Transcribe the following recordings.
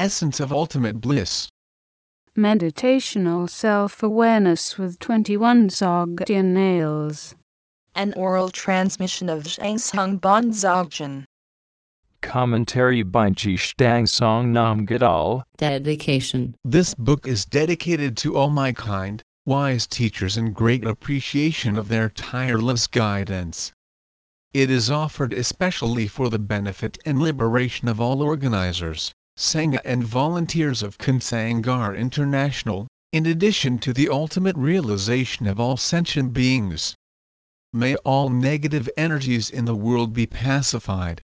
Essence of Ultimate Bliss. Meditational self awareness with 21 Dzogchen nails. An oral transmission of Zhang Sung Bon Dzogchen. Commentary by Jishtang Song Nam Gadal. Dedication. This book is dedicated to all my kind, wise teachers in great appreciation of their tireless guidance. It is offered especially for the benefit and liberation of all organizers, Sangha and volunteers of Kansangar International, in addition to the ultimate realization of all sentient beings. May all negative energies in the world be pacified.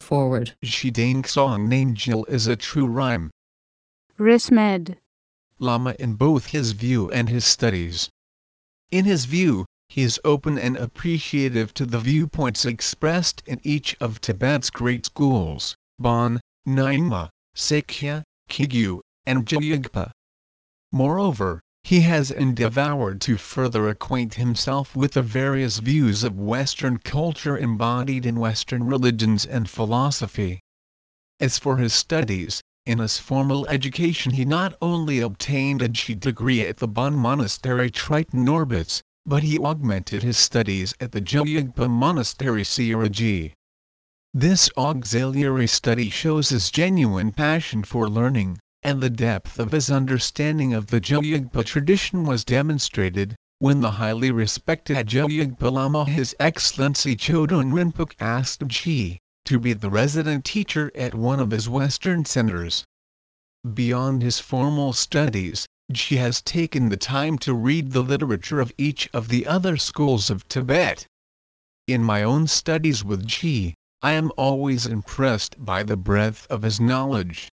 Forward. Shidang Song Namgyal is a true rhyme. Rismed. Lama in both his view and his studies. In his view, he is open and appreciative to the viewpoints expressed in each of Tibet's great schools, Bon, Nyingma, Sakya, Kagyu, and Jayagpa. Moreover, he has endeavored to further acquaint himself with the various views of Western culture embodied in Western religions and philosophy. As for his studies, in his formal education he not only obtained a G degree at the Bon Monastery Triton Orbits, but he augmented his studies at the Jayagpa Monastery G. This auxiliary study shows his genuine passion for learning, and the depth of his understanding of the Jayagpa tradition was demonstrated, when the highly respected Jayagpa Lama His Excellency Chodon Rinpoche asked G to be the resident teacher at one of his Western centers. Beyond his formal studies, G has taken the time to read the literature of each of the other schools of Tibet. In my own studies with G, I am always impressed by the breadth of his knowledge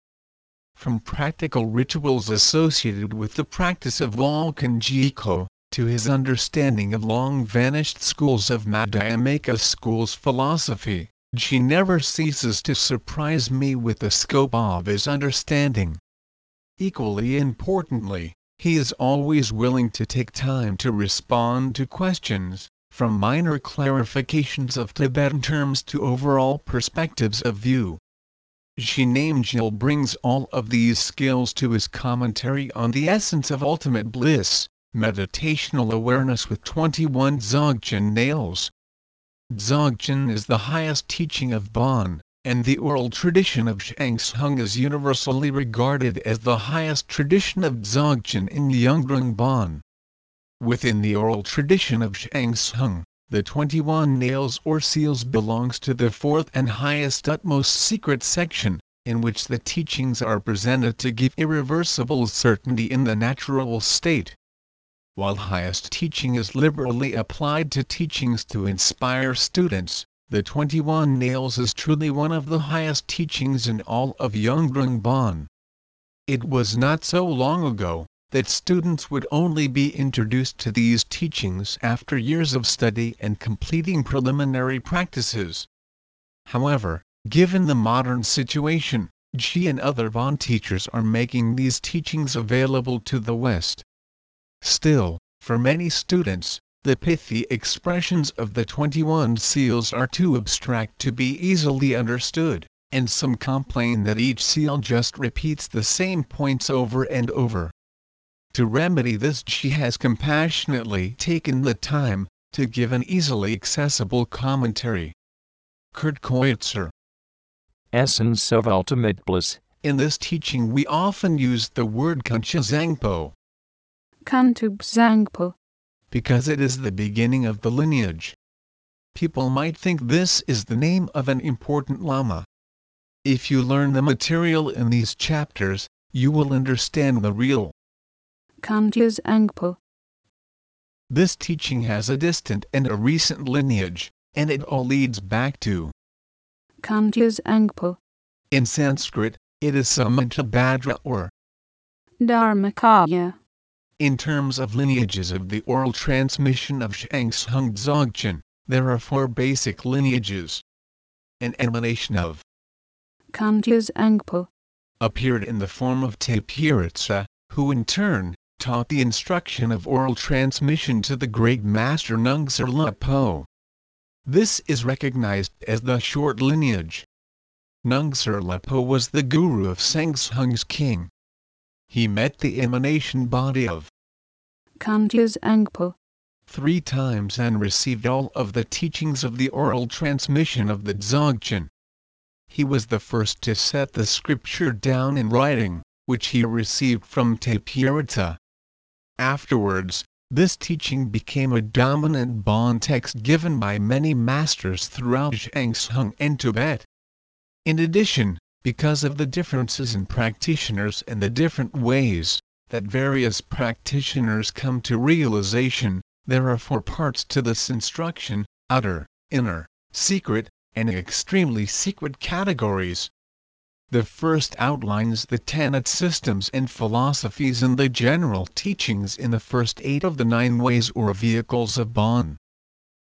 from practical rituals associated with the practice of Walkan Jiko, to his understanding of long vanished schools of Madhyamaka school's philosophy, she never ceases to surprise me with the scope of his understanding. Equally importantly, he is always willing to take time to respond to questions, from minor clarifications of Tibetan terms to overall perspectives of view. Jill brings all of these skills to his commentary on the essence of ultimate bliss, meditational awareness with 21 Dzogchen nails. Dzogchen is the highest teaching of Bon, and the oral tradition of Shangshung is universally regarded as the highest tradition of Dzogchen in Yungdrung Bon. Within the oral tradition of Shangshung, the 21 nails or seals belongs to the fourth and highest utmost secret section, in which the teachings are presented to give irreversible certainty in the natural state. While highest teaching is liberally applied to teachings to inspire students, the 21 nails is truly one of the highest teachings in all of Yungdrung Bon. It was not so long ago, that students would only be introduced to these teachings after years of study and completing preliminary practices. However, given the modern situation, G and other Bon teachers are making these teachings available to the West. Still, for many students, the pithy expressions of the 21 seals are too abstract to be easily understood, and some complain that each seal just repeats the same points over and over. To remedy this she has compassionately taken the time to give an easily accessible commentary. Kurt Keutzer Essence of Ultimate Bliss In this teaching we often use the word Kancha Zangpo Kantub Zangpo because it is the beginning of the lineage. People might think this is the name of an important Lama. If you learn the material in these chapters, you will understand the real Kuntu Zangpo. This teaching has a distant and a recent lineage, and it all leads back to Kuntu Zangpo. In Sanskrit, it is Samantabhadra or Dharmakaya. In terms of lineages of the oral transmission of Shangshung Dzogchen, there are four basic lineages. An emanation of Kuntu Zangpo. appeared in the form of Tapiritsa, who in turn taught the instruction of oral transmission to the great master Nungser Lapo. This is recognized as the short lineage. Nungser Lepo was the guru of Sengshung's king. He met the emanation body of Kuntu Zangpo, three times and received all of the teachings of the oral transmission of the Dzogchen. He was the first to set the scripture down in writing, which he received from Tapiritsa. Afterwards, this teaching became a dominant Bon text given by many masters throughout Zhangshung and Tibet. In addition, because of the differences in practitioners and the different ways that various practitioners come to realization, there are four parts to this instruction outer, inner, secret, and extremely secret categories. The first outlines the tenet systems and philosophies and the general teachings in the first eight of the nine ways or vehicles of Bon.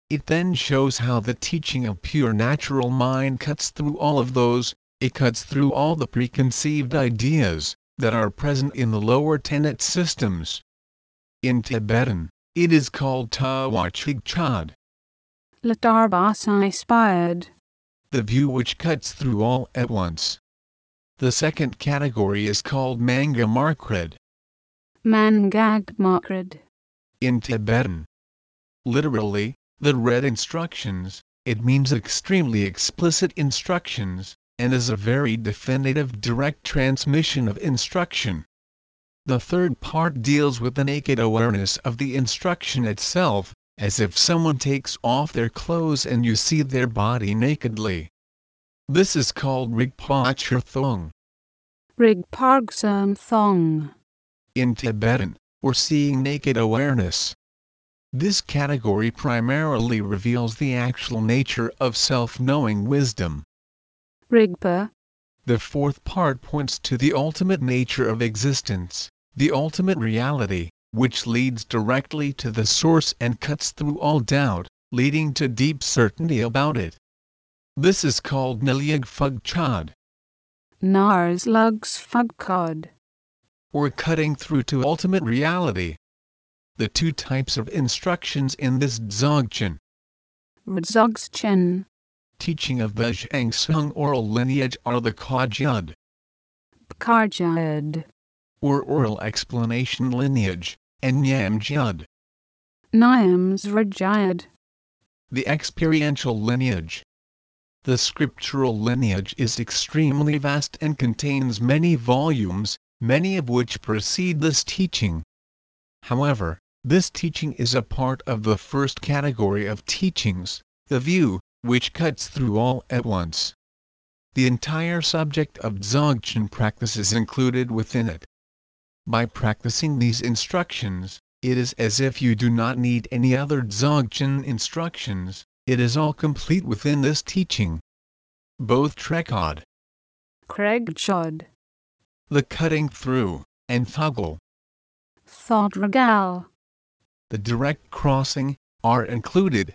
It then shows how the teaching of pure natural mind cuts through all of those, it cuts through all the preconceived ideas that are present in the lower tenet systems. In Tibetan, it is called Tawachig Chad, Latarbasai inspired, the view which cuts through all at once. The second category is called Manga Markred Mangag Makrid, in Tibetan. Literally, the red instructions, it means extremely explicit instructions, and is a very definitive direct transmission of instruction. The third part deals with the naked awareness of the instruction itself, as if someone takes off their clothes and you see their body nakedly. This is called Rigpa Thong Rig Pargsam Thong, in Tibetan, or seeing naked awareness. This category primarily reveals the actual nature of self-knowing wisdom. Rigpa, The fourth part points to the ultimate nature of existence, the ultimate reality, which leads directly to the source and cuts through all doubt, leading to deep certainty about it. This is called Nilyag Fug Chad, Nars Lugs Fugkod, or cutting through to ultimate reality. The two types of instructions in this Dzogchen, Dzogchen. teaching of the Zhangsung oral lineage are the Kajud, Bkarjad, or oral explanation lineage, and Nyamjud, Niams Rajayad, the experiential lineage. The scriptural lineage is extremely vast and contains many volumes, many of which precede this teaching. However, this teaching is a part of the first category of teachings, the view, which cuts through all at once. The entire subject of Dzogchen practice is included within it. By practicing these instructions, it is as if you do not need any other Dzogchen instructions, it is all complete within this teaching. Both Trekod, Craigchod, the cutting through, and Fuggle, Thodragal, the direct crossing, are included.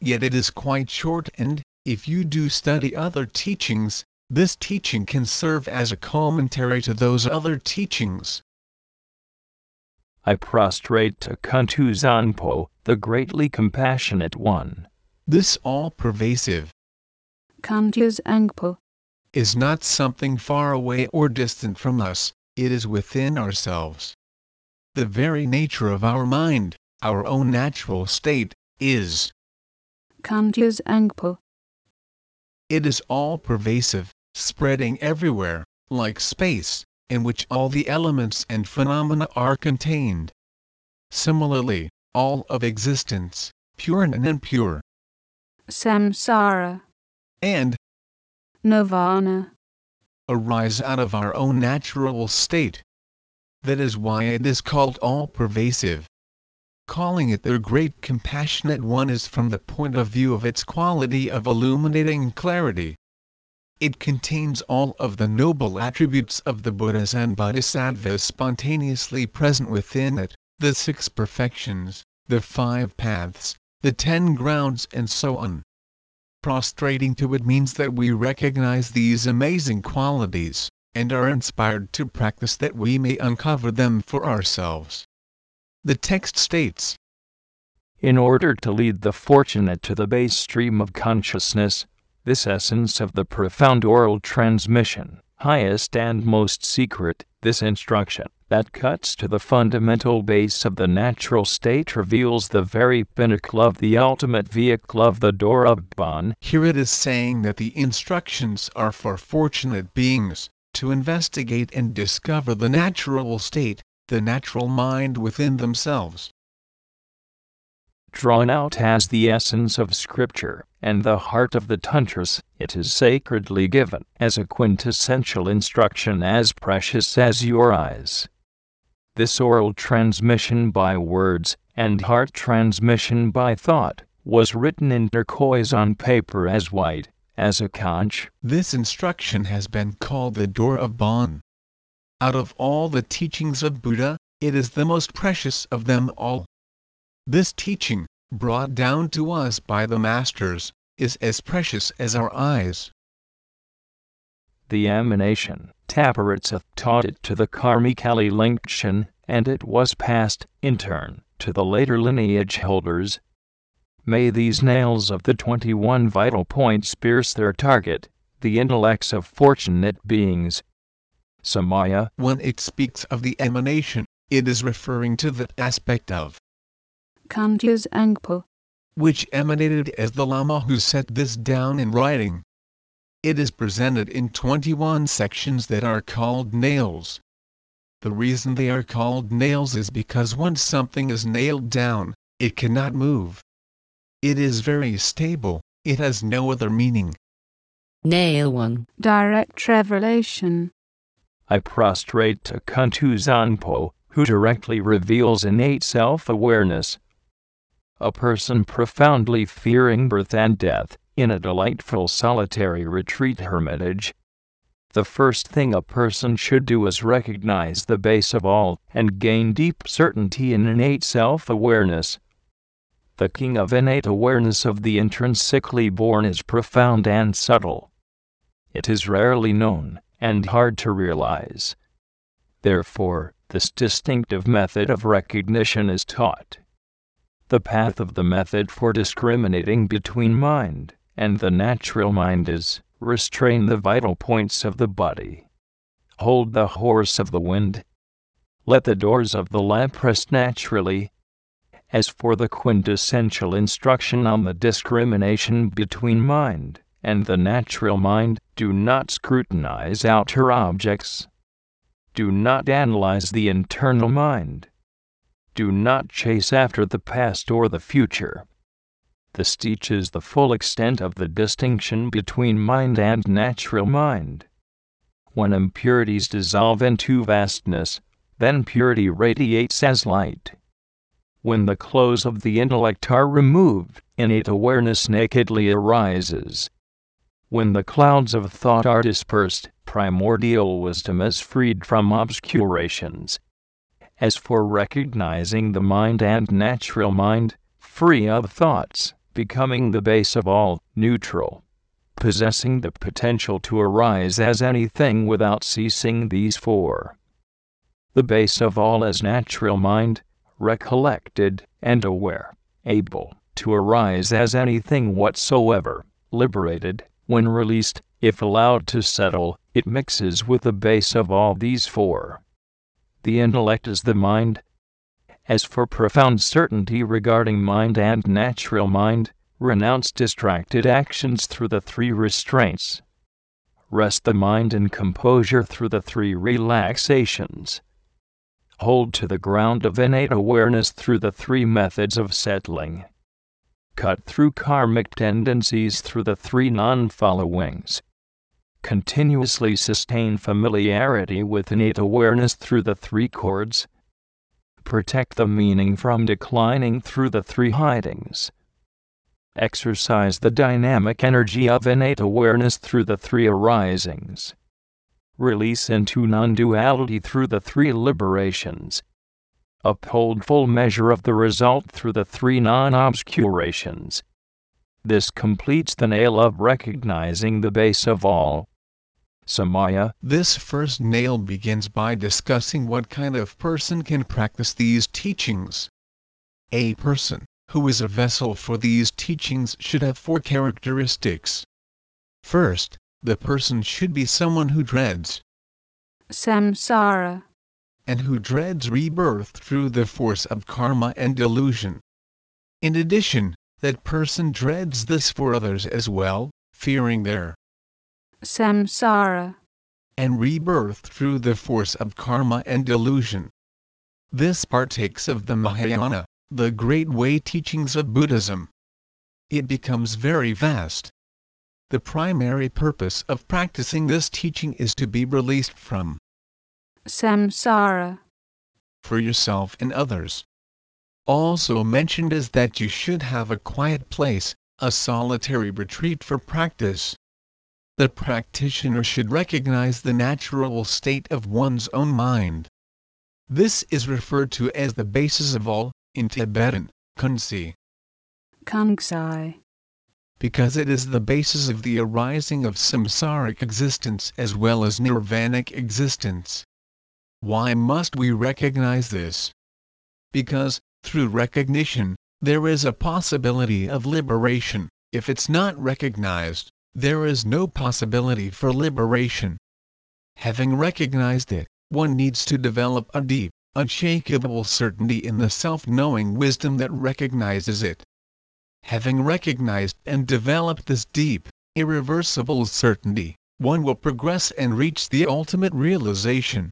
Yet it is quite short and, if you do study other teachings, this teaching can serve as a commentary to those other teachings. I prostrate to Kuntu Zanpo, the greatly compassionate one. This all-pervasive Kuntu Zangpo, is not something far away or distant from us, it is within ourselves. The very nature of our mind, our own natural state, is. It is all pervasive, spreading everywhere, like space, in which all the elements and phenomena are contained. Similarly, all of existence, pure and impure, Samsara, and Nirvana, arise out of our own natural state. That is why it is called all pervasive. Calling it the great compassionate one is from the point of view of its quality of illuminating clarity. It contains all of the noble attributes of the Buddhas and Bodhisattvas spontaneously present within it, the six perfections, the five paths, the ten grounds and so on. Prostrating to it means that we recognize these amazing qualities, and are inspired to practice that we may uncover them for ourselves. The text states, In order to lead the fortunate to the base stream of consciousness, This essence of the profound oral transmission, highest and most secret, this instruction that cuts to the fundamental base of the natural state reveals the very pinnacle of the ultimate vehicle of the door of Bon. Here it is saying that the instructions are for fortunate beings to investigate and discover the natural state, the natural mind within themselves. Drawn out as the essence of Scripture and the heart of the Tantras, it is sacredly given as a quintessential instruction as precious as your eyes. This oral transmission by words and heart transmission by thought was written in turquoise on paper as white as a conch. This instruction has been called the door of Bon. Out of all the teachings of Buddha, it is the most precious of them all. This teaching, brought down to us by the Masters, is as precious as our eyes. The emanation, Tapiritsa taught it to the Karmikali Linkshan, and it was passed, in turn, to the later lineage holders, May these nails of the 21 vital points pierce their target, the intellects of fortunate beings. Samaya. When it speaks of the emanation, it is referring to that aspect of Kuntu Zangpo, which emanated as the Lama who set this down in writing. It is presented in 21 sections that are called nails. The reason they are called nails is because once something is nailed down, it cannot move. It is very stable, it has no other meaning. Nail one. direct revelation, I prostrate to Kuntu Zanpo, who directly reveals innate self awareness. A person profoundly fearing birth and death, in a delightful solitary retreat hermitage. The first thing a person should do is recognize the base of all and gain deep certainty in innate self awareness. The king of innate awareness of the intrinsically born is profound and subtle. It is rarely known and hard to realize. Therefore, this distinctive method of recognition is taught. The path of the method for discriminating between mind and the natural mind is restrain the vital points of the body, hold the horse of the wind, let the doors of the lamp rest naturally. As for the quintessential instruction on the discrimination between mind and the natural mind, do not scrutinize outer objects. Do not analyze the internal mind. Do not chase after the past or the future. This teaches the full extent of the distinction between mind and natural mind. When impurities dissolve into vastness, then purity radiates as light. When the clothes of the intellect are removed, innate awareness nakedly arises. When the clouds of thought are dispersed, primordial wisdom is freed from obscurations. As for recognizing the mind and natural mind, free of thoughts, becoming the base of all, neutral, possessing the potential to arise as anything without ceasing these four. The base of all is natural mind, recollected and aware, able to arise as anything whatsoever, liberated, when released, if allowed to settle, it mixes with the base of all these four. The intellect is the mind. As for profound certainty regarding mind and natural mind, renounce distracted actions through the three restraints. Rest the mind in composure through the three relaxations. Hold to the ground of innate awareness through the three methods of settling. Cut through karmic tendencies through the three non followings. Continuously sustain familiarity with innate awareness through the three chords. Protect the meaning from declining through the three hidings. Exercise the dynamic energy of innate awareness through the three arisings. Release into non duality through the three liberations. Uphold full measure of the result through the three non obscurations. This completes the nail of recognizing the base of all. Samaya. This first nail begins by discussing what kind of person can practice these teachings. A person who is a vessel for these teachings should have four characteristics. First, the person should be someone who dreads, samsara, and who dreads rebirth through the force of karma and delusion. In addition, that person dreads this for others as well, fearing their samsara, and rebirth through the force of karma and delusion. This partakes of the Mahayana, the great way teachings of Buddhism. It becomes very vast. The primary purpose of practicing this teaching is to be released from samsara, for yourself and others. Also mentioned is that you should have a quiet place, a solitary retreat for practice. The practitioner should recognize the natural state of one's own mind. This is referred to as the basis of all, in Tibetan, Kunsi, kangsai, because it is the basis of the arising of samsaric existence as well as nirvanic existence. Why must we recognize this? Because, through recognition, there is a possibility of liberation. If it's not recognized, there is no possibility for liberation. Having recognized it, one needs to develop a deep, unshakable certainty in the self knowing wisdom that recognizes it. Having recognized and developed this deep, irreversible certainty, one will progress and reach the ultimate realization.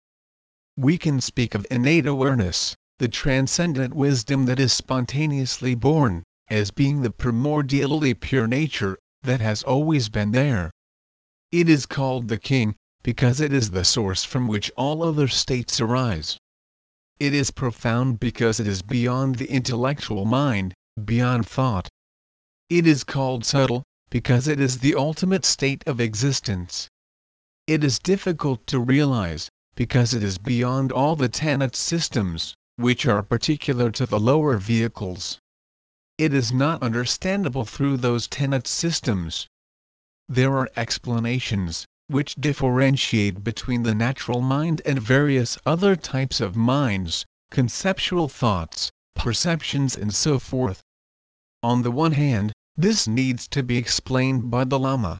We can speak of innate awareness, the transcendent wisdom that is spontaneously born, as being the primordially pure nature that has always been there. It is called the King, because it is the source from which all other states arise. It is profound because it is beyond the intellectual mind, beyond thought. It is called subtle, because it is the ultimate state of existence. It is difficult to realize, because it is beyond all the tenet systems, which are particular to the lower vehicles. It is not understandable through those tenet systems. There are explanations, which differentiate between the natural mind and various other types of minds, conceptual thoughts, perceptions and so forth. On the one hand, this needs to be explained by the Lama.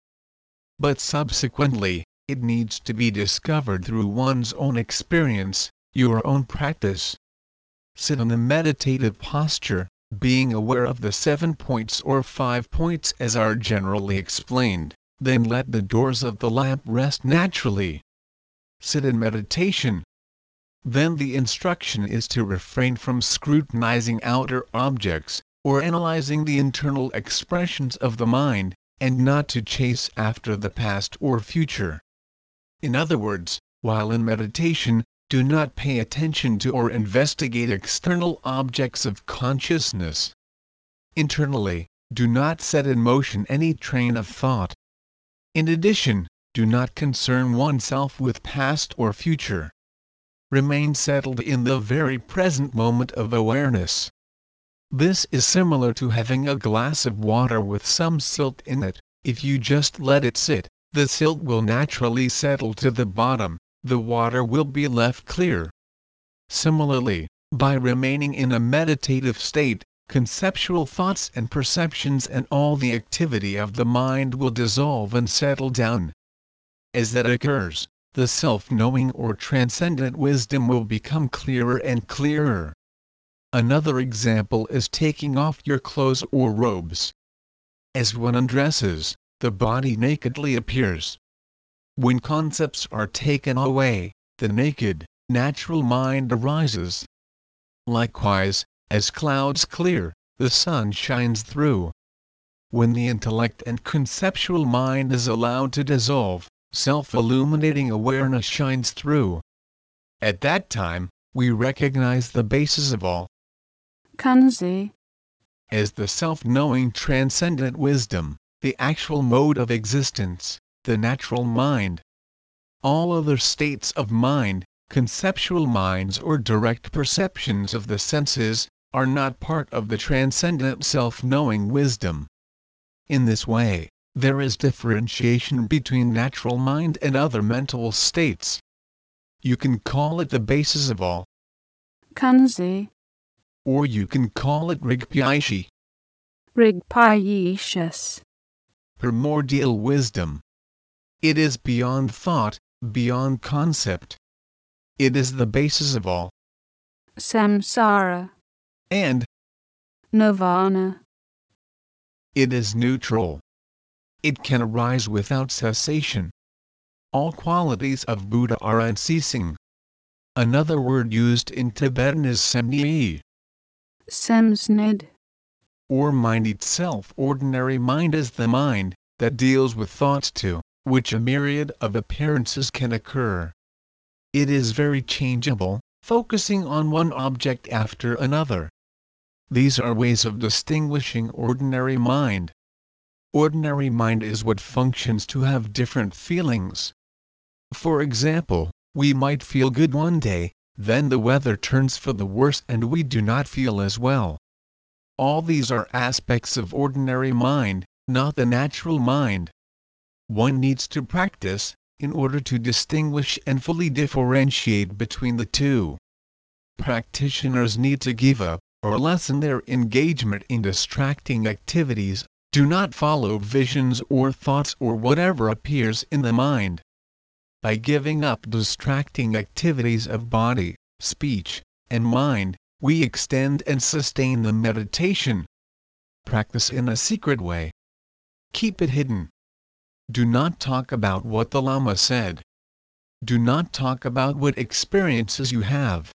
But subsequently, it needs to be discovered through one's own experience, your own practice. Sit in a meditative posture, being aware of the seven points or five points as are generally explained, then let the doors of the lamp rest naturally. Sit in meditation. Then the instruction is to refrain from scrutinizing outer objects, or analyzing the internal expressions of the mind, and not to chase after the past or future. In other words, while in meditation, do not pay attention to or investigate external objects of consciousness. Internally, do not set in motion any train of thought. In addition, do not concern oneself with past or future. Remain settled in the very present moment of awareness. This is similar to having a glass of water with some silt in it, if you just let it sit, the silt will naturally settle to the bottom, the water will be left clear. Similarly, by remaining in a meditative state, conceptual thoughts and perceptions and all the activity of the mind will dissolve and settle down. As that occurs, the self knowing or transcendent wisdom will become clearer and clearer. Another example is taking off your clothes or robes. As one undresses, the body nakedly appears. When concepts are taken away, the naked, natural mind arises. Likewise, as clouds clear, the sun shines through. When the intellect and conceptual mind is allowed to dissolve, self illuminating awareness shines through. At that time, we recognize the basis of all kanzi, as the self knowing transcendent wisdom the actual mode of existence, the natural mind. All other states of mind, conceptual minds or direct perceptions of the senses, are not part of the transcendent self knowing wisdom. In this way, there is differentiation between natural mind and other mental states. You can call it the basis of all, kanzi, or you can call it Rigpaishi, rigpaishus, primordial wisdom, It is beyond thought, beyond concept. It is the basis of all. samsara, And, nirvana, it is neutral. It can arise without cessation. All qualities of Buddha are unceasing. Another word used in Tibetan is semni, semsnid, or mind itself. Ordinary mind is the mind that deals with thoughts to which a myriad of appearances can occur. It is very changeable, focusing on one object after another. These are ways of distinguishing ordinary mind. Ordinary mind is what functions to have different feelings. For example, we might feel good one day, then the weather turns for the worse and we do not feel as well. All these are aspects of ordinary mind, not the natural mind. One needs to practice, in order to distinguish and fully differentiate between the two. Practitioners need to give up, or lessen their engagement in distracting activities, do not follow visions or thoughts or whatever appears in the mind. By giving up distracting activities of body, speech, and mind, we extend and sustain the meditation. Practice in a secret way. Keep it hidden. Do not talk about what the Lama said. Do not talk about what experiences you have.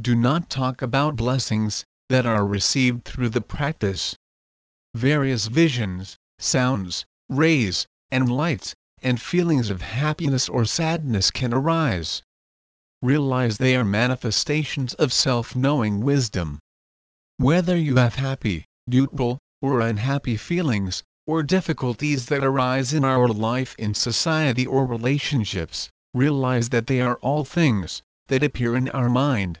Do not talk about blessings that are received through the practice. Various visions, sounds, rays, and lights, and feelings of happiness or sadness can arise. Realize they are manifestations of self knowing wisdom. Whether you have happy, neutral, or unhappy feelings, or difficulties that arise in our life in society or relationships, realize that they are all things that appear in our mind.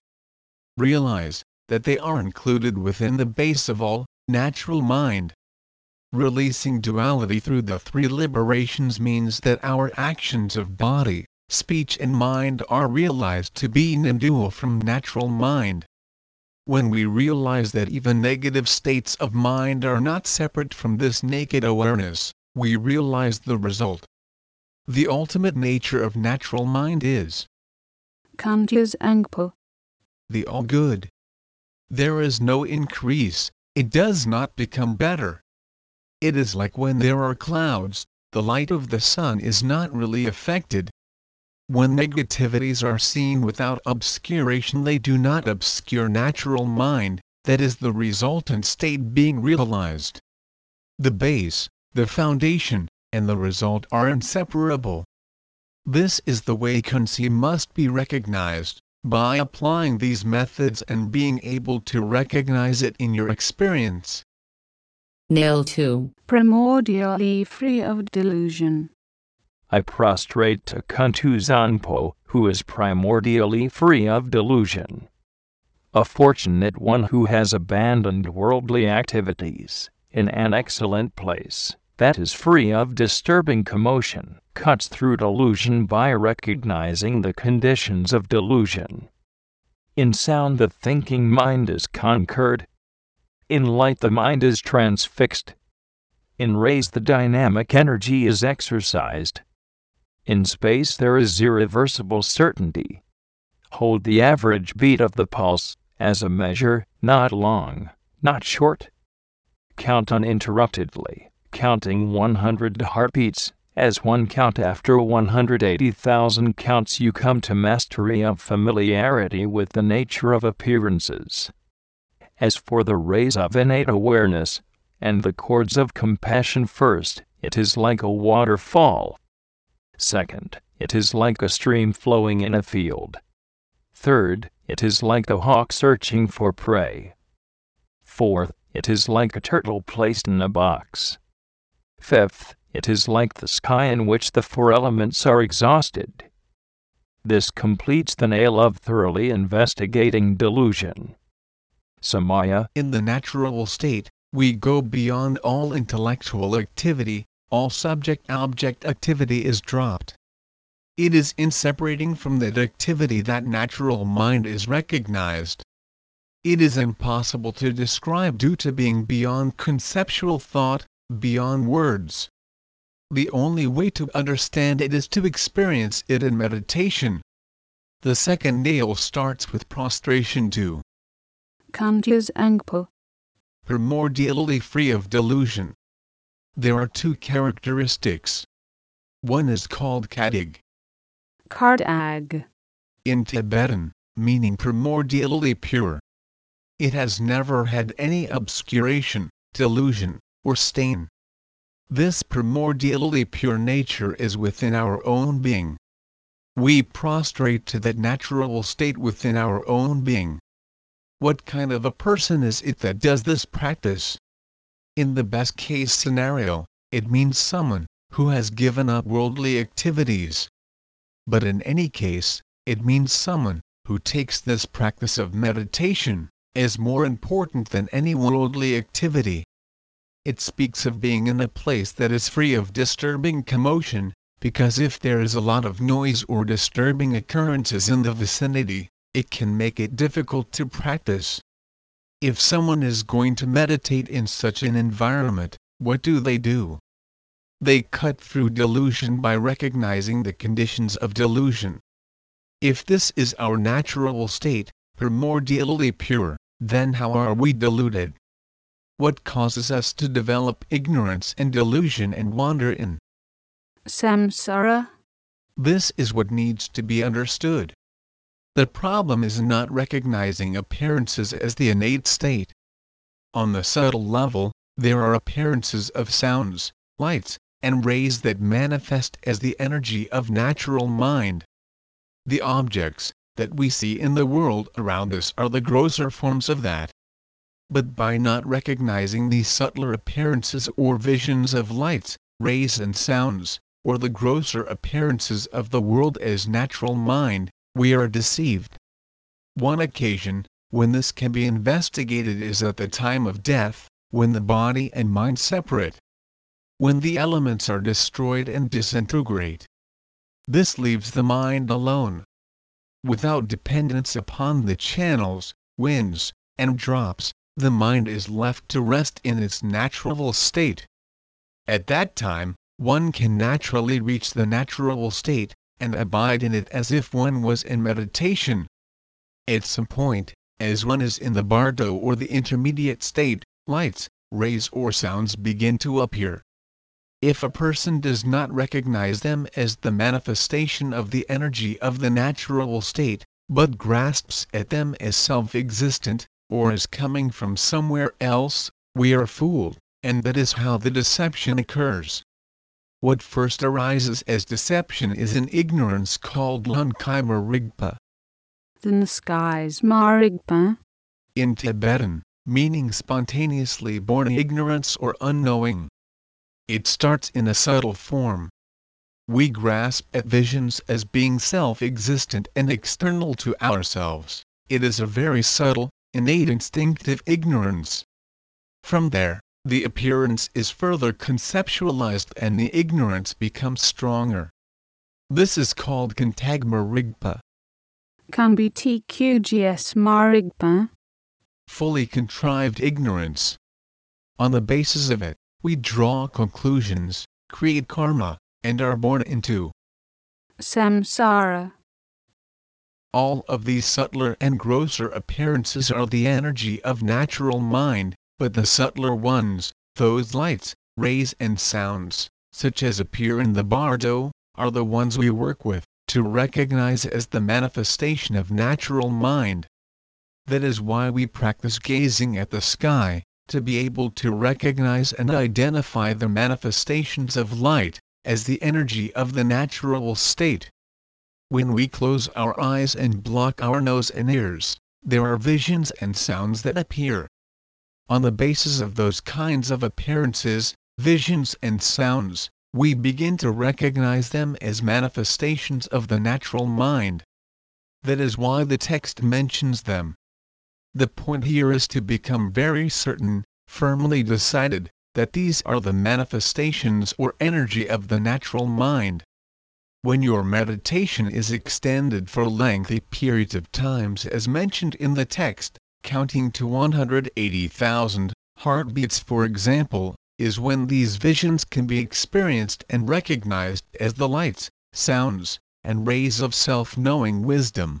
Realize that they are included within the base of all natural mind. Releasing duality through the three liberations means that our actions of body, speech and mind are realized to be non-dual from natural mind. When we realize that even negative states of mind are not separate from this naked awareness, we realize the result. The ultimate nature of natural mind is kantyas angpo, the all good. There is no increase, it does not become better. It is like when there are clouds, the light of the sun is not really affected. When negativities are seen without obscuration, they do not obscure natural mind, that is the resultant state being realized. The base, the foundation, and the result are inseparable. This is the way Kunsi must be recognized, by applying these methods and being able to recognize it in your experience. Nail 2. primordially free of delusion, I prostrate to Kuntu Zanpo, who is primordially free of delusion. A fortunate one who has abandoned worldly activities, in an excellent place, that is free of disturbing commotion, cuts through delusion by recognizing the conditions of delusion. In sound, the thinking mind is conquered. In light, the mind is transfixed. In rays, the dynamic energy is exercised. In space, there is irreversible certainty. Hold the average beat of the pulse as a measure, not long, not short. Count uninterruptedly, counting 100 heartbeats. As one count after 180,000 counts, you come to mastery of familiarity with the nature of appearances. As for the rays of innate awareness, and the chords of compassion first, it is like a waterfall. Second, it is like a stream flowing in a field. Third, it is like a hawk searching for prey. Fourth, it is like a turtle placed in a box. Fifth, it is like the sky in which the four elements are exhausted. This completes the nail of thoroughly investigating delusion. Samaya, In the natural state, we go beyond all intellectual activity, all subject object activity is dropped. It is in separating from that activity that natural mind is recognized. It is impossible to describe due to being beyond conceptual thought, beyond words. the only way to understand it is to experience it in meditation. The second nail starts with prostration to Kuntu Zangpo, primordially free of delusion. There are two characteristics. One is called Kadig, Kardag, in Tibetan, meaning primordially pure. It has never had any obscuration, delusion, or stain. This primordially pure nature is within our own being. We prostrate to that natural state within our own being. What kind of a person is it that does this practice? In the best case scenario, it means someone who has given up worldly activities. But in any case, it means someone who takes this practice of meditation as more important than any worldly activity. It speaks of being in a place that is free of disturbing commotion, because if there is a lot of noise or disturbing occurrences in the vicinity, it can make it difficult to practice. If someone is going to meditate in such an environment, what do they do? They cut through delusion by recognizing the conditions of delusion. If this is our natural state, primordially pure, then how are we deluded? What causes us to develop ignorance and delusion and wander in? Samsara, This is what needs to be understood. The problem is not recognizing appearances as the innate state. On the subtle level, there are appearances of sounds, lights, and rays that manifest as the energy of natural mind. The objects that we see in the world around us are the grosser forms of that. But by not recognizing these subtler appearances or visions of lights, rays and sounds, or the grosser appearances of the world as natural mind, we are deceived. One occasion, when this can be investigated is at the time of death, when the body and mind separate. When the elements are destroyed and disintegrate. This leaves the mind alone. Without dependence upon the channels, winds, and drops, the mind is left to rest in its natural state. At that time, one can naturally reach the natural state, and abide in it as if one was in meditation. At some point, as one is in the bardo or the intermediate state, lights, rays or sounds begin to appear. If a person does not recognize them as the manifestation of the energy of the natural state, but grasps at them as self-existent, or as coming from somewhere else, we are fooled, and that is how the deception occurs. What first arises as deception is an ignorance called Lunkaima Rigpa, the skies Marigpa, in Tibetan, meaning spontaneously born ignorance or unknowing. It starts in a subtle form. We grasp at visions as being self-existent and external to ourselves. It is a very subtle, innate instinctive ignorance. From there, the appearance is further conceptualized and the ignorance becomes stronger. This is called Kantagma Rigpa, can Marigpa, fully contrived ignorance. On the basis of it, we draw conclusions, create karma, and are born into. Samsara, All of these subtler and grosser appearances are the energy of natural mind, but the subtler ones, those lights, rays and sounds, such as appear in the bardo, are the ones we work with, to recognize as the manifestation of natural mind. That is why we practice gazing at the sky, to be able to recognize and identify the manifestations of light, as the energy of the natural state. When we close our eyes and block our nose and ears, there are visions and sounds that appear. On the basis of those kinds of appearances, visions and sounds, we begin to recognize them as manifestations of the natural mind. That is why the text mentions them. The point here is to become very certain, firmly decided, that these are the manifestations or energy of the natural mind. When your meditation is extended for lengthy periods of times as mentioned in the text, counting to 180,000 heartbeats for example, is when these visions can be experienced and recognized as the lights, sounds, and rays of self-knowing wisdom.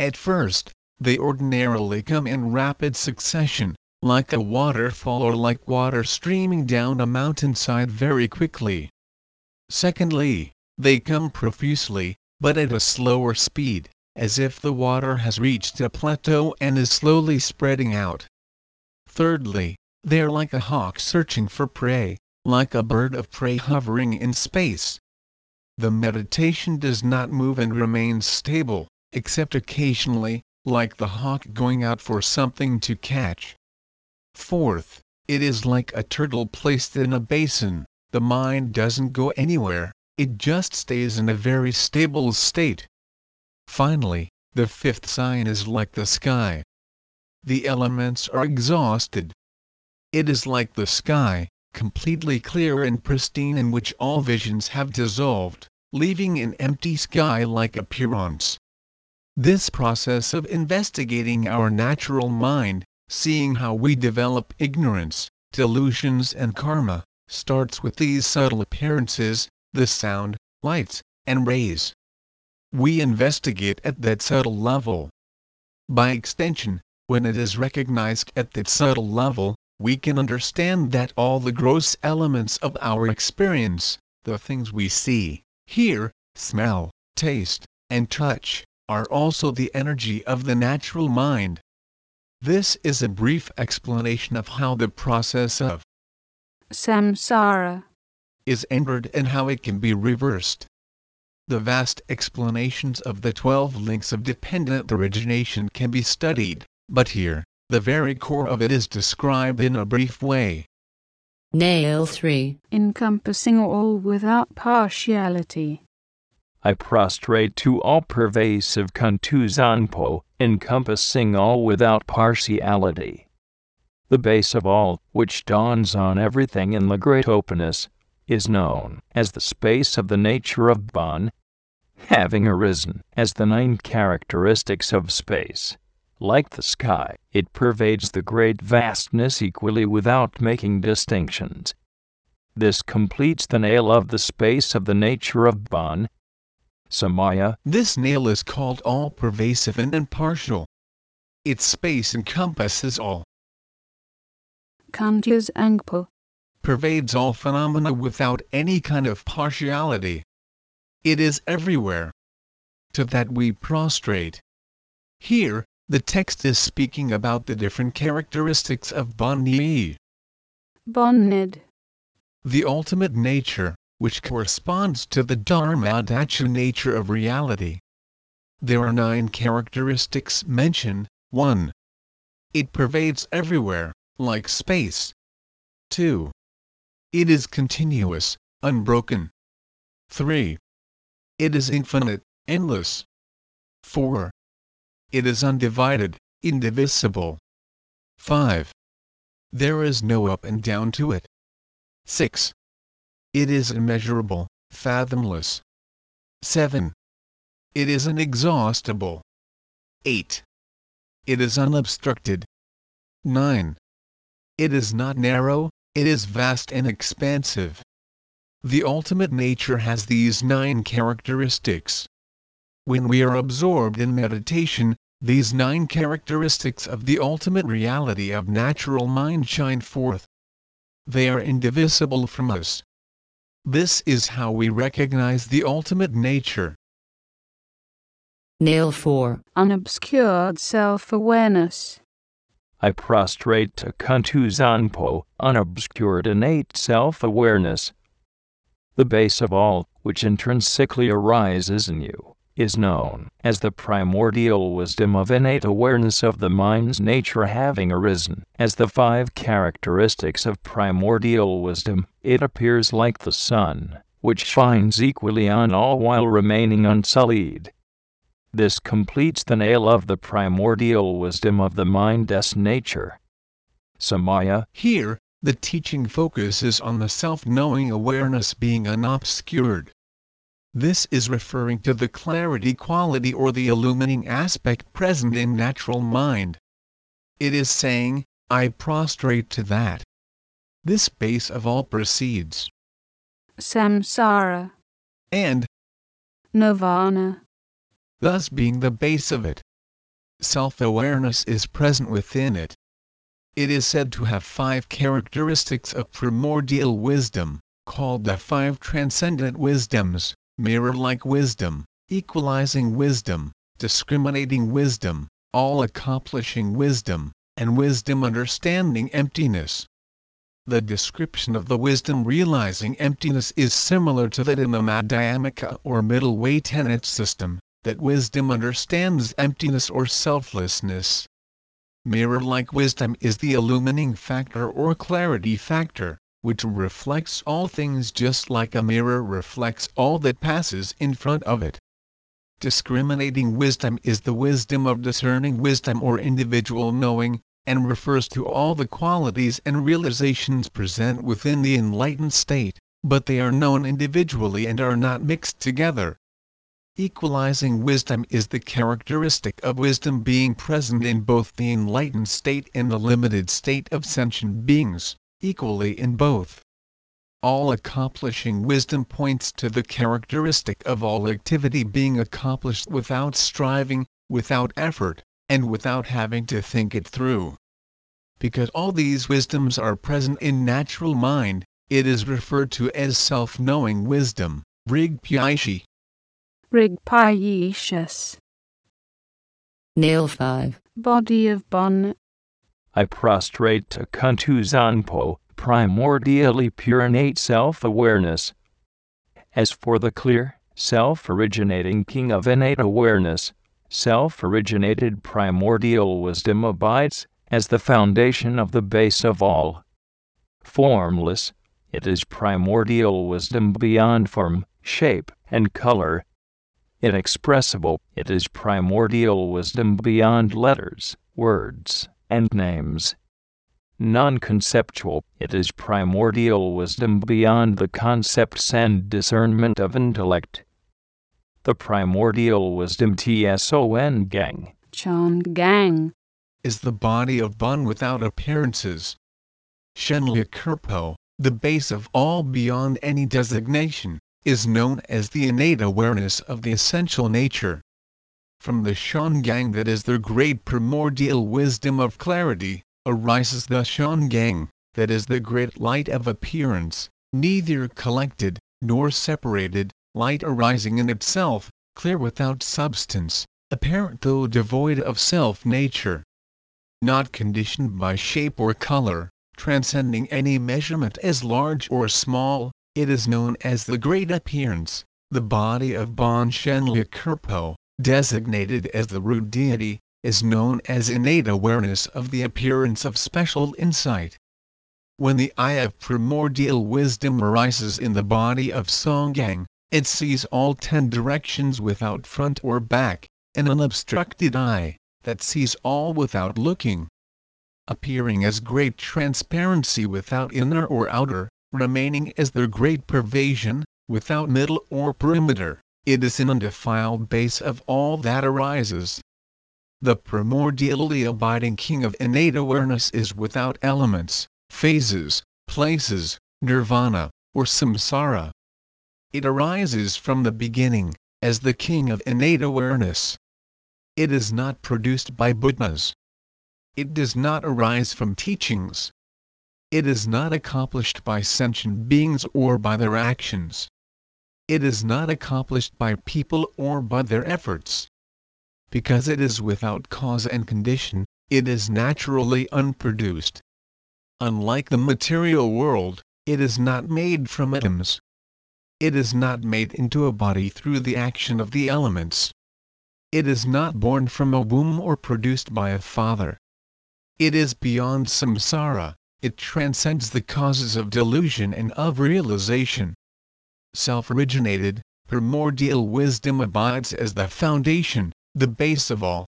At first, they ordinarily come in rapid succession, like a waterfall or like water streaming down a mountainside very quickly. Secondly, they come profusely, but at a slower speed, as if the water has reached a plateau and is slowly spreading out. Thirdly, they are like a hawk searching for prey, like a bird of prey hovering in space. The meditation does not move and remains stable, except occasionally, like the hawk going out for something to catch. Fourth, it is like a turtle placed in a basin, the mind doesn't go anywhere, it just stays in a very stable state. Finally, the fifth sign is like the sky. The elements are exhausted. It is like the sky, completely clear and pristine in which all visions have dissolved, leaving an empty sky like appearance. This process of investigating our natural mind, seeing how we develop ignorance, delusions and karma, starts with these subtle appearances, the sound, lights, and rays. We investigate at that subtle level. By extension, when it is recognized at that subtle level, we can understand that all the gross elements of our experience, the things we see, hear, smell, taste, and touch, are also the energy of the natural mind. This is a brief explanation of how the process of samsara, is entered and how it can be reversed. The vast explanations of the 12 links of dependent origination can be studied, but here, the very core of it is described in a brief way. Nail 3. encompassing all without partiality. I prostrate to all pervasive Kuntu Zangpo, encompassing all without partiality. The base of all, which dawns on everything in the great openness, is known as the space of the nature of Bon, having arisen as the nine characteristics of space. Like the sky, it pervades the great vastness equally without making distinctions. This completes the nail of the space of the nature of Bon. Samaya, This nail is called all pervasive and impartial. Its space encompasses all, Kuntu Zangpo, pervades all phenomena without any kind of partiality. It is everywhere. To that we prostrate. Here, the text is speaking about the different characteristics of Bonni, Bonnid, the ultimate nature, which corresponds to the Dharmadhatu nature of reality. There are nine characteristics mentioned. 1. It pervades everywhere, like space. 2. It is continuous, unbroken. 3. It is infinite, endless. 4. It is undivided, indivisible. 5. There is no up and down to it. 6. It is immeasurable, fathomless. 7. It is inexhaustible. 8. It is unobstructed. 9. It is not narrow, it is vast and expansive. The ultimate nature has these nine characteristics. When we are absorbed in meditation, these nine characteristics of the ultimate reality of natural mind shine forth. They are indivisible from us. This is how we recognize the ultimate nature. Nail 4. unobscured self awareness. I prostrate to Kuntu Zangpo, unobscured innate self awareness. The base of all, which intrinsically arises in you, is known as the primordial wisdom of innate awareness of the mind's nature having arisen as the five characteristics of primordial wisdom. It appears like the sun, which shines equally on all while remaining unsullied. This completes the nail of the primordial wisdom of the mind's nature. Samaya, Here, the teaching focuses on the self-knowing awareness being unobscured. This is referring to the clarity quality or the illumining aspect present in natural mind. It is saying, I prostrate to that. This base of all proceeds, samsara, and, nirvana, thus being the base of it, self-awareness is present within it. It is said to have five characteristics of primordial wisdom, called the five transcendent wisdoms, mirror-like wisdom, equalizing wisdom, discriminating wisdom, all-accomplishing wisdom, and wisdom understanding emptiness. The description of the wisdom realizing emptiness is similar to that in the Madhyamaka or middle way tenet system, that wisdom understands emptiness or selflessness. Mirror-like wisdom is the illumining factor or clarity factor, which reflects all things just like a mirror reflects all that passes in front of it. Discriminating wisdom is the wisdom of discerning wisdom or individual knowing, and refers to all the qualities and realizations present within the enlightened state, but they are known individually and are not mixed together. Equalizing wisdom is the characteristic of wisdom being present in both the enlightened state and the limited state of sentient beings, equally in both. All accomplishing wisdom points to the characteristic of all activity being accomplished without striving, without effort, and without having to think it through. Because all these wisdoms are present in natural mind, it is referred to as self-knowing wisdom, Rig Rigpyaishi. Rigpayishas, Nail 5. body of Bon, I prostrate to Kuntu Zangpo, primordially pure innate self awareness. As for the clear, self originating king of innate awareness, self originated primordial wisdom abides as the foundation of the base of all. Formless, it is primordial wisdom beyond form, shape, and color. Inexpressible, it is primordial wisdom beyond letters, words, and names. Non conceptual, it is primordial wisdom beyond the concepts and discernment of intellect. The primordial wisdom TSON gang. Chan Gang, is the body of Bon without appearances. Shenlya Kurpo, the base of all beyond any designation, is known as the innate awareness of the essential nature. From the Shangang that is the great primordial wisdom of clarity, arises the Shangang, that is the great light of appearance, neither collected, nor separated, light arising in itself, clear without substance, apparent though devoid of self-nature. Not conditioned by shape or color, transcending any measurement as large or small, it is known as the Great Appearance, the body of Bon Shenlya Kurpo, designated as the root deity, is known as innate awareness of the appearance of special insight. When the eye of primordial wisdom arises in the body of Songgang, it sees all ten directions without front or back, an unobstructed eye, that sees all without looking. Appearing as great transparency without inner or outer, remaining as their great pervasion, without middle or perimeter, it is an undefiled base of all that arises. The primordially abiding king of innate awareness is without elements, phases, places, nirvana, or samsara. It arises from the beginning, as the king of innate awareness. It is not produced by Buddhas. It does not arise from teachings. It is not accomplished by sentient beings or by their actions. It is not accomplished by people or by their efforts. Because it is without cause and condition, it is naturally unproduced. Unlike the material world, it is not made from atoms. It is not made into a body through the action of the elements. It is not born from a womb or produced by a father. It is beyond samsara, it transcends the causes of delusion and of realization. Self-originated, primordial wisdom abides as the foundation, the base of all.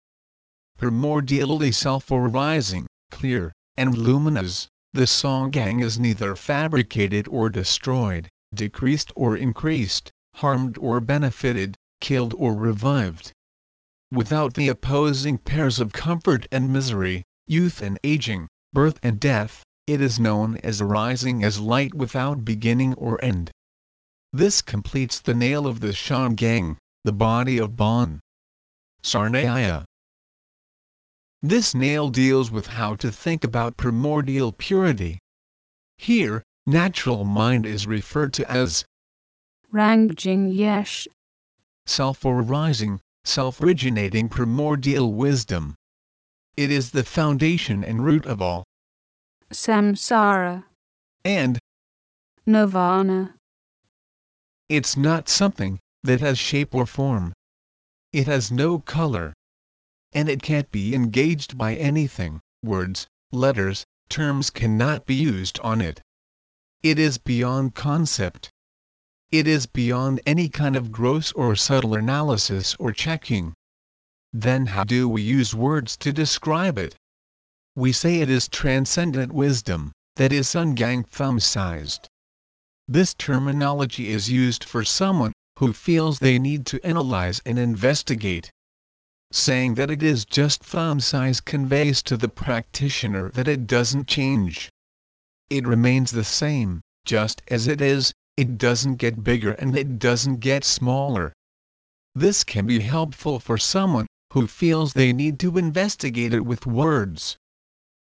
Primordially self-arising, clear, and luminous, the Songgang is neither fabricated or destroyed, decreased or increased, harmed or benefited, killed or revived. Without the opposing pairs of comfort and misery, youth and aging, birth and death, It is known as arising as light without beginning or end. This completes the nail of the Shan Gang, the body of Bon. Samaya. This nail deals with how to think about primordial purity. Here, natural mind is referred to as Rangjing Yesh. self-arising, self-originating primordial wisdom. It is the foundation and root of all, Samsara. and Nirvana. it's not something that has shape or form. It has no color. And it can't be engaged by anything, words, letters, terms cannot be used on it. It is beyond concept. It is beyond any kind of gross or subtle analysis or checking. Then how do we use words to describe it? We say it is transcendent wisdom, that is sungang thumb sized. This terminology is used for someone who feels they need to analyze and investigate. Saying that it is just thumb size conveys to the practitioner that it doesn't change. It remains the same, just as it is, it doesn't get bigger and it doesn't get smaller. This can be helpful for someone who feels they need to investigate it with words.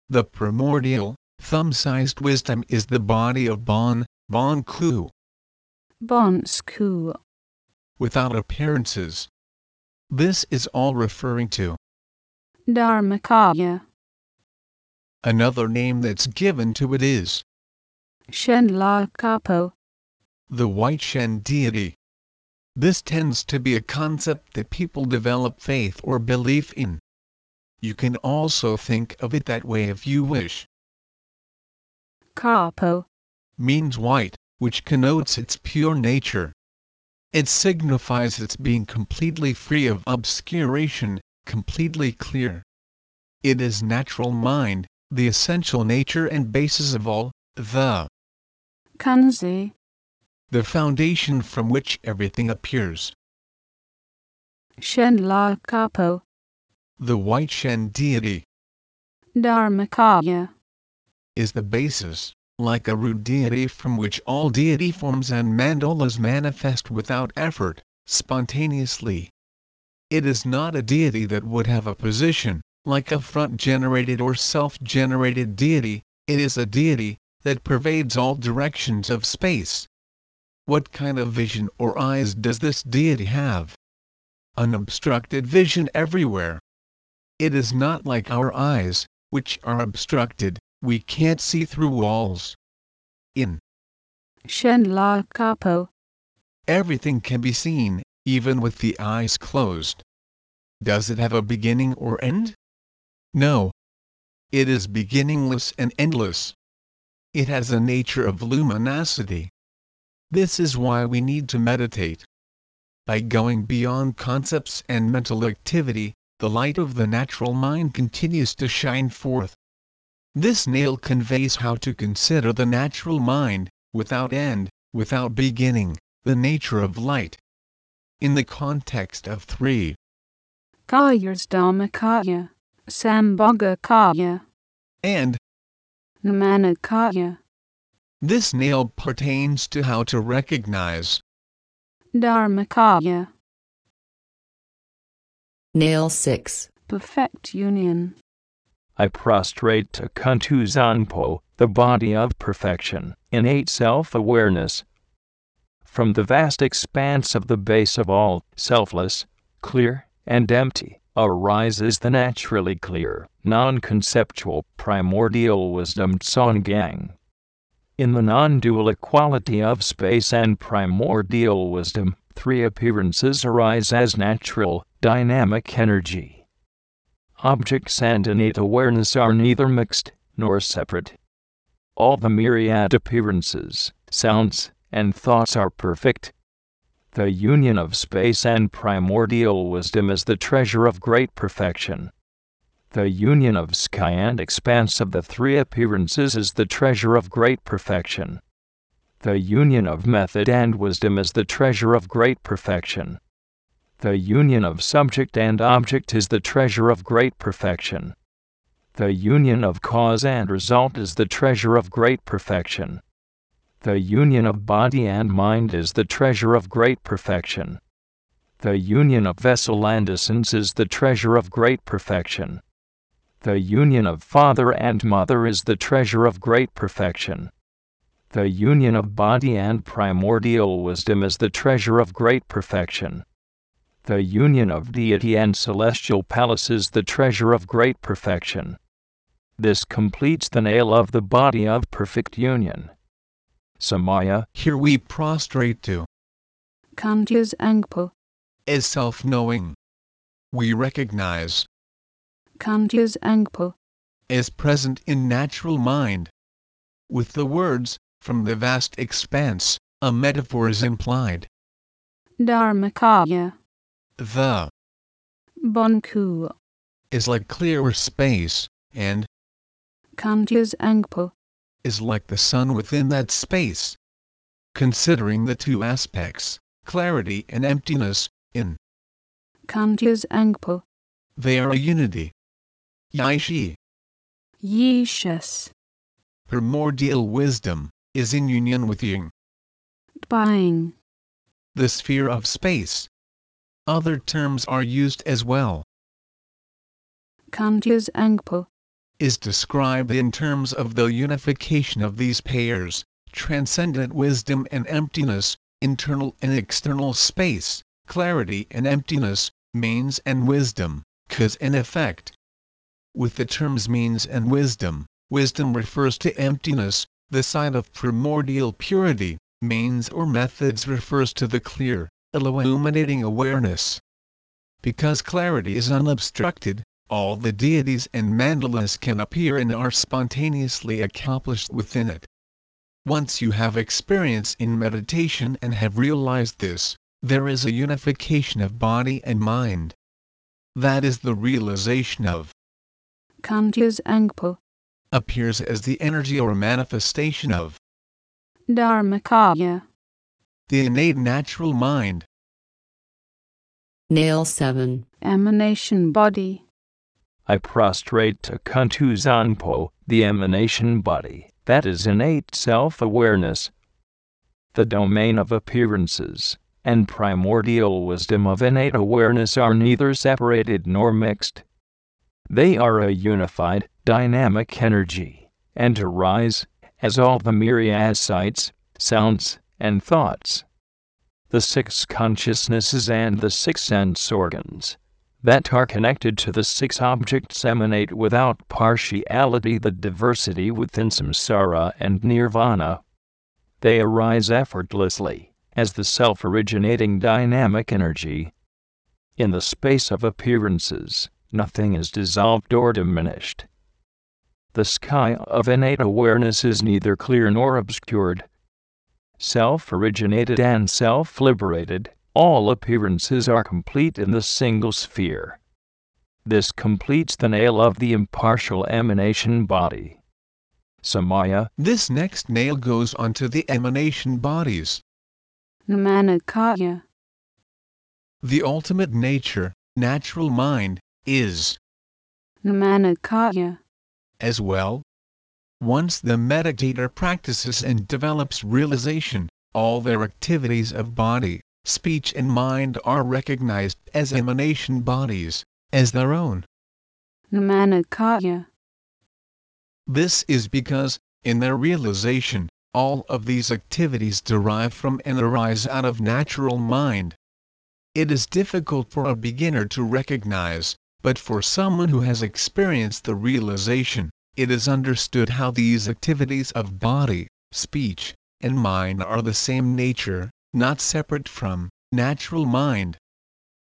The primordial, thumb sized wisdom is the body of Bon, Bon Ku, Bonsku. without appearances. This is all referring to Dharmakaya. another name that's given to it is Shenla Kapo. the White Shen deity. This tends to be a concept that people develop faith or belief in. You can also think of it that way if you wish. Kapo. Means white, which connotes its pure nature. It signifies its being completely free of obscuration, completely clear. It is natural mind, the essential nature and basis of all, the, Kanzi. the foundation from which everything appears. Shenla Kapo. The White Shen deity Dharmakaya. is the basis, like a root deity from which all deity forms and mandalas manifest without effort, spontaneously. It is not a deity that would have a position, like a front generated or self generated deity, it is a deity that pervades all directions of space. What kind of vision or eyes does this deity have? Unobstructed vision everywhere. It is not like our eyes, which are obstructed, we can't see through walls. In Shenla Kapo. everything can be seen, even with the eyes closed. Does it have a beginning or end? No. It is beginningless and endless. It has a nature of luminosity. This is why we need to meditate. By going beyond concepts and mental activity, the light of the natural mind continues to shine forth. This nail conveys how to consider the natural mind, without end, without beginning, the nature of light. In the context of 3, Kayas Dharmakaya. Sambhogakaya. and Namanakaya. this nail pertains to how to recognize Dharmakaya. Nail 6. Perfect union. I prostrate to Kuntu Zangpo, the body of perfection, innate self awareness. From the vast expanse of the base of all, selfless, clear, and empty, arises the naturally clear, non conceptual, primordial wisdom Tsongang. In the non dual equality of space and primordial wisdom, three appearances arise as natural, dynamic energy. Objects and innate awareness are neither mixed nor separate. All the myriad appearances, sounds, and thoughts are perfect. The union of space and primordial wisdom is the treasure of great perfection. The union of sky and expanse of the three appearances is the treasure of great perfection. The union of method and wisdom is the treasure of great perfection. The union of subject and object is the treasure of great perfection. The union of cause and result is the treasure of great perfection. The union of body and mind is the treasure of great perfection. The union of vessel and essence is the treasure of great perfection. The union of father and mother is the treasure of great perfection. The union of body and primordial wisdom is the treasure of great perfection. The union of deity and celestial palaces, the treasure of great perfection. This completes the nail of the body of perfect union. Samaya, Here we prostrate to, Kuntu Zangpo, as self-knowing. We recognize, Kuntu Zangpo, as present in natural mind. With the words, from the vast expanse, a metaphor is implied. Dharmakaya, The Bonku, is like clearer space, and Kuntu Zangpo, is like the sun within that space. Considering the two aspects, clarity and emptiness, in Kuntu Zangpo, they are a unity. Yaishi, Yishas, primordial wisdom, is in union with Ying, Dbying, the sphere of space. Other terms are used as well, Kuntu Zangpo, is described in terms of the unification of these pairs, transcendent wisdom and emptiness, internal and external space, clarity and emptiness, means and wisdom, cause and effect. With the terms means and wisdom, wisdom refers to emptiness, the side of primordial purity, means or methods refers to the clear, illuminating awareness. Because clarity is unobstructed, all the deities and mandalas can appear and are spontaneously accomplished within it. Once you have experience in meditation and have realized this, there is a unification of body and mind. That is the realization of, Kuntu Zangpo, appears as the energy or manifestation of, Dharmakaya, the innate natural mind. Nail 7. Emanation Body, I prostrate to Kuntu Zangpo, the emanation body, that is innate self awareness. The domain of appearances and primordial wisdom of innate awareness are neither separated nor mixed. They are a unified, dynamic energy, and arise as all the myriad sights, sounds, and thoughts. The six consciousnesses and the six sense organs that are connected to the six objects emanate without partiality the diversity within samsara and nirvana. They arise effortlessly as the self originating dynamic energy. In the space of appearances, nothing is dissolved or diminished. The sky of innate awareness is neither clear nor obscured. Self originated and self liberated, all appearances are complete in the single sphere. This completes the nail of the impartial emanation body. Samaya, This next nail goes onto the emanation bodies. Namanakaya, The ultimate nature, natural mind, is, Namanakaya, as well. Once the meditator practices and develops realization, all their activities of body, speech and mind are recognized as emanation bodies, as their own. Namanakaya, This is because, in their realization, all of these activities derive from and arise out of natural mind. It is difficult for a beginner to recognize, but for someone who has experienced the realization, it is understood how these activities of body, speech, and mind are the same nature, not separate from natural mind.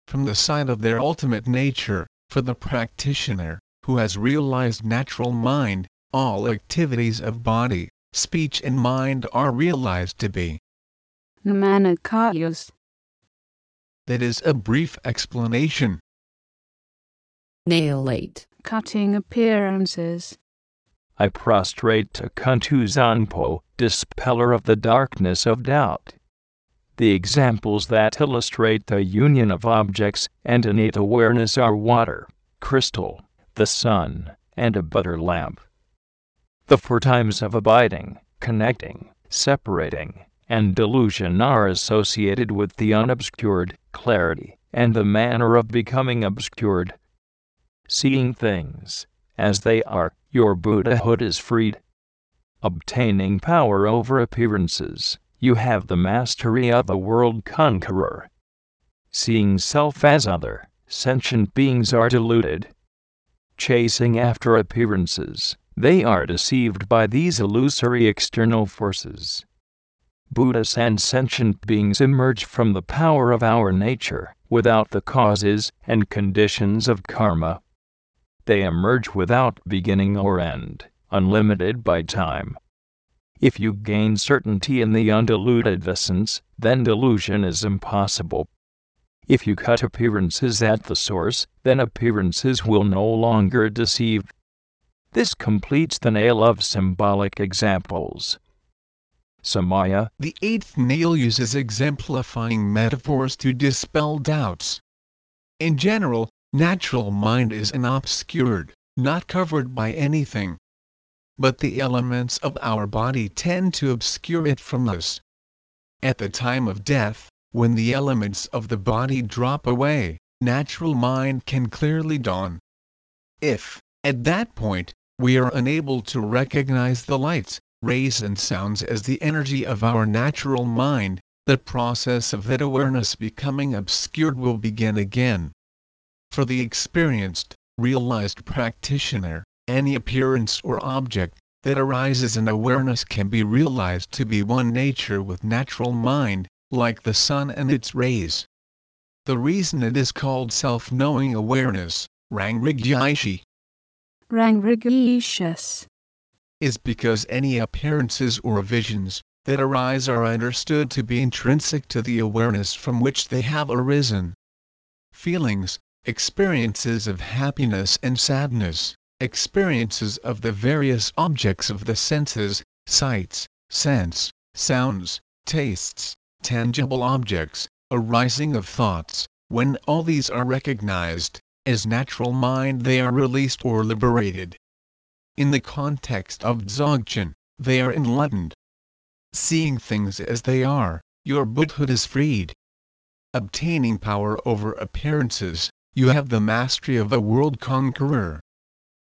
From the side of their ultimate nature, for the practitioner, who has realized natural mind, all activities of body, speech and mind are realized to be. Namanakayas, That is a brief explanation. Nail 8. Cutting Appearances, I prostrate to Kuntu Zangpo, dispeller of the darkness of doubt. The examples that illustrate the union of objects and innate awareness are water, crystal, the sun, and a butter lamp. The four times of abiding, connecting, separating, and delusion are associated with the unobscured clarity and the manner of becoming obscured. Seeing things as they are, your Buddhahood is freed. Obtaining power over appearances, you have the mastery of a world conqueror. Seeing self as other, sentient beings are deluded. Chasing after appearances, they are deceived by these illusory external forces. Buddhas and sentient beings emerge from the power of our nature, without the causes and conditions of karma. They emerge without beginning or end, unlimited by time. If you gain certainty in the undiluted essence, then delusion is impossible. If you cut appearances at the source, then appearances will no longer deceive. This completes the nail of symbolic examples. Samaya, The eighth nail uses exemplifying metaphors to dispel doubts. In general, natural mind is unobscured, not covered by anything. But the elements of our body tend to obscure it from us. At the time of death, when the elements of the body drop away, natural mind can clearly dawn. If, at that point, we are unable to recognize the lights, rays and sounds as the energy of our natural mind, the process of that awareness becoming obscured will begin again. For the experienced, realized practitioner, any appearance or object that arises in awareness can be realized to be one nature with natural mind, like the sun and its rays. The reason it is called self-knowing awareness, Rangrigyaishi, Rangrigieshus. is because any appearances or visions that arise are understood to be intrinsic to the awareness from which they have arisen. Feelings, experiences of happiness and sadness, experiences of the various objects of the senses, sights, scents, sounds, tastes, tangible objects, arising of thoughts, when all these are recognized, as natural mind they are released or liberated. In the context of Dzogchen, they are enlightened. Seeing things as they are, your Buddhahood is freed. Obtaining power over appearances, you have the mastery of a world conqueror.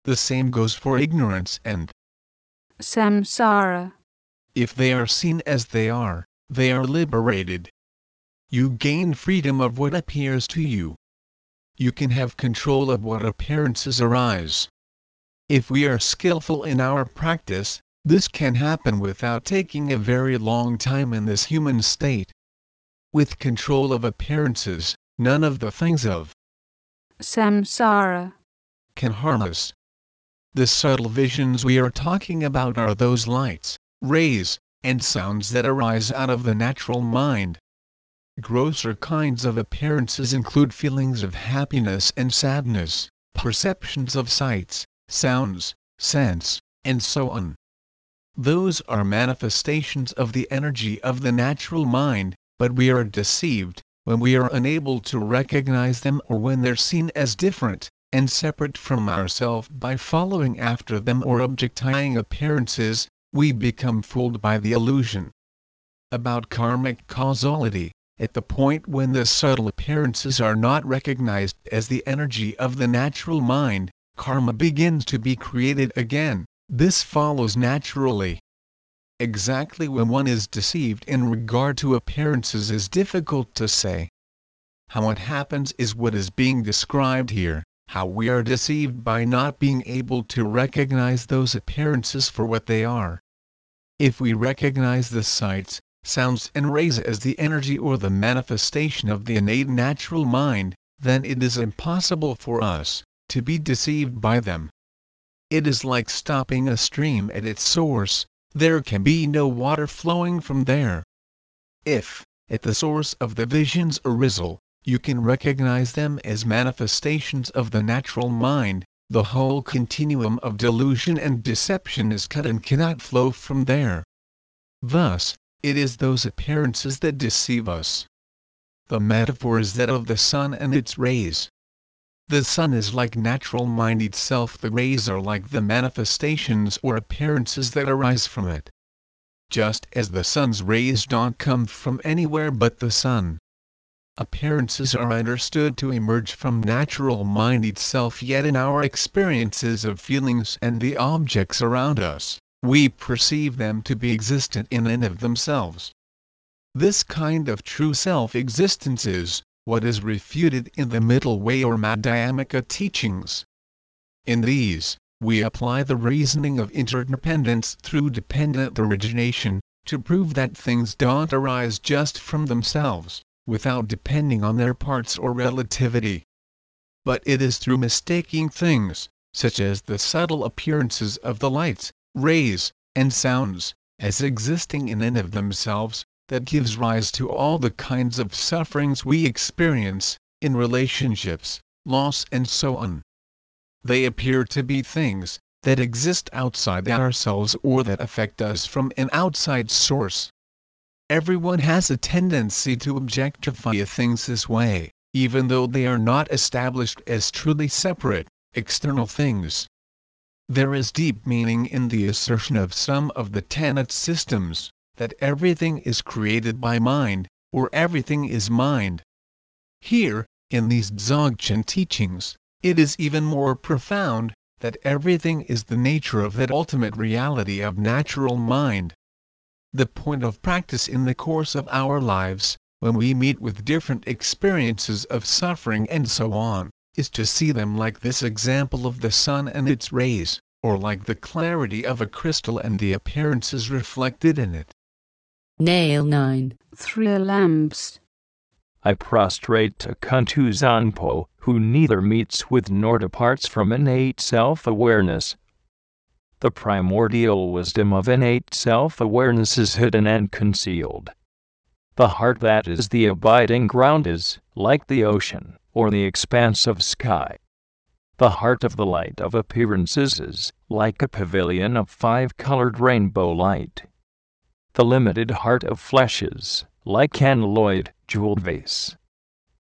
The same goes for ignorance and, Samsara. if they are seen as they are, they are liberated. You gain freedom of what appears to you. You can have control of what appearances arise. If we are skillful in our practice, this can happen without taking a very long time in this human state. With control of appearances, none of the things of Samsara. can harm us. The subtle visions we are talking about are those lights, rays, and sounds that arise out of the natural mind. Grosser kinds of appearances include feelings of happiness and sadness, perceptions of sights, sounds, scents, and so on. Those are manifestations of the energy of the natural mind, but we are deceived when we are unable to recognize them or when they're seen as different and separate from ourselves by following after them or objectifying appearances, we become fooled by the illusion. About karmic causality, at the point when the subtle appearances are not recognized as the energy of the natural mind, karma begins to be created again. This follows naturally. Exactly when one is deceived in regard to appearances is difficult to say. How it happens is what is being described here, how we are deceived by not being able to recognize those appearances for what they are. If we recognize the sights, sounds and rays as the energy or the manifestation of the innate natural mind, then it is impossible for us to be deceived by them. It is like stopping a stream at its source, there can be no water flowing from there. If, at the source of the visions arisal, you can recognize them as manifestations of the natural mind, the whole continuum of delusion and deception is cut and cannot flow from there. Thus, it is those appearances that deceive us. The metaphor is that of the sun and its rays. The sun is like natural mind itself the rays are like the manifestations or appearances that arise from it. Just as the sun's rays don't come from anywhere but the sun. Appearances are understood to emerge from natural mind itself yet in our experiences of feelings and the objects around us, we perceive them to be existent in and of themselves. This kind of true self-existence is, what is refuted in the middle way or Madhyamaka teachings. In these, we apply the reasoning of interdependence through dependent origination, to prove that things don't arise just from themselves, without depending on their parts or relativity. But it is through mistaking things, such as the subtle appearances of the lights, rays, and sounds, as existing in and of themselves, that gives rise to all the kinds of sufferings we experience, in relationships, loss and so on. They appear to be things that exist outside ourselves or that affect us from an outside source. Everyone has a tendency to objectify things this way, even though they are not established as truly separate, external things. There is deep meaning in the assertion of some of the tenet systems, that everything is created by mind, or everything is mind. Here, in these Dzogchen teachings, it is even more profound, that everything is the nature of that ultimate reality of natural mind. The point of practice in the course of our lives, when we meet with different experiences of suffering and so on, is to see them like this example of the sun and its rays, or like the clarity of a crystal and the appearances reflected in it. Nail 9. Three lamps. I prostrate to Kuntu Zangpo, who neither meets with nor departs from innate self awareness. The primordial wisdom of innate self awareness is hidden and concealed. The heart that is the abiding ground is, like the ocean, or the expanse of sky. The heart of the light of appearances is, like a pavilion of five colored rainbow light. The limited heart of flesh is, like an alloyed, jeweled vase.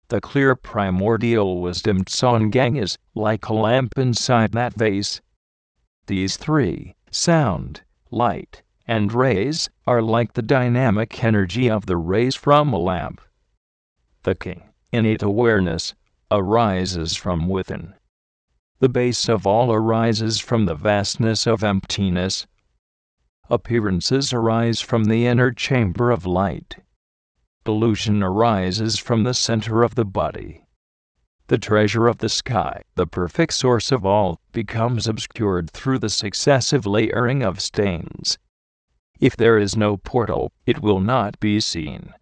The clear primordial wisdom Tsongang is, like a lamp inside that vase. These three, sound, light, and rays, are like the dynamic energy of the rays from a lamp. The king, innate awareness, arises from within. The base of all arises from the vastness of emptiness, appearances arise from the inner chamber of light. Illusion arises from the center of the body. The treasure of the sky, the perfect source of all, becomes obscured through the successive layering of stains. If there is no portal, it will not be seen.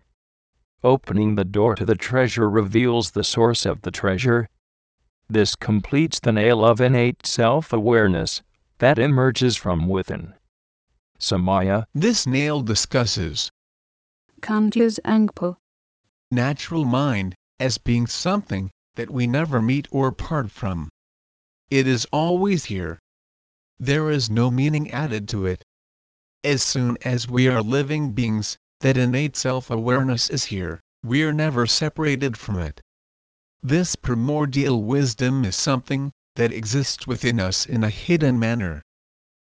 Opening the door to the treasure reveals the source of the treasure. This completes the nail of innate self awareness that emerges from within. Samaya. This nail discusses Kuntu Zangpo. natural mind as being something that we never meet or part from. It is always here. There is no meaning added to it. As soon as we are living beings, that innate self awareness is here, we are never separated from it. This primordial wisdom is something that exists within us in a hidden manner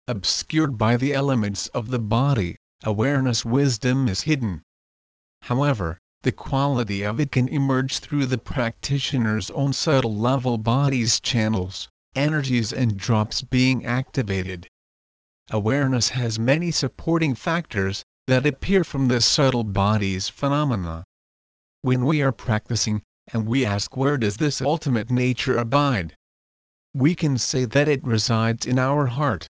obscured by the elements of the body, awareness wisdom is hidden. However, the quality of it can emerge through the practitioner's own subtle level body's channels, energies and drops being activated. Awareness has many supporting factors that appear from the subtle body's phenomena. When we are practicing, and we ask where does this ultimate nature abide? We can say that it resides in our heart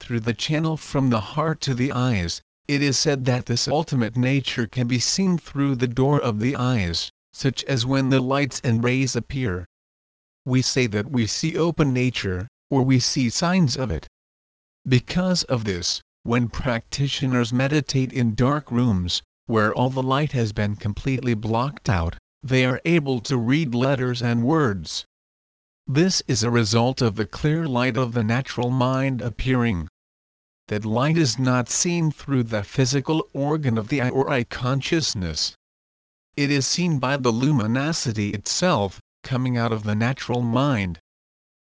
through the channel from the heart to the eyes, it is said that this ultimate nature can be seen through the door of the eyes, such as when the lights and rays appear. We say that we see open nature, or we see signs of it. Because of this, when practitioners meditate in dark rooms, where all the light has been completely blocked out, they are able to read letters and words. This is a result of the clear light of the natural mind appearing. That light is not seen through the physical organ of the eye or eye consciousness. It is seen by the luminosity itself, coming out of the natural mind.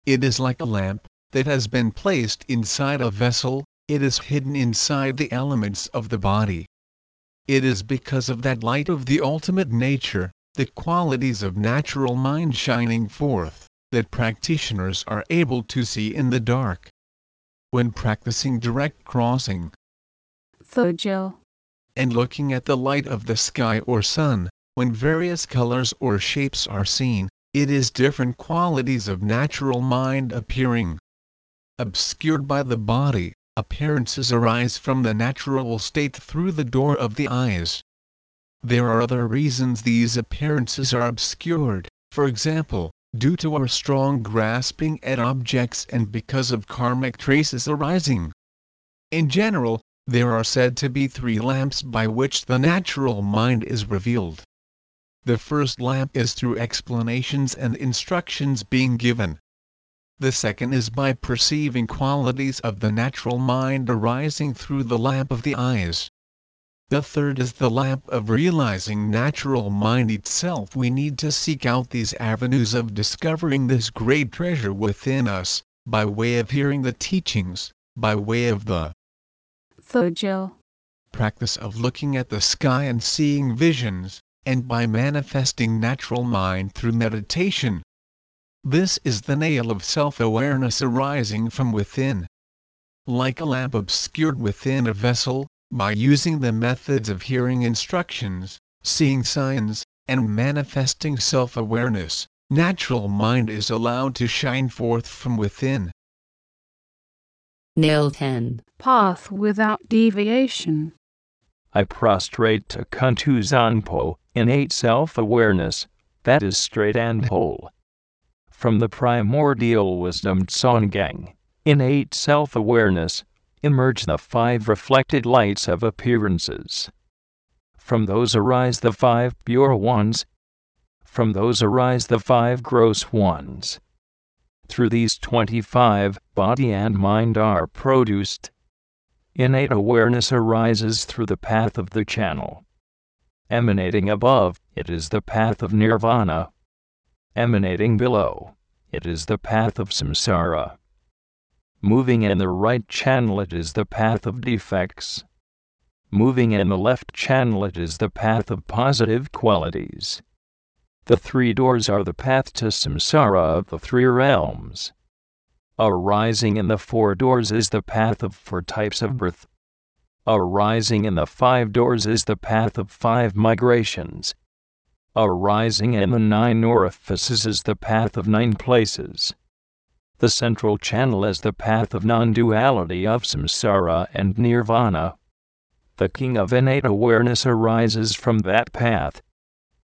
It is like a lamp that has been placed inside a vessel, it is hidden inside the elements of the body. It is because of that light of the ultimate nature, the qualities of natural mind shining forth, that practitioners are able to see in the dark. When practicing direct crossing, Thojil. and looking at the light of the sky or sun, when various colors or shapes are seen, it is different qualities of natural mind appearing. Obscured by the body, appearances arise from the natural state through the door of the eyes. There are other reasons these appearances are obscured, for example, due to our strong grasping at objects and because of karmic traces arising. In general, there are said to be three lamps by which the natural mind is revealed. The first lamp is through explanations and instructions being given. The second is by perceiving qualities of the natural mind arising through the lamp of the eyes. The third is the lamp of realizing natural mind itself. We need to seek out these avenues of discovering this great treasure within us, by way of hearing the teachings, by way of the Thogal. practice of looking at the sky and seeing visions, and by manifesting natural mind through meditation. This is the nail of self awareness arising from within. Like a lamp obscured within a vessel, by using the methods of hearing instructions, seeing signs, and manifesting self awareness, natural mind is allowed to shine forth from within. Nail 10. Path without deviation. I prostrate to Kuntu Zangpo, innate self awareness, that is straight and whole. From the primordial wisdom Tsongang, innate self awareness, emerge the five reflected lights of appearances. From those arise the five pure ones. From those arise the five gross ones. Through these 25, body and mind are produced. Innate awareness arises through the path of the channel. Emanating above, it is the path of nirvana. Emanating below, it is the path of samsara. Moving in the right channel, it is the path of defects. Moving in the left channel, it is the path of positive qualities. The three doors are the path to samsara of the three realms. Arising in the four doors is the path of four types of birth. Arising in the five doors is the path of five migrations. Arising in the nine orifices is the path of nine places. The central channel is the path of non duality of samsara and nirvana. The king of innate awareness arises from that path.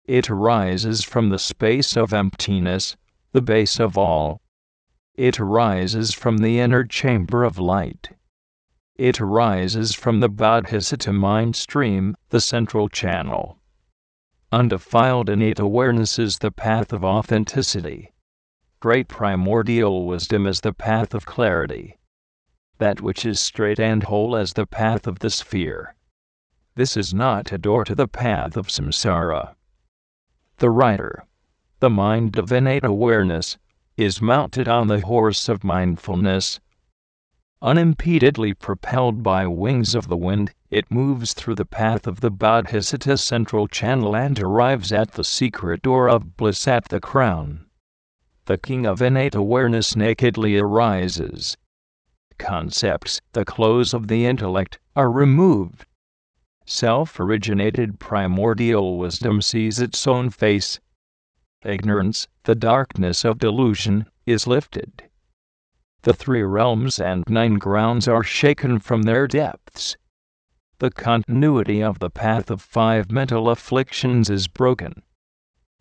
It arises from the space of emptiness, the base of all. It arises from the inner chamber of light. It arises from the Bodhisattva mind stream, the central channel. Undefiled innate awareness is the path of authenticity. Great primordial wisdom is the path of clarity. That which is straight and whole is the path of the sphere. This is not a door to the path of samsara. The rider, the mind of innate awareness, is mounted on the horse of mindfulness. Unimpededly propelled by wings of the wind, it moves through the path of the Bodhisattva central channel and arrives at the secret door of bliss at the crown. The king of innate awareness nakedly arises. Concepts, the clothes of the intellect, are removed. Self originated primordial wisdom sees its own face. Ignorance, the darkness of delusion, is lifted. The three realms and nine grounds are shaken from their depths. The continuity of the path of five mental afflictions is broken.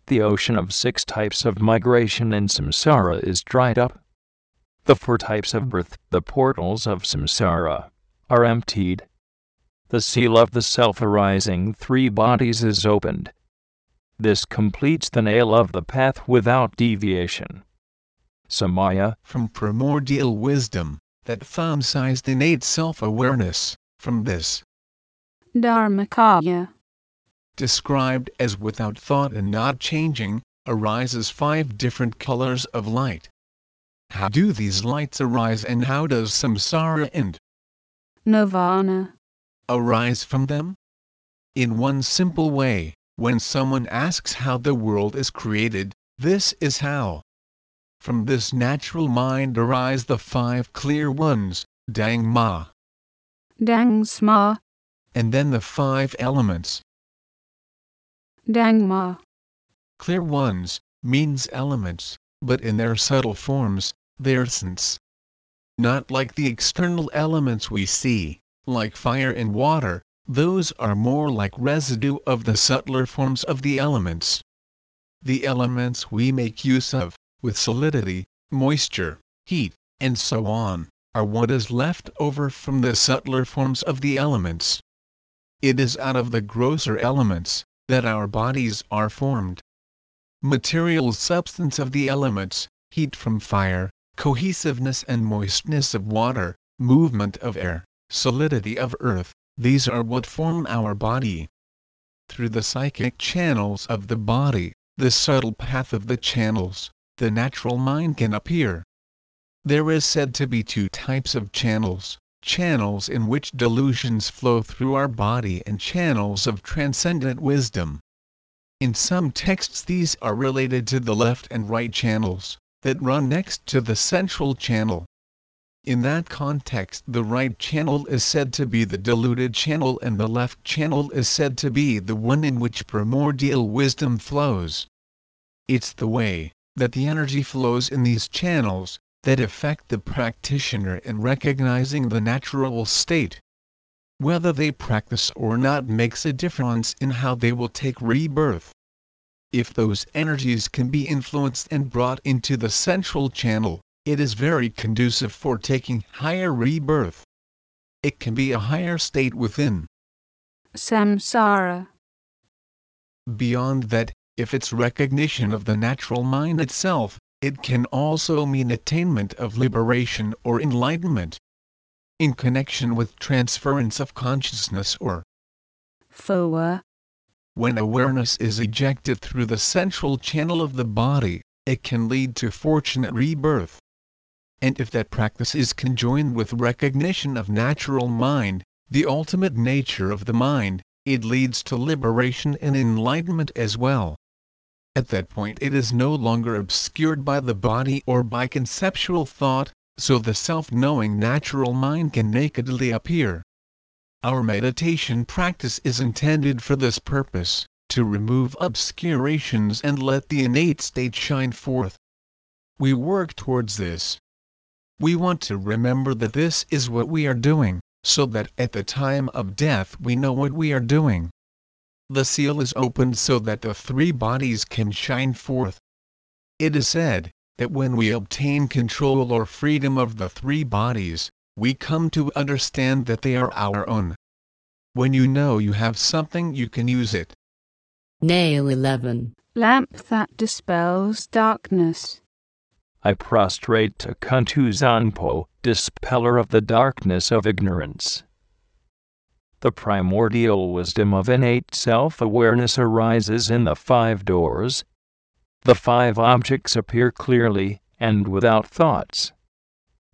The ocean of six types of migration in samsara is dried up. The four types of birth, the portals of samsara, are emptied. The seal of the self arising three bodies is opened. This completes the nail of the path without deviation. Samaya, from primordial wisdom, that thumb-sized innate self-awareness, from this, Dharmakaya. Described as without thought and not changing, arises five different colors of light. How do these lights arise and how does samsara end? Nirvana. arise from them? In one simple way, when someone asks how the world is created, this is how. From this natural mind arise the five clear ones, Dang Ma, Dang Sma. and then the five elements. Dang Ma. Clear ones means elements, but in their subtle forms, their sense. Not like the external elements we see, like fire and water, those are more like residue of the subtler forms of the elements. The elements we make use of, with solidity, moisture, heat, and so on, are what is left over from the subtler forms of the elements. It is out of the grosser elements that our bodies are formed. Material substance of the elements, heat from fire, cohesiveness and moistness of water, movement of air, solidity of earth, these are what form our body. Through the psychic channels of the body, the subtle path of the channels, the natural mind can appear. There is said to be two types of channels channels in which delusions flow through our body and channels of transcendent wisdom. In some texts, these are related to the left and right channels that run next to the central channel. In that context, the right channel is said to be the deluded channel, and the left channel is said to be the one in which primordial wisdom flows. It's the way that the energy flows in these channels that affect the practitioner in recognizing the natural state. Whether they practice or not makes a difference in how they will take rebirth. If those energies can be influenced and brought into the central channel, it is very conducive for taking higher rebirth. It can be a higher state within. Samsara. Beyond that, if it's recognition of the natural mind itself, it can also mean attainment of liberation or enlightenment. In connection with transference of consciousness or Phowa. when awareness is ejected through the central channel of the body, it can lead to fortunate rebirth. And if that practice is conjoined with recognition of natural mind, the ultimate nature of the mind, it leads to liberation and enlightenment as well. At that point, it is no longer obscured by the body or by conceptual thought, so the self knowing natural mind can nakedly appear. Our meditation practice is intended for this purpose to remove obscurations and let the innate state shine forth. We work towards this. We want to remember that this is what we are doing, so that at the time of death we know what we are doing. The seal is opened so that the three bodies can shine forth. It is said that when we obtain control or freedom of the three bodies, we come to understand that they are our own. When you know you have something, you can use it. Nail 11. Lamp that dispels darkness. I prostrate to Kuntu Zangpo, dispeller of the darkness of ignorance. The primordial wisdom of innate self awareness arises in the five doors. The five objects appear clearly and without thoughts.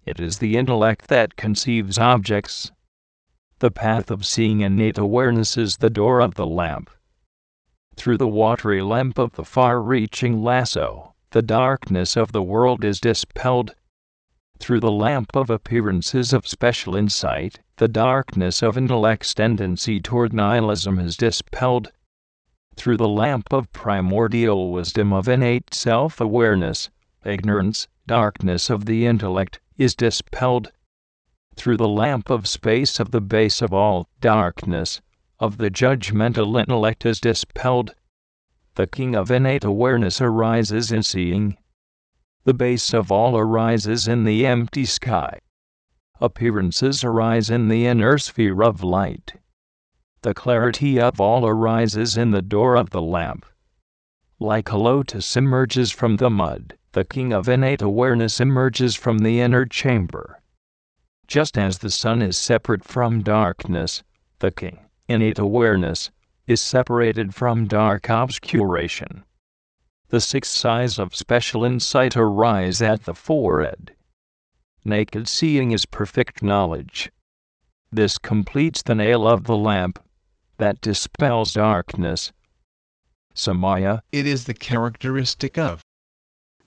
It is the intellect that conceives objects. The path of seeing innate awareness is the door of the lamp. Through the watery lamp of the far reaching lasso, the darkness of the world is dispelled. Through the lamp of appearances of special insight, the darkness of intellect's tendency toward nihilism is dispelled. Through the lamp of primordial wisdom of innate self awareness, ignorance, darkness of the intellect, is dispelled. Through the lamp of space of the base of all darkness, of the judgmental intellect is dispelled. The king of innate awareness arises in seeing. The base of all arises in the empty sky. Appearances arise in the inner sphere of light. The clarity of all arises in the door of the lamp. Like a lotus emerges from the mud, the king of innate awareness emerges from the inner chamber. Just as the sun is separate from darkness, the king, innate awareness, is separated from dark obscuration. The six eyes of special insight arise at the forehead. Naked seeing is perfect knowledge. This completes the nail of the lamp that dispels darkness. Samaya, It is the characteristic of,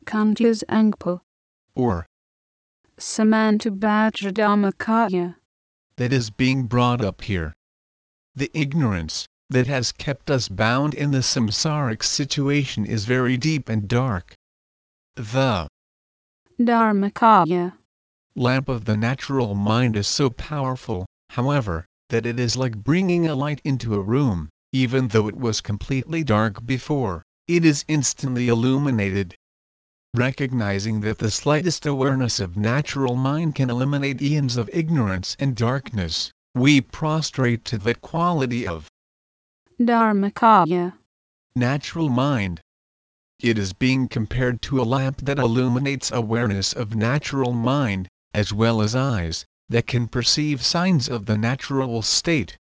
Kuntu Zangpo. or, Samantubhadradharmakaya. that is being brought up here. The ignorance that has kept us bound in the samsaric situation is very deep and dark. The Dharmakaya. lamp of the natural mind is so powerful, however, that it is like bringing a light into a room, even though it was completely dark before, it is instantly illuminated. Recognizing that the slightest awareness of natural mind can eliminate eons of ignorance and darkness, we prostrate to that quality of Dharmakaya. natural mind. It is being compared to a lamp that illuminates awareness of natural mind, as well as eyes that can perceive signs of the natural state.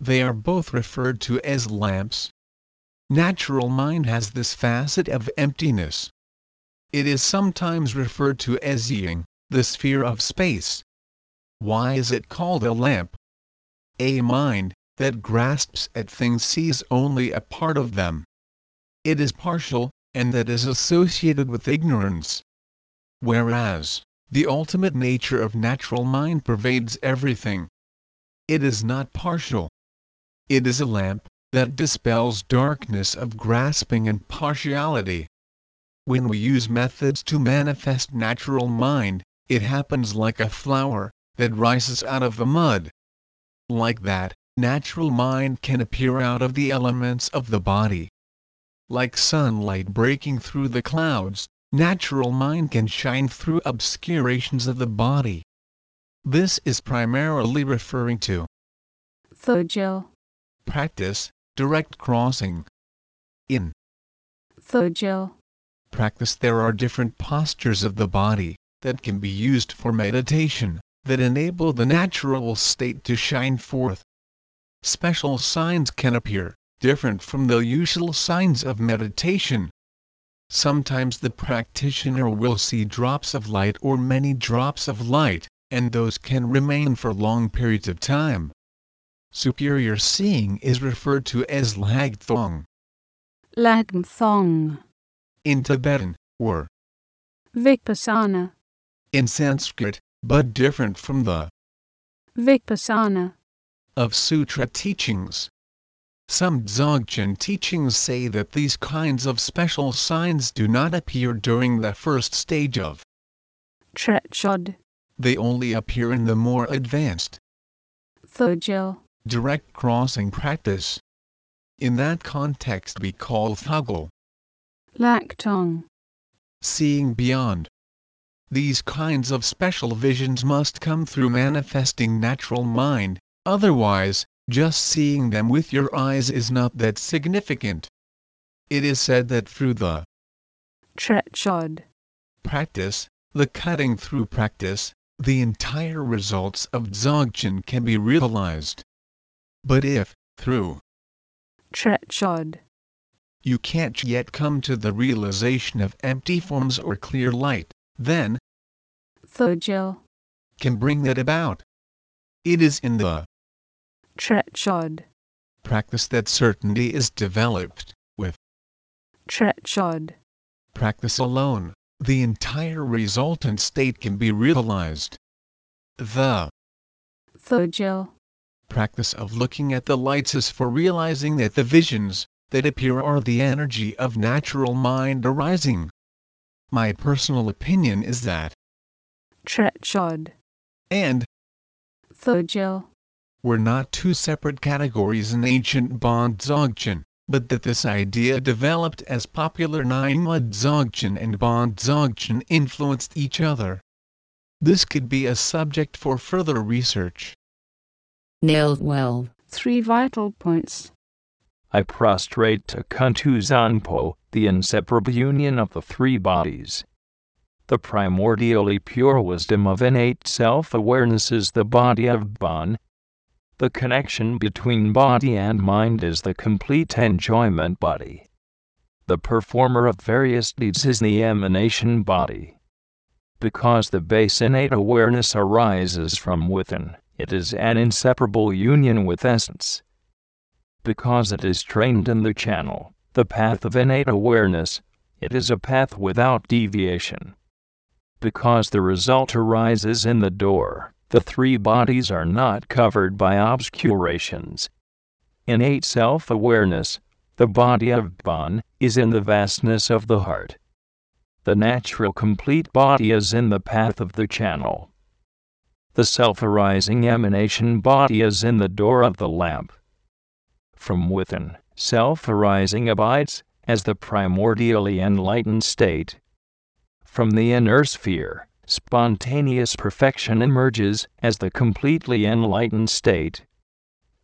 They are both referred to as lamps. Natural mind has this facet of emptiness. It is sometimes referred to as ying, the sphere of space. Why is it called a lamp? A mind that grasps at things sees only a part of them. It is partial, and that is associated with ignorance. Whereas, the ultimate nature of natural mind pervades everything. It is not partial. It is a lamp that dispels darkness of grasping and partiality. When we use methods to manifest natural mind, it happens like a flower that rises out of the mud. Like that, natural mind can appear out of the elements of the body. Like sunlight breaking through the clouds, natural mind can shine through obscurations of the body. This is primarily referring to Thogal. practice, direct crossing. In Thogal. practice, there are different postures of the body that can be used for meditation that enable the natural state to shine forth. Special signs can appear, different from the usual signs of meditation. Sometimes the practitioner will see drops of light or many drops of light, and those can remain for long periods of time. Superior seeing is referred to as lhagthong Lagmthong. in Tibetan, or Vipassana. in Sanskrit, but different from the Vipassana. Of sutra teachings. Some Dzogchen teachings say that these kinds of special signs do not appear during the first stage of, Trechod. they only appear in the more advanced, Thogal. direct crossing practice. In that context we call Thogal, Lactong. seeing beyond. These kinds of special visions must come through manifesting natural mind, otherwise, just seeing them with your eyes is not that significant. It is said that through the Trechod. practice, the cutting through practice, the entire results of Dzogchen can be realized. But if, through, Trechod. you can't yet come to the realization of empty forms or clear light, then, Thogal. can bring that about. It is in the Trechod. practice that certainty is developed, with Trechod. practice alone, the entire resultant state can be realized. The Thogal. practice of looking at the lights is for realizing that the visions that appear are the energy of natural mind arising. My personal opinion is that, Trechod. and, Thogal. Were not two separate categories in ancient Bon Dzogchen, but that this idea developed as popular Nyingma Dzogchen and Bon Dzogchen influenced each other. This could be a subject for further research. Nail 12. Three vital points. I prostrate to Kuntu Zangpo, the inseparable union of the three bodies. The primordially pure wisdom of innate self awareness is the body of Bon. The connection between body and mind is the complete enjoyment body. The performer of various deeds is the emanation body. Because the base innate awareness arises from within, it is an inseparable union with essence. Because it is trained in the channel, the path of innate awareness, it is a path without deviation. Because the result arises in the door, the three bodies are not covered by obscurations. Innate self awareness, the body of Bon, is in the vastness of the heart. The natural complete body is in the path of the channel. The self arising emanation body is in the door of the lamp. From within, self arising abides as the primordially enlightened state. From the inner sphere, spontaneous perfection emerges as the completely enlightened state.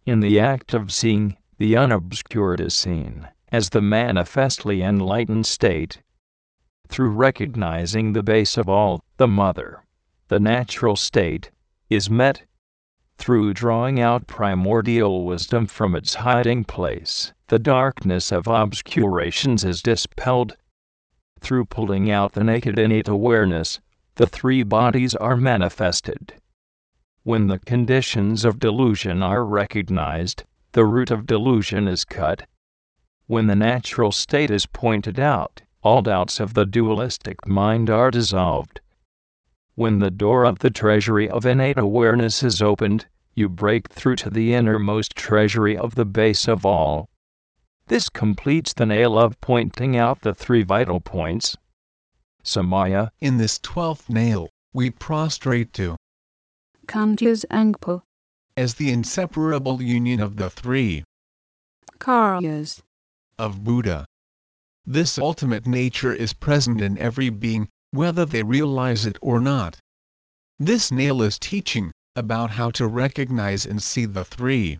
In the act of seeing, the unobscured is seen as the manifestly enlightened state. Through recognizing the base of all, the mother, the natural state, is met. Through drawing out primordial wisdom from its hiding place, the darkness of obscurations is dispelled. Through pulling out the naked innate awareness, the three bodies are manifested. When the conditions of delusion are recognized, the root of delusion is cut. When the natural state is pointed out, all doubts of the dualistic mind are dissolved. When the door of the treasury of innate awareness is opened, you break through to the innermost treasury of the base of all. This completes the nail of pointing out the three vital points. Samaya, In this twelfth nail, we prostrate to, Kuntu Zangpo, as the inseparable union of the three, Kayas, of Buddha. This ultimate nature is present in every being, whether they realize it or not. This nail is teaching about how to recognize and see the three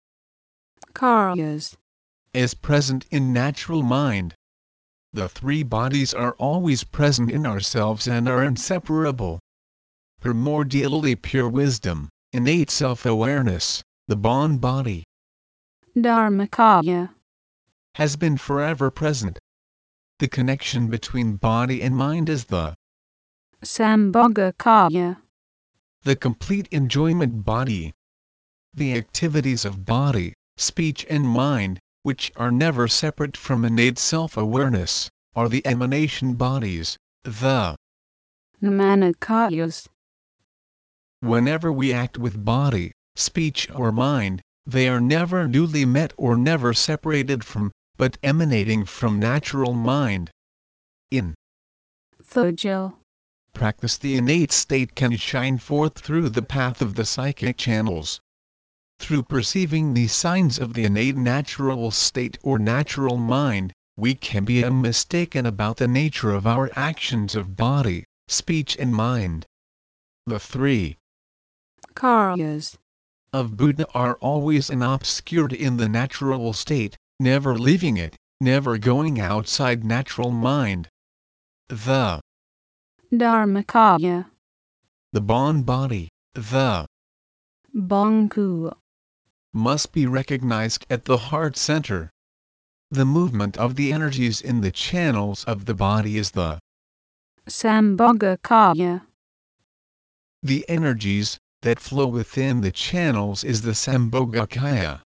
Kayas, as present in natural mind. The three bodies are always present in ourselves and are inseparable. Primordially pure wisdom, innate self awareness, the bond body, Dharmakaya, has been forever present. The connection between body and mind is the, Sambhogakaya, the complete enjoyment body. The activities of body, speech, and mind, which are never separate from innate self awareness, are the emanation bodies, the. Whenever we act with body, speech, or mind, they are never newly met or never separated from, but emanating from natural mind. In Thogal, practice, the innate state can shine forth through the path of the psychic channels. Through perceiving these signs of the innate natural state or natural mind, we can be unmistaken about the nature of our actions of body, speech, and mind. The three Kayas, of Buddha are always unobscured in the natural state, never leaving it, never going outside natural mind. The, Dharmakaya, the Bon body, the, Bonku, must be recognized at the heart center. The movement of the energies in the channels of the body is the, Sambhogakaya, the energies that flow within the channels is the Sambhogakaya.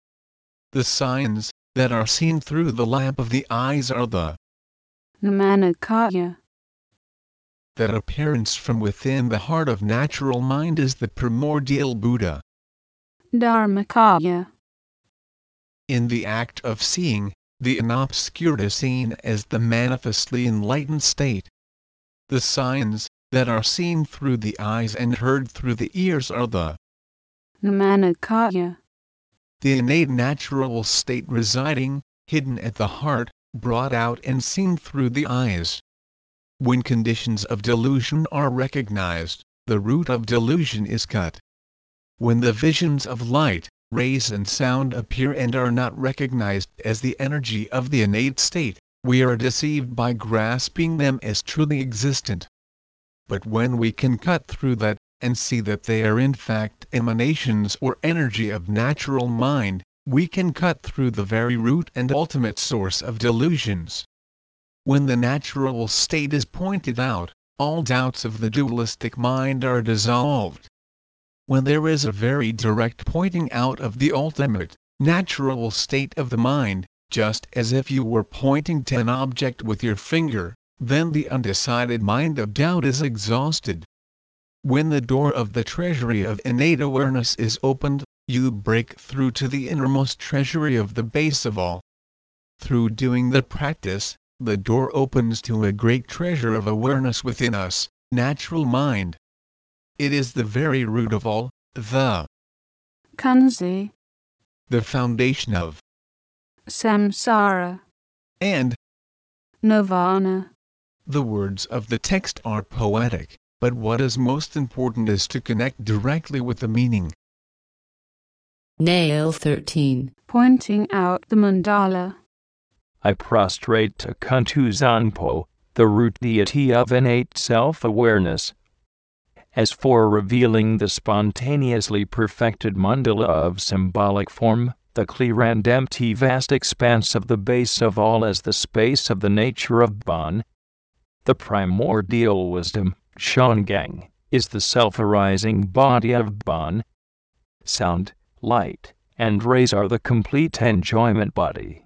The signs that are seen through the lamp of the eyes are the, Nirmanakaya, that appearance from within the heart of natural mind is the primordial Buddha. Dharmakaya, In the act of seeing, the unobscured is seen as the manifestly enlightened state. The signs that are seen through the eyes and heard through the ears are the, Nirmanakaya, the innate natural state residing, hidden at the heart, brought out and seen through the eyes. When conditions of delusion are recognized, the root of delusion is cut. When the visions of light, rays and sound appear and are not recognized as the energy of the innate state, we are deceived by grasping them as truly existent. But when we can cut through that, and see that they are in fact emanations or energy of natural mind, we can cut through the very root and ultimate source of delusions. When the natural state is pointed out, all doubts of the dualistic mind are dissolved. When there is a very direct pointing out of the ultimate, natural state of the mind, just as if you were pointing to an object with your finger, then the undecided mind of doubt is exhausted. When the door of the treasury of innate awareness is opened, you break through to the innermost treasury of the base of all. Through doing the practice, the door opens to a great treasure of awareness within us, natural mind. It is the very root of all, the, Kunzhi, the foundation of, Samsara, and, Nirvana. the words of the text are poetic, but what is most important is to connect directly with the meaning. Nail 13. Pointing out the mandala. I prostrate to Kuntu Zangpo, the root deity of innate self awareness. As for revealing the spontaneously perfected mandala of symbolic form, the clear and empty vast expanse of the base of all as the space of the nature of Bon, the primordial wisdom, Shangang, is the self arising body of Bon. Sound, light, and rays are the complete enjoyment body.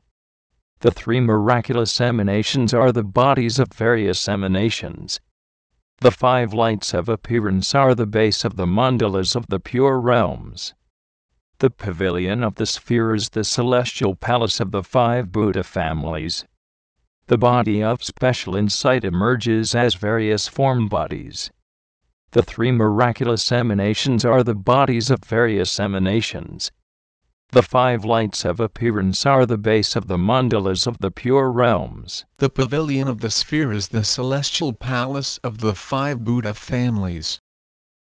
The three miraculous emanations are the bodies of various emanations. The five lights of appearance are the base of the mandalas of the pure realms. The pavilion of the sphere is the celestial palace of the five Buddha families. The body of special insight emerges as various form bodies. The three miraculous emanations are the bodies of various emanations. The five lights of appearance are the base of the mandalas of the pure realms. The pavilion of the sphere is the celestial palace of the five Buddha families.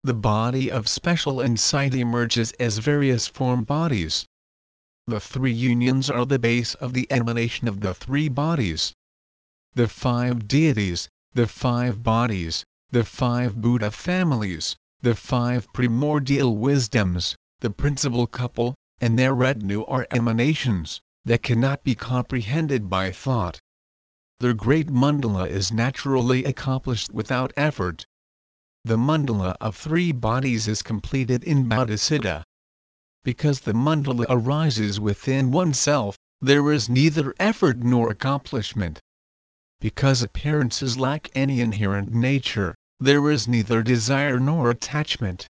The body of special insight emerges as various form bodies. The three unions are the base of the emanation of the three bodies. The five deities, the five bodies, the five Buddha families, the five primordial wisdoms, the principal couple, and their retinue are emanations that cannot be comprehended by thought. Their great mandala is naturally accomplished without effort. The mandala of three bodies is completed in Bodhicitta. Because the mandala arises within oneself, there is neither effort nor accomplishment. Because appearances lack any inherent nature, there is neither desire nor attachment.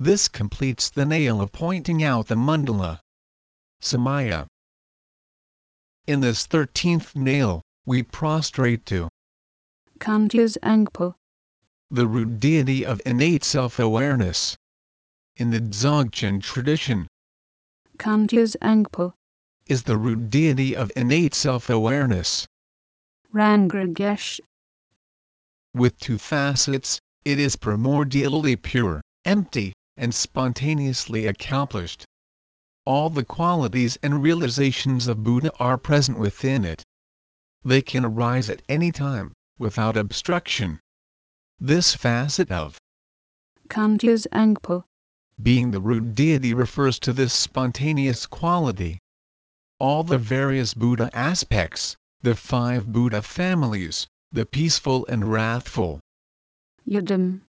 This completes the nail of pointing out the mandala. Samaya. In this thirteenth nail, we prostrate to Kuntu Zangpo, the root deity of innate self-awareness. In the Dzogchen tradition, Kuntu Zangpo, is the root deity of innate self-awareness. Rangragesh, With two facets, it is primordially pure, empty, and spontaneously accomplished. All the qualities and realizations of Buddha are present within it. They can arise at any time, without obstruction. This facet of Kuntu Zangpo, being the root deity refers to this spontaneous quality. All the various Buddha aspects, the five Buddha families, the peaceful and wrathful, Yidam,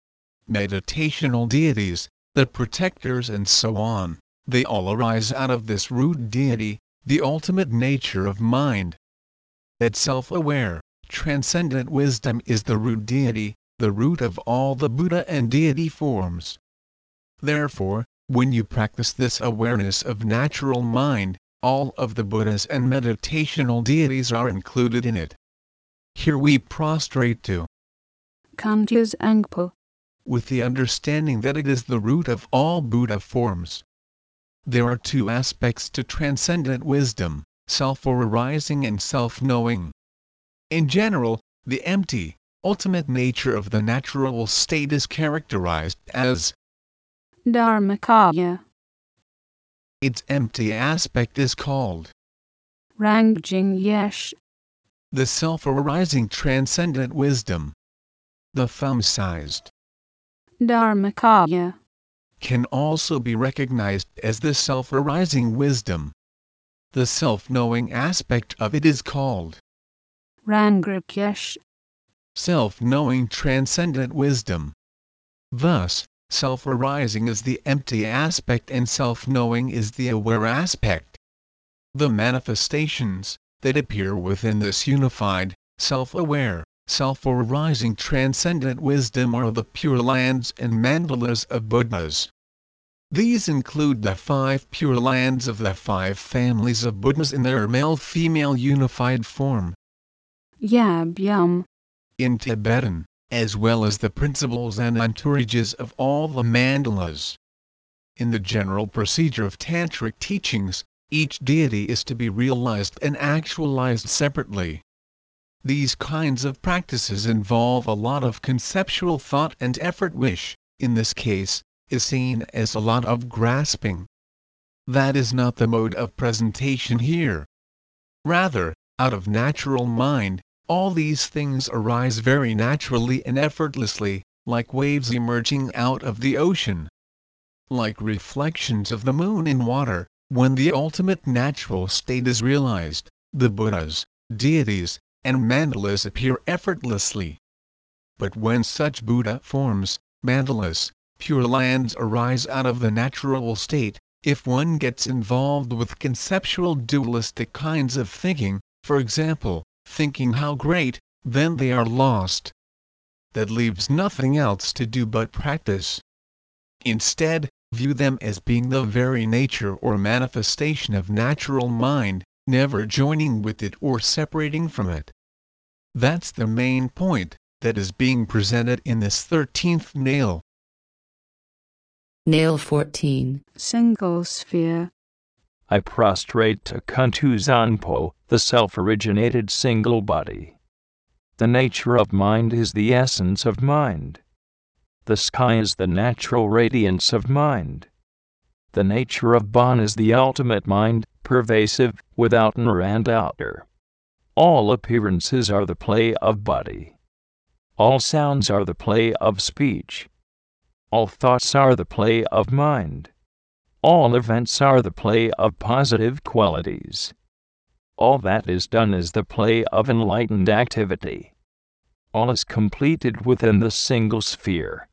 meditational deities, the protectors and so on, they all arise out of this root deity, the ultimate nature of mind. That self-aware, transcendent wisdom is the root deity, the root of all the Buddha and deity forms. Therefore, when you practice this awareness of natural mind, all of the Buddhas and meditational deities are included in it. Here we prostrate to, Kuntu Zangpo, with the understanding that it is the root of all Buddha forms. There are two aspects to transcendent wisdom self arising and self knowing. In general, the empty, ultimate nature of the natural state is characterized as Dharmakaya, its empty aspect is called Rangjung Yeshe, the self arising transcendent wisdom. The thumb sized Dharmakaya, can also be recognized as the self arising wisdom. The self knowing aspect of it is called Rangrakyesh. self-knowing transcendent wisdom. Thus, self-arising is the empty aspect and self-knowing is the aware aspect. The manifestations that appear within this unified, self-aware, self-arising transcendent wisdom are the pure lands and mandalas of Buddhas. These include the five pure lands of the five families of Buddhas in their male-female unified form Yab Yum. in Tibetan, as well as the principles and entourages of all the mandalas. In the general procedure of tantric teachings, each deity is to be realized and actualized separately. These kinds of practices involve a lot of conceptual thought and effort which, in this case, is seen as a lot of grasping. That is not the mode of presentation here. Rather, out of natural mind, all these things arise very naturally and effortlessly, like waves emerging out of the ocean. Like reflections of the moon in water, when the ultimate natural state is realized, the Buddhas, deities, and mandalas appear effortlessly. But when such Buddha forms, mandalas, pure lands arise out of the natural state, if one gets involved with conceptual dualistic kinds of thinking, for example, thinking how great, then they are lost. That leaves nothing else to do but practice. Instead, view them as being the very nature or manifestation of natural mind, never joining with it or separating from it. That's the main point that is being presented in this 13th nail. Nail 14. Single sphere. I prostrate to Kuntu Zangpo, the self originated single body. The nature of mind is the essence of mind. The sky is the natural radiance of mind. The nature of Bon is the ultimate mind, pervasive, without inner and outer. All appearances are the play of body. All sounds are the play of speech. All thoughts are the play of mind. All events are the play of positive qualities. All that is done is the play of enlightened activity. All is completed within the single sphere.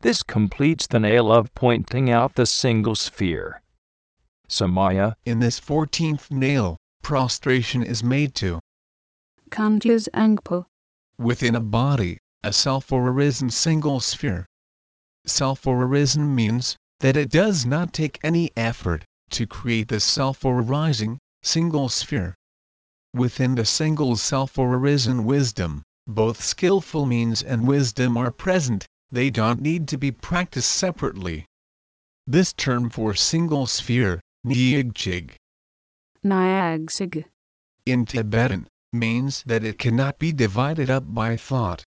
This completes the nail of pointing out the single sphere. Samaya, In this 14th nail, prostration is made to, Kuntu Zangpo. within a body, a self or arisen single sphere. Self or arisen means that it does not take any effort to create the self or arising single sphere. Within the single self or arisen wisdom, both skillful means and wisdom are present, they don't need to be practiced separately. This term for single sphere, Nyigchig, Nyagsig. in Tibetan, means that it cannot be divided up by thought.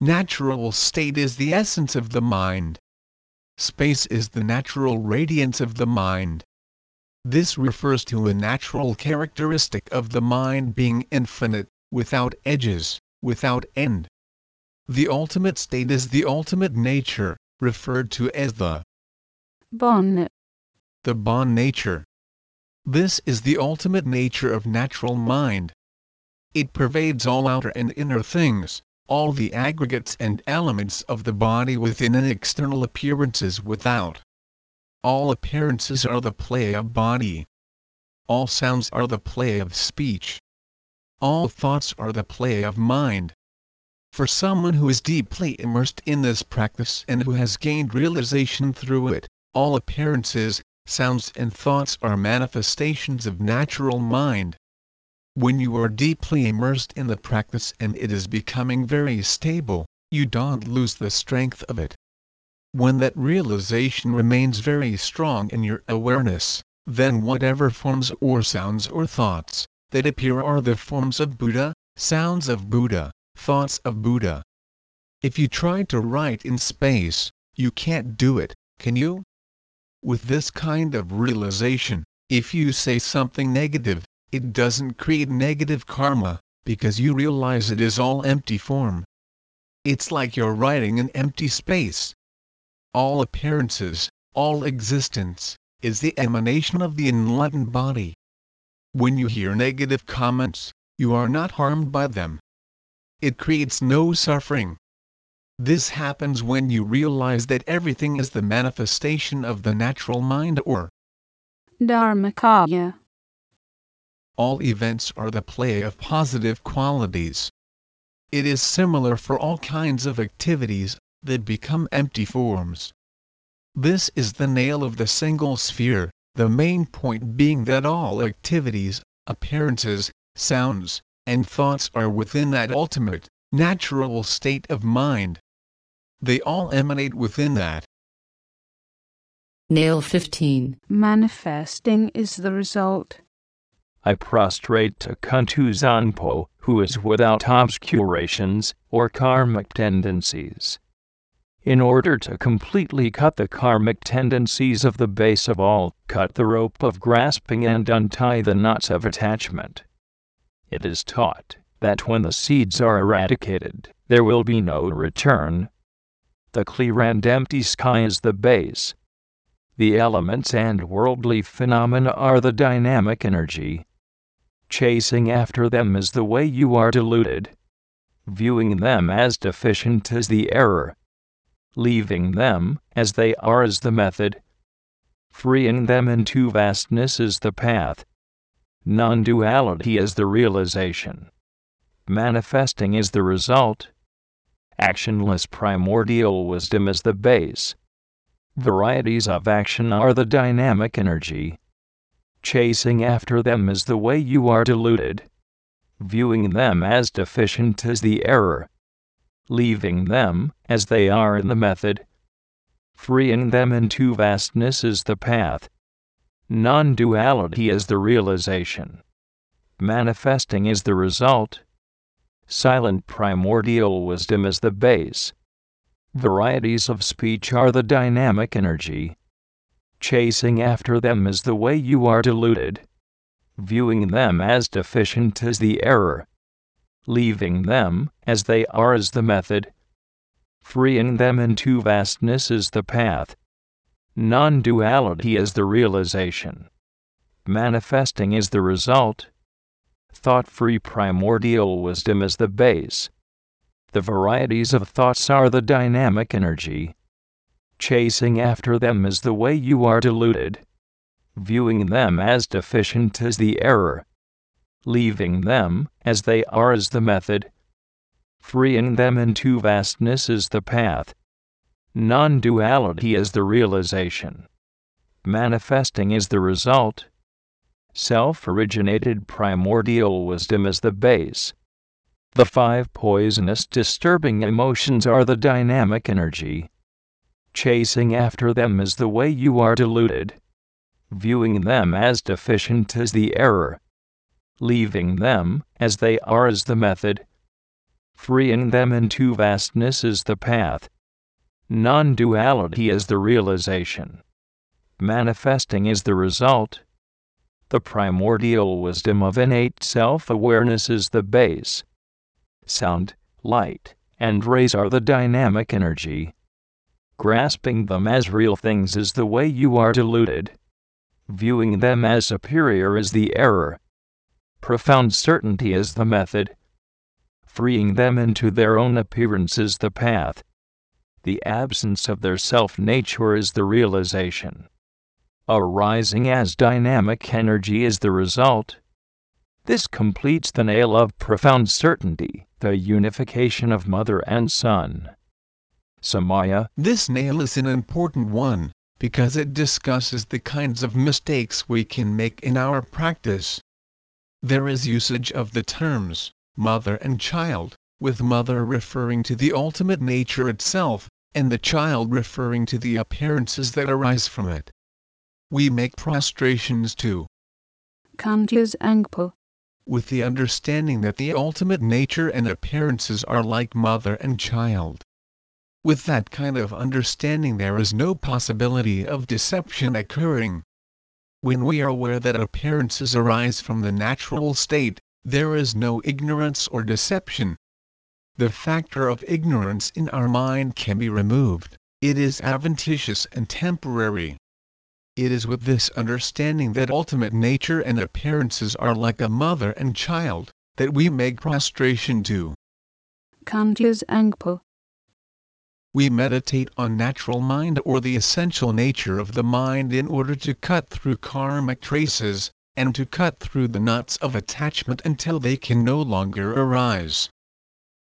Natural state is the essence of the mind. Space is the natural radiance of the mind. This refers to a natural characteristic of the mind being infinite, without edges, without end. The ultimate state is the ultimate nature, referred to as the Bon. the Bon nature. This is the ultimate nature of natural mind. It pervades all outer and inner things, all the aggregates and elements of the body within and external appearances without. All appearances are the play of body. All sounds are the play of speech. All thoughts are the play of mind. For someone who is deeply immersed in this practice and who has gained realization through it, all appearances, sounds and thoughts are manifestations of natural mind. When you are deeply immersed in the practice and it is becoming very stable, you don't lose the strength of it. When that realization remains very strong in your awareness, then whatever forms or sounds or thoughts that appear are the forms of Buddha, sounds of Buddha, thoughts of Buddha. If you try to write in space, you can't do it, can you? With this kind of realization, if you say something negative, it doesn't create negative karma, because you realize it is all empty form. It's like you're writing an empty space. All appearances, all existence, is the emanation of the enlightened body. When you hear negative comments, you are not harmed by them. It creates no suffering. This happens when you realize that everything is the manifestation of the natural mind or Dharmakaya. all events are the play of positive qualities. It is similar for all kinds of activities that become empty forms. This is the nail of the single sphere, the main point being that all activities, appearances, sounds, and thoughts are within that ultimate, natural state of mind. They all emanate within that. Nail 15. Manifesting is the result. I prostrate to Kuntu Zangpo, who is without obscurations or karmic tendencies. In order to completely cut the karmic tendencies of the base of all, cut the rope of grasping and untie the knots of attachment. It is taught that when the seeds are eradicated, there will be no return. The clear and empty sky is the base. The elements and worldly phenomena are the dynamic energy. Chasing after them is the way you are deluded. Viewing them as deficient is the error. Leaving them as they are is the method. Freeing them into vastness is the path. Non duality is the realization. Manifesting is the result. Actionless primordial wisdom is the base. Varieties of action are the dynamic energy. Chasing after them is the way you are deluded. Viewing them as deficient is the error. Leaving them as they are in the method. Freeing them into vastness is the path. Non duality is the realization. Manifesting is the result. Silent primordial wisdom is the base. Varieties of speech are the dynamic energy. Chasing after them is the way you are deluded. Viewing them as deficient is the error. Leaving them as they are is the method. Freeing them into vastness is the path. Non duality is the realization. Manifesting is the result. Thought free primordial wisdom is the base. The varieties of thoughts are the dynamic energy. Chasing after them is the way you are deluded. Viewing them as deficient is the error. Leaving them as they are is the method. Freeing them into vastness is the path. Non duality is the realization. Manifesting is the result. Self originated primordial wisdom is the base. The five poisonous disturbing emotions are the dynamic energy. Chasing after them is the way you are deluded. Viewing them as deficient is the error. Leaving them as they are is the method. Freeing them into vastness is the path. Non duality is the realization. Manifesting is the result. The primordial wisdom of innate self awareness is the base. Sound, light, and rays are the dynamic energy. Grasping them as real things is the way you are deluded. Viewing them as superior is the error. Profound certainty is the method. Freeing them into their own appearance is the path. The absence of their self nature is the realization. Arising as dynamic energy is the result. This completes the nail of profound certainty, the unification of mother and son. Samaya, This nail is an important one, because it discusses the kinds of mistakes we can make in our practice. There is usage of the terms, mother and child, with mother referring to the ultimate nature itself, and the child referring to the appearances that arise from it. We make prostrations too, Kuntu Zangpo. with the understanding that the ultimate nature and appearances are like mother and child. With that kind of understanding there is no possibility of deception occurring. When we are aware that appearances arise from the natural state, there is no ignorance or deception. The factor of ignorance in our mind can be removed, it is adventitious and temporary. It is with this understanding that ultimate nature and appearances are like a mother and child, that we make prostration to. Kuntu Zangpo. We meditate on natural mind or the essential nature of the mind in order to cut through karmic traces, and to cut through the knots of attachment until they can no longer arise.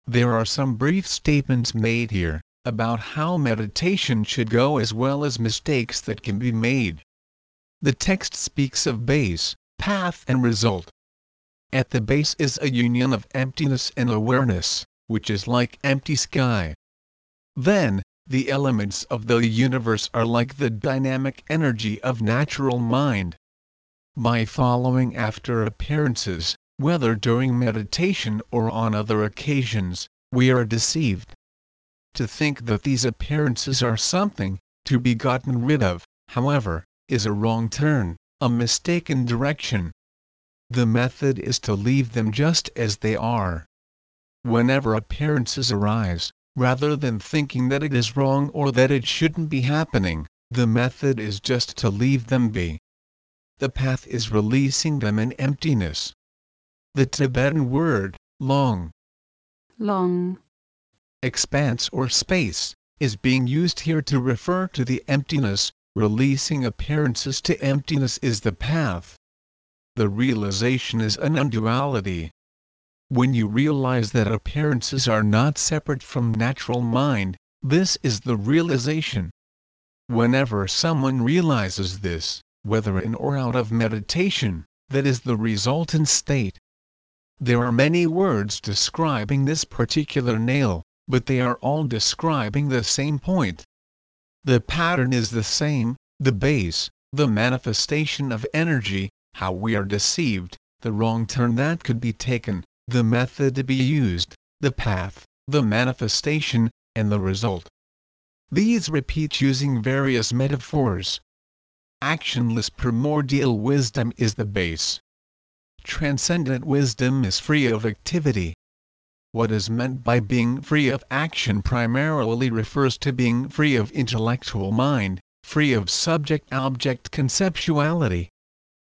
There are some brief statements made here about how meditation should go as well as mistakes that can be made. The text speaks of base, path, and result. At the base is a union of emptiness and awareness, which is like empty sky. Then, the elements of the universe are like the dynamic energy of natural mind. By following after appearances, whether during meditation or on other occasions, we are deceived. To think that these appearances are something to be gotten rid of, however, is a wrong turn, a mistaken direction. The method is to leave them just as they are. Whenever appearances arise, rather than thinking that it is wrong or that it shouldn't be happening, the method is just to leave them be. The path is releasing them in emptiness. The Tibetan word, long, long, expanse or space, is being used here to refer to the emptiness, releasing appearances to emptiness is the path. The realization is an non-duality. When you realize that appearances are not separate from natural mind, this is the realization. Whenever someone realizes this, whether in or out of meditation, that is the resultant state. There are many words describing this particular nail, but they are all describing the same point. The pattern is the same, the base, the manifestation of energy, how we are deceived, the wrong turn that could be taken, the method to be used, the path, the manifestation, and the result. These repeat using various metaphors. Actionless primordial wisdom is the base. Transcendent wisdom is free of activity. What is meant by being free of action primarily refers to being free of intellectual mind, free of subject-object conceptuality.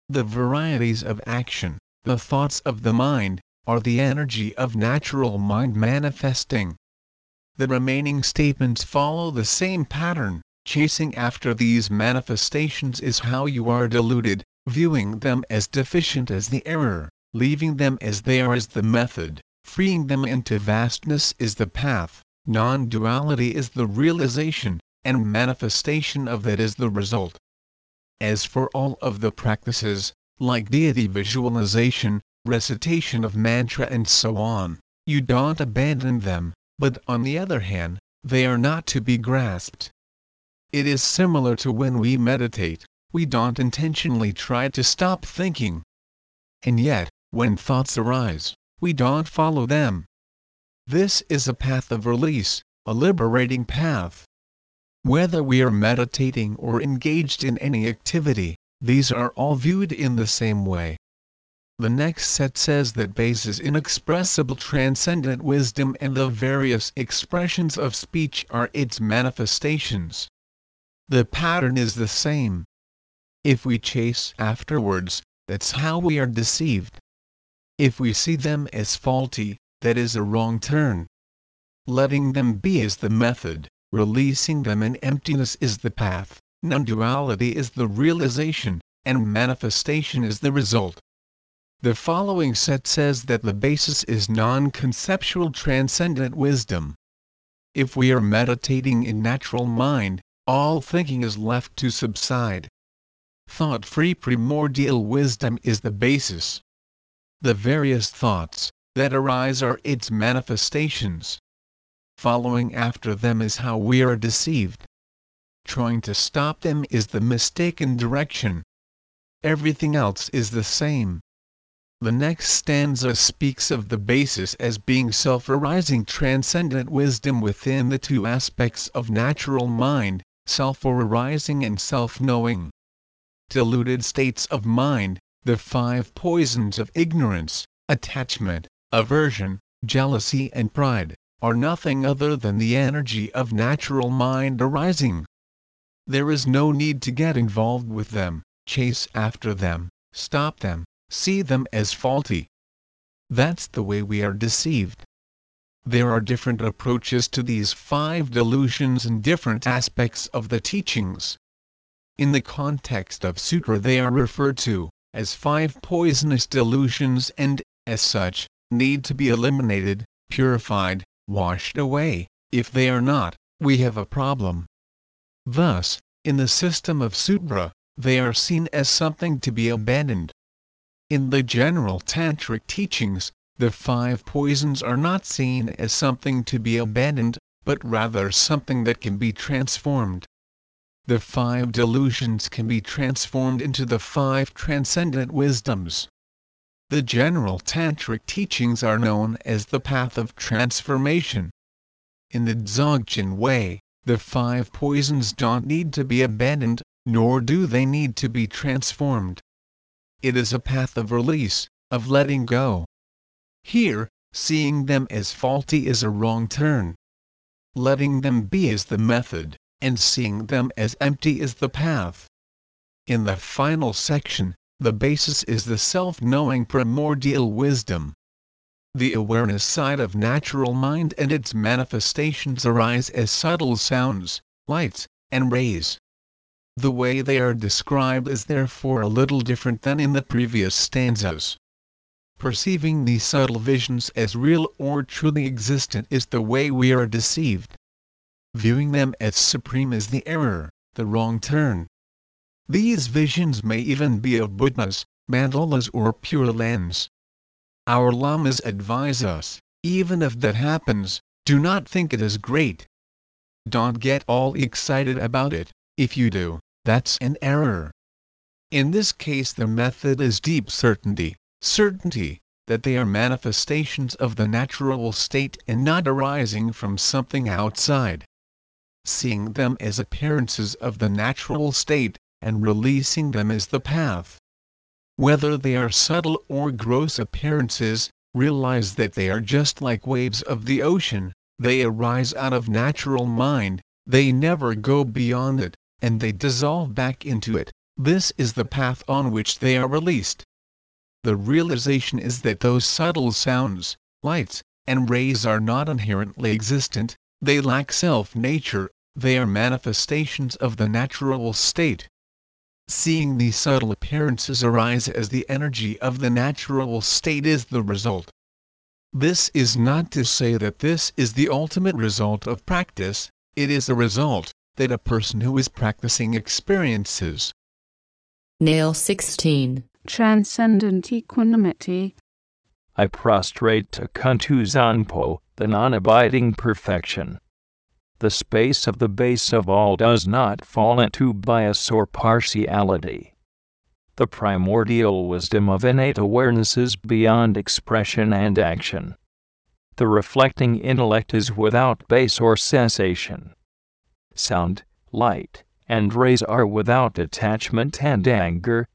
The varieties of action, the thoughts of the mind, are the energy of natural mind manifesting. The remaining statements follow the same pattern. Chasing after these manifestations is how you are deluded, viewing them as deficient as the error, leaving them as they are as the method, freeing them into vastness is the path, non duality is the realization, and manifestation of that is the result. As for all of the practices, like deity visualization, recitation of mantra, and so on, you don't abandon them, but on the other hand, they are not to be grasped. It is similar to when we meditate, we don't intentionally try to stop thinking. And yet, when thoughts arise, we don't follow them. This is a path of release, a liberating path. Whether we are meditating or engaged in any activity, these are all viewed in the same way. The next set says that base is inexpressible transcendent wisdom and the various expressions of speech are its manifestations. The pattern is the same. If we chase afterwards, that's how we are deceived. If we see them as faulty, that is a wrong turn. Letting them be is the method, releasing them in emptiness is the path, non duality is the realization, and manifestation is the result. The following set says that the basis is non conceptual transcendent wisdom. If we are meditating in natural mind, all thinking is left to subside. Thought free primordial wisdom is the basis. The various thoughts that arise are its manifestations. Following after them is how we are deceived. Trying to stop them is the mistaken direction. Everything else is the same. The next stanza speaks of the basis as being self arising transcendent wisdom within the two aspects of natural mind, self arising and self knowing. Deluded states of mind, the five poisons of ignorance, attachment, aversion, jealousy, and pride, are nothing other than the energy of natural mind arising. There is no need to get involved with them, chase after them, stop them, see them as faulty. that's the way we are deceived. There are different approaches to these five delusions in different aspects of the teachings. In the context of sutra they are referred to as five poisonous delusions and, as such, need to be eliminated, purified, washed away. If they are not, we have a problem. Thus, in the system of sutra, they are seen as something to be abandoned. In the general tantric teachings, the five poisons are not seen as something to be abandoned, but rather something that can be transformed. The five delusions can be transformed into the five transcendent wisdoms. The general tantric teachings are known as the path of transformation. In the Dzogchen way, the five poisons don't need to be abandoned, nor do they need to be transformed. It is a path of release, of letting go. Here, seeing them as faulty is a wrong turn. Letting them be is the method, and seeing them as empty is the path. In the final section, the basis is the self knowing primordial wisdom. The awareness side of natural mind and its manifestations arise as subtle sounds, lights, and rays. The way they are described is therefore a little different than in the previous stanzas. Perceiving these subtle visions as real or truly existent is the way we are deceived. Viewing them as supreme is the error, the wrong turn. These visions may even be of Buddhas, mandalas or pure lands. Our lamas advise us, even if that happens, do not think it is great. Don't get all excited about it, if you do, that's an error. In this case the method is deep certainty, certainty that they are manifestations of the natural state and not arising from something outside. Seeing them as appearances of the natural state, and releasing them is the path. Whether they are subtle or gross appearances, realize that they are just like waves of the ocean, they arise out of natural mind, they never go beyond it, and they dissolve back into it. This is the path on which they are released the realization is that those subtle sounds, lights, and rays are not inherently existent, they lack self-nature, they are manifestations of the natural state. Seeing these subtle appearances arise as the energy of the natural state is the result. This is not to say that this is the ultimate result of practice, it is a result that a person who is practicing experiences. Nail 16. Transcendent equanimity. I prostrate to Kuntu Zangpo, the non abiding perfection. The space of the base of all does not fall into bias or partiality. The primordial wisdom of innate awareness is beyond expression and action. The reflecting intellect is without base or cessation. Sound, light, and rays are without attachment and anger,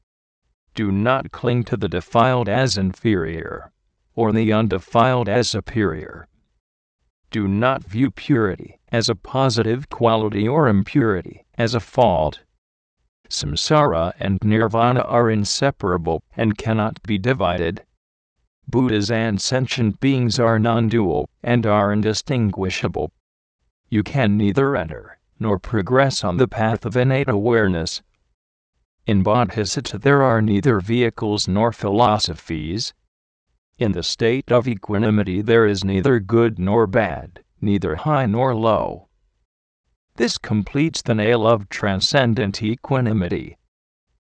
do not cling to the defiled as inferior, or the undefiled as superior. Do not view purity as a positive quality or impurity as a fault. Samsara and nirvana are inseparable and cannot be divided. Buddhas and sentient beings are non dual and are indistinguishable. You can neither enter nor progress on the path of innate awareness in Bodhicitta there are neither vehicles nor philosophies. In the state of equanimity there is neither good nor bad, neither high nor low. This completes the nail of transcendent equanimity.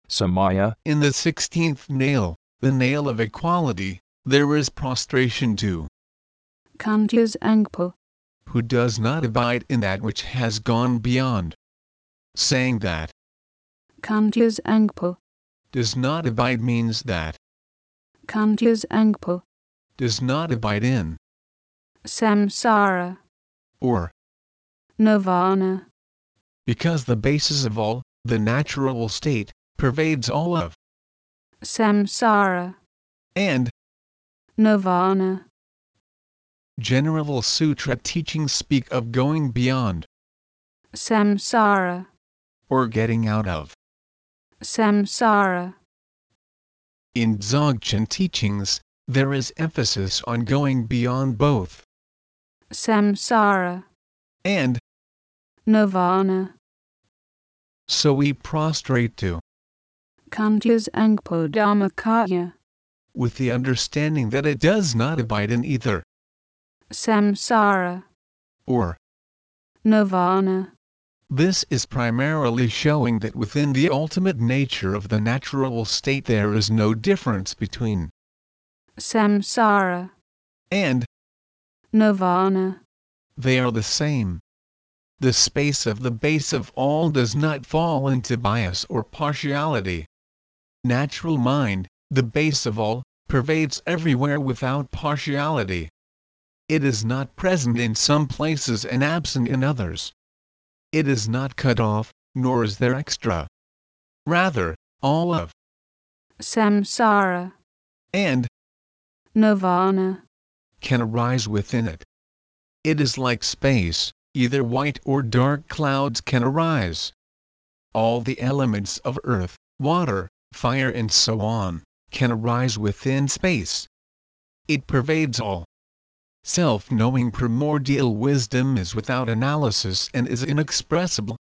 Samaya. In the sixteenth nail, the nail of equality, there is prostration to Kuntu Zangpo. who does not abide in that which has gone beyond. Saying that Kuntu Zangpo. does not abide means that Kuntu Zangpo. does not abide in, Samsara. or Nirvana. because the basis of all, the natural state, pervades all of, Samsara. and Nirvana. general sutra teachings speak of going beyond, Samsara. or getting out of. Samsara. In Dzogchen teachings, there is emphasis on going beyond both. Samsara. And, Nirvana. so we prostrate to, Kuntu Zangpo Dharmakaya. with the understanding that it does not abide in either, Samsara. or, Nirvana. This is primarily showing that within the ultimate nature of the natural state there is no difference between Samsara. and Nirvana. they are the same. The space of the base of all does not fall into bias or partiality. Natural mind, the base of all, pervades everywhere without partiality. It is not present in some places and absent in others. It is not cut off, nor is there extra. Rather, all of, Samsara. and, Nirvana. can arise within it. It is like space, either white or dark clouds can arise. All the elements of earth, water, fire, and so on, can arise within space. It pervades all. Self knowing primordial wisdom is without analysis and is inexpressible.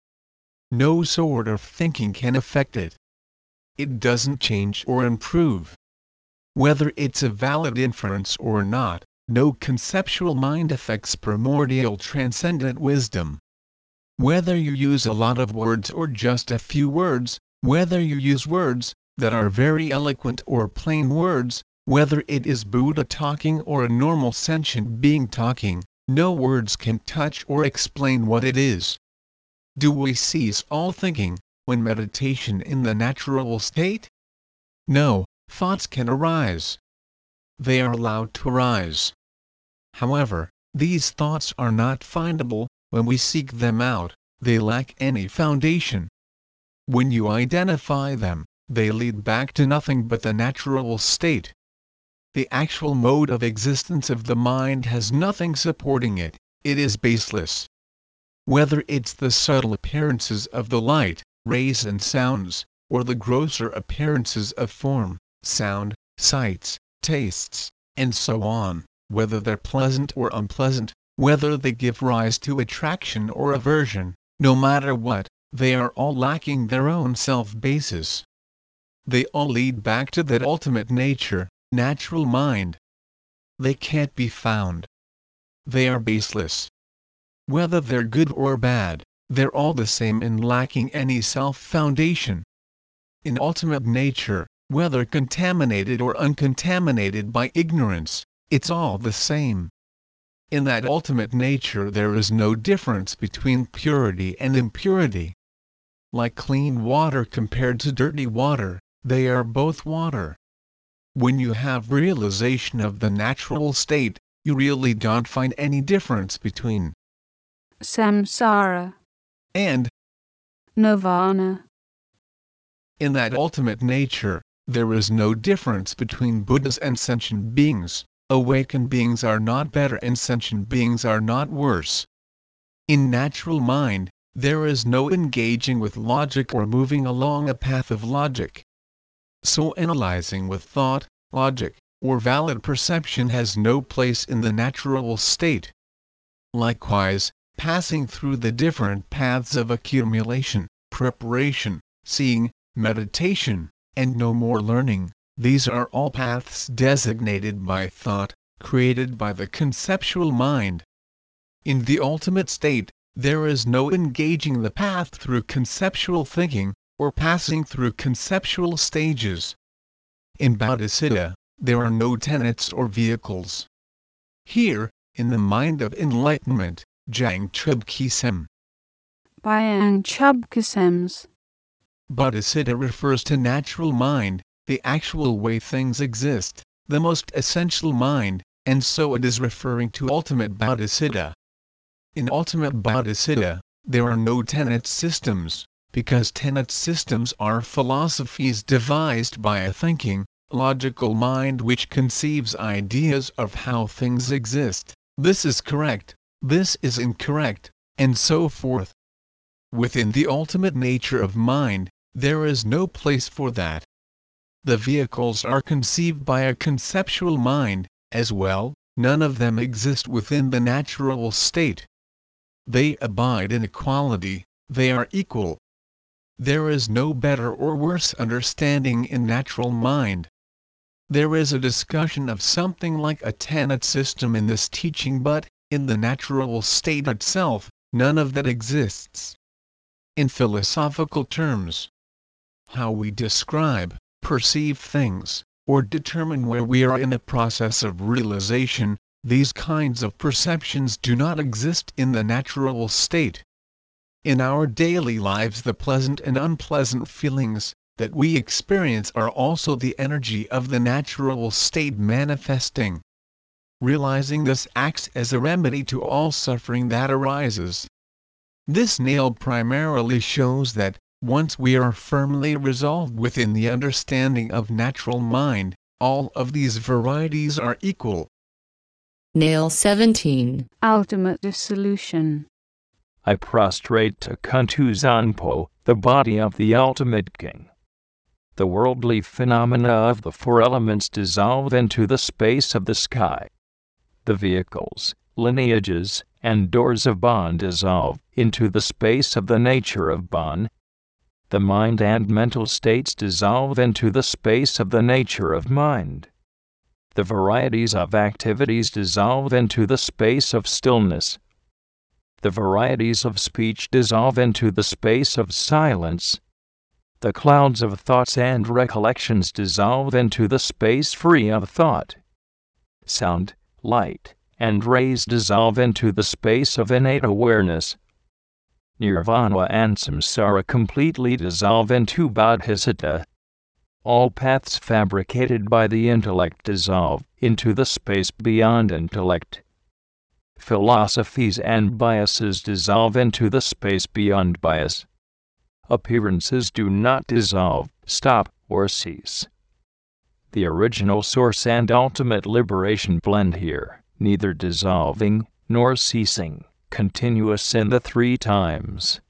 No sort of thinking can affect it. It doesn't change or improve. Whether it's a valid inference or not, no conceptual mind affects primordial transcendent wisdom. Whether you use a lot of words or just a few words, whether you use words that are very eloquent or plain words, whether it is Buddha talking or a normal sentient being talking, no words can touch or explain what it is. Do we cease all thinking when meditation in the natural state? No, thoughts can arise. They are allowed to arise. However, these thoughts are not findable when we seek them out, they lack any foundation. When you identify them, they lead back to nothing but the natural state. The actual mode of existence of the mind has nothing supporting it, it is baseless. Whether it's the subtle appearances of the light, rays, and sounds, or the grosser appearances of form, sound, sights, tastes, and so on, whether they're pleasant or unpleasant, whether they give rise to attraction or aversion, no matter what, they are all lacking their own self basis. They all lead back to that ultimate nature, natural mind. They can't be found. They are baseless. Whether they're good or bad, they're all the same in lacking any self foundation. In ultimate nature, whether contaminated or uncontaminated by ignorance, it's all the same. In that ultimate nature there is no difference between purity and impurity. Like clean water compared to dirty water, they are both water. When you have realization of the natural state, you really don't find any difference between Samsara. and Nirvana. in that ultimate nature, there is no difference between Buddhas and sentient beings. Awakened beings are not better and sentient beings are not worse. In natural mind, there is no engaging with logic or moving along a path of logic. So analyzing with thought, logic, or valid perception has no place in the natural state. Likewise, passing through the different paths of accumulation, preparation, seeing, meditation, and no more learning, these are all paths designated by thought, created by the conceptual mind. In the ultimate state, there is no engaging the path through conceptual thinking, or passing through conceptual stages. In Bodhicitta, there are no tenets or vehicles. Here, in the mind of enlightenment, Jang Chubkisem, Byang Chubkasems. Bodhicitta refers to natural mind, the actual way things exist, the most essential mind, and so it is referring to ultimate Bodhicitta. In ultimate Bodhicitta, there are no tenet systems, because tenet systems are philosophies devised by a thinking, logical mind which conceives ideas of how things exist. This is correct, this is incorrect, and so forth. Within the ultimate nature of mind, there is no place for that. the vehicles are conceived by a conceptual mind, as well, none of them exist within the natural state. They abide in equality, they are equal. There is no better or worse understanding in natural mind. There is a discussion of something like a tenet system in this teaching but, in the natural state itself, none of that exists. In philosophical terms, how we describe, perceive things, or determine where we are in the process of realization, these kinds of perceptions do not exist in the natural state. In our daily lives the pleasant and unpleasant feelings, that we experience are also the energy of the natural state manifesting. Realizing this acts as a remedy to all suffering that arises. This nail primarily shows that, once we are firmly resolved within the understanding of natural mind, all of these varieties are equal. Nail 17. ultimate dissolution, I prostrate to Kuntu Zangpo, the body of the ultimate king. The worldly phenomena of the four elements dissolve into the space of the sky. The vehicles, lineages, and doors of Bon dissolve into the space of the nature of Bon. The mind and mental states dissolve into the space of the nature of mind. The varieties of activities dissolve into the space of stillness. The varieties of speech dissolve into the space of silence. The clouds of thoughts and recollections dissolve into the space free of thought. Sound, light, and rays dissolve into the space of innate awareness. Nirvana and samsara completely dissolve into bodhicitta. All paths fabricated by the intellect dissolve into the space beyond intellect. Philosophies and biases dissolve into the space beyond bias. Appearances do not dissolve, stop, or cease. The original source and ultimate liberation blend here, neither dissolving nor ceasing, continuous in the three times.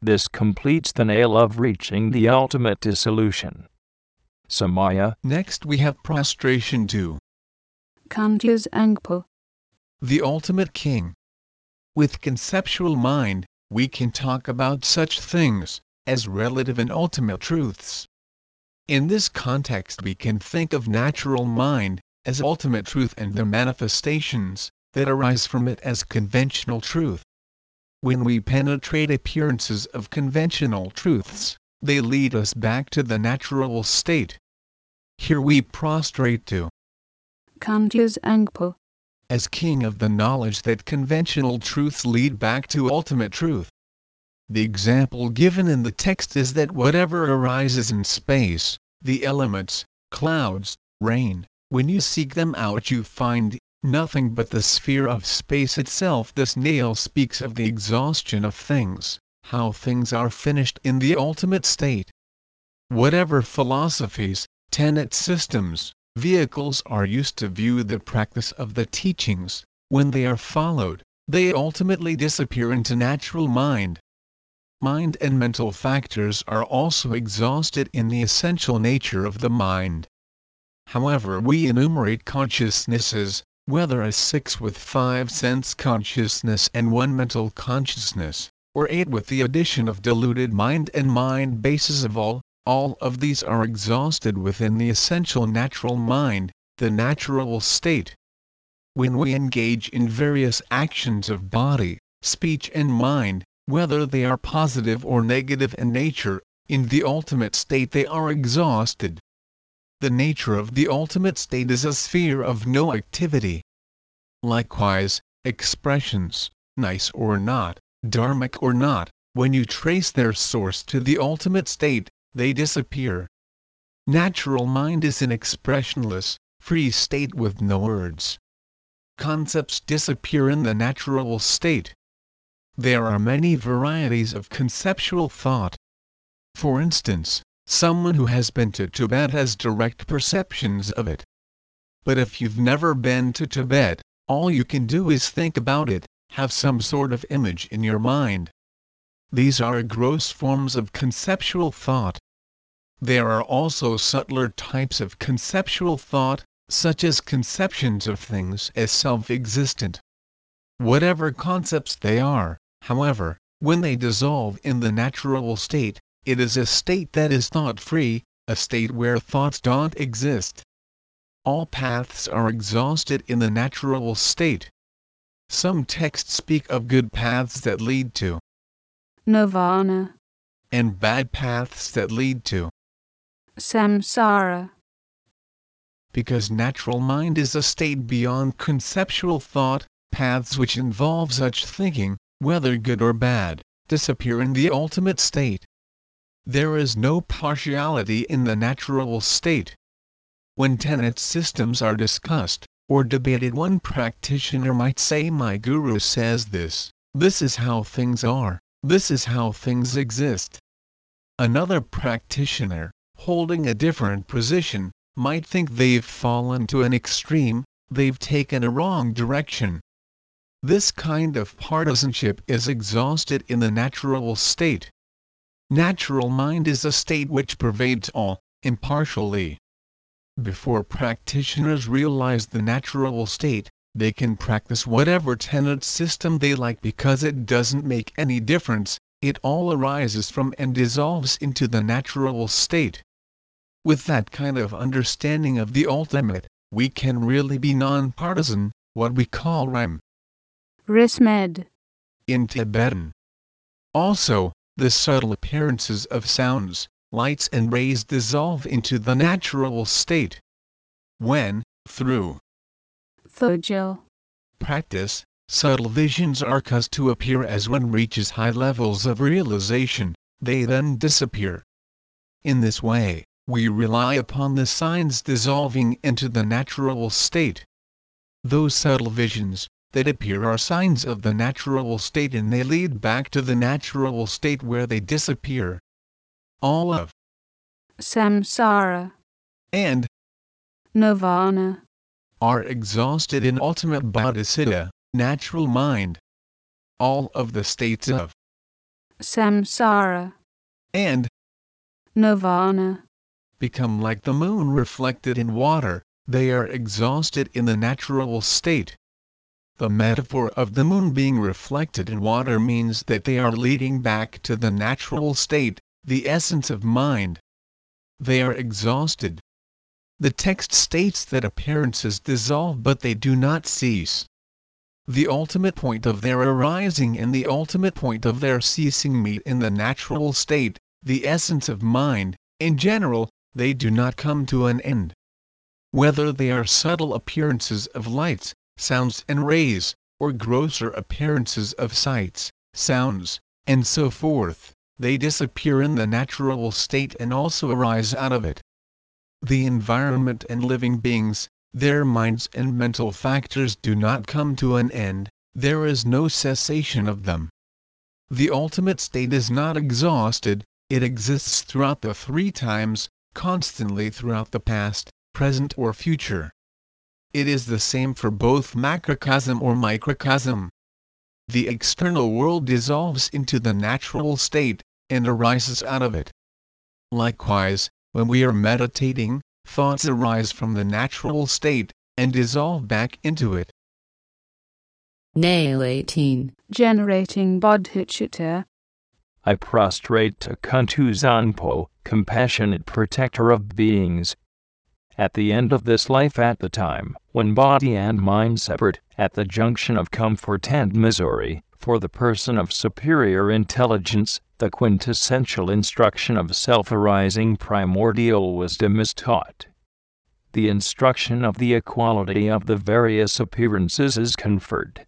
This completes the nail of reaching the ultimate dissolution. Samaya, Next we have prostration to Kuntu Zangpo, the ultimate king. With conceptual mind, we can talk about such things as relative and ultimate truths. In this context, we can think of natural mind as ultimate truth and the manifestations that arise from it as conventional truth. When we penetrate appearances of conventional truths, they lead us back to the natural state. Here we prostrate to Kuntu Zangpo, as king of the knowledge that conventional truths lead back to ultimate truth. The example given in the text is that whatever arises in space, the elements, clouds, rain, when you seek them out you find nothing but the sphere of space itself. This nail speaks of the exhaustion of things, how things are finished in the ultimate state. Whatever philosophies, tenet systems, vehicles are used to view the practice of the teachings, when they are followed, they ultimately disappear into natural mind. Mind and mental factors are also exhausted in the essential nature of the mind. However, we enumerate consciousnesses, whether as six with five sense consciousness and one mental consciousness, or eight with the addition of diluted mind and mind bases of all, all of these are exhausted within the essential natural mind, the natural state. When we engage in various actions of body, speech and mind, whether they are positive or negative in nature, in the ultimate state they are exhausted. The nature of the ultimate state is a sphere of no activity. Likewise, expressions, nice or not, dharmic or not, when you trace their source to the ultimate state, they disappear. Natural mind is an expressionless, free state with no words. Concepts disappear in the natural state. There are many varieties of conceptual thought. For instance, someone who has been to Tibet has direct perceptions of it. But if you've never been to Tibet, all you can do is think about it, have some sort of image in your mind. These are gross forms of conceptual thought. There are also subtler types of conceptual thought, such as conceptions of things as self-existent. Whatever concepts they are, however, when they dissolve in the natural state, it is a state that is thought-free, a state where thoughts don't exist. All paths are exhausted in the natural state. Some texts speak of good paths that lead to Nirvana, and bad paths that lead to. Samsara, because natural mind is a state beyond conceptual thought, paths which involve such thinking, whether good or bad, disappear in the ultimate state. There is no partiality in the natural state. When tenet systems are discussed, or debated one practitioner might say my guru says this, this is how things are, this is how things exist. Another practitioner, holding a different position, might think they've fallen to an extreme, they've taken a wrong direction. This kind of partisanship is exhausted in the natural state. Natural mind is a state which pervades all, impartially. Before practitioners realize the natural state, they can practice whatever tenet system they like because it doesn't make any difference, it all arises from and dissolves into the natural state. With that kind of understanding of the ultimate, we can really be non-partisan, what we call REM Rismed, in Tibetan. Also, the subtle appearances of sounds, lights and rays dissolve into the natural state. When, through Practice, subtle visions are caused to appear as one reaches high levels of realization, they then disappear. In this way, we rely upon the signs dissolving into the natural state. Those subtle visions that appear are signs of the natural state and they lead back to the natural state where they disappear. All of Samsara, and Nirvana, are exhausted in ultimate bodhicitta, natural mind. All of the states of Samsara, and Nirvana, become like the moon reflected in water, they are exhausted in the natural state. The metaphor of the moon being reflected in water means that they are leading back to the natural state, the essence of mind. They are exhausted. The text states that appearances dissolve but they do not cease. The ultimate point of their arising and the ultimate point of their ceasing meet in the natural state, the essence of mind, in general, they do not come to an end. Whether they are subtle appearances of lights, sounds and rays, or grosser appearances of sights, sounds, and so forth, they disappear in the natural state and also arise out of it. The environment and living beings, their minds and mental factors do not come to an end, there is no cessation of them. The ultimate state is not exhausted, it exists throughout the three times, constantly throughout the past, present or future. It is the same for both macrocosm or microcosm. The external world dissolves into the natural state, and arises out of it. Likewise, when we are meditating, thoughts arise from the natural state, and dissolve back into it. Nail 18. generating bodhicitta, I prostrate to Kuntu Zangpo, compassionate protector of beings. At the end of this life, at the time when body and mind separate, at the junction of comfort and misery, for the person of superior intelligence, the quintessential instruction of self arising primordial wisdom is taught. The instruction of the equality of the various appearances is conferred.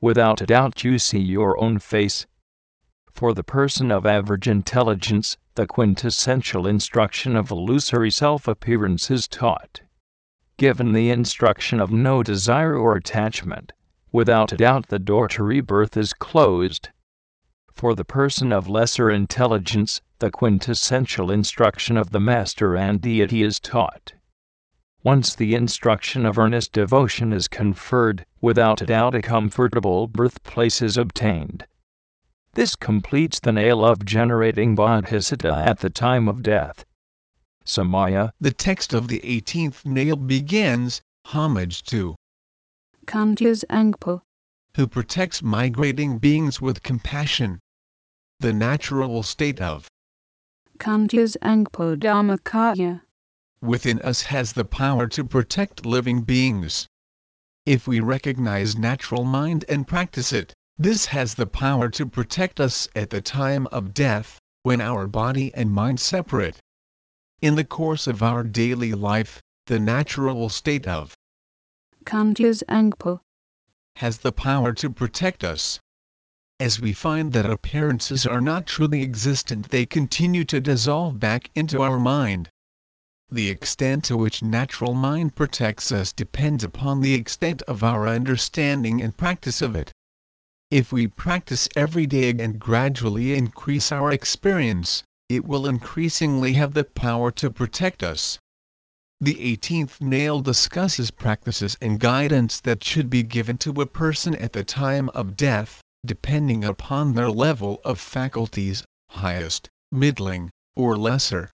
Without a doubt, you see your own face, for the person of average intelligence, the quintessential instruction of illusory self appearance is taught. Given the instruction of no desire or attachment, without a doubt the door to rebirth is closed. For the person of lesser intelligence, the quintessential instruction of the Master and Deity is taught. Once the instruction of earnest devotion is conferred, without a doubt a comfortable birthplace is obtained. This completes the nail of generating bodhicitta at the time of death. Samaya, The text of the 18th nail begins, homage to, Kuntu Zangpo, who protects migrating beings with compassion. The natural state of Kantyas within us has the power to protect living beings. If we recognize natural mind and practice it, this has the power to protect us at the time of death, when our body and mind separate. In the course of our daily life, the natural state of Kuntu Zangpo, has the power to protect us. As we find that appearances are not truly existent, they continue to dissolve back into our mind. The extent to which natural mind protects us depends upon the extent of our understanding and practice of it. If we practice every day and gradually increase our experience, it will increasingly have the power to protect us. The 18th nail discusses practices and guidance that should be given to a person at the time of death, depending upon their level of faculties, highest, middling, or lesser.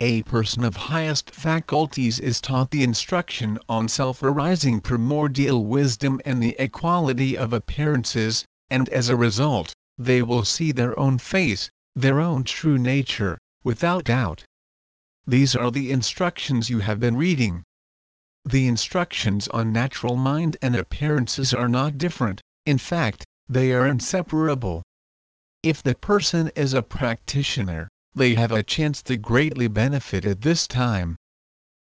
A person of highest faculties is taught the instruction on self-arising primordial wisdom and the equality of appearances, and as a result, they will see their own face, their own true nature, without doubt. These are the instructions you have been reading. The instructions on natural mind and appearances are not different, in fact, they are inseparable. If the person is a practitioner, they have a chance to greatly benefit at this time.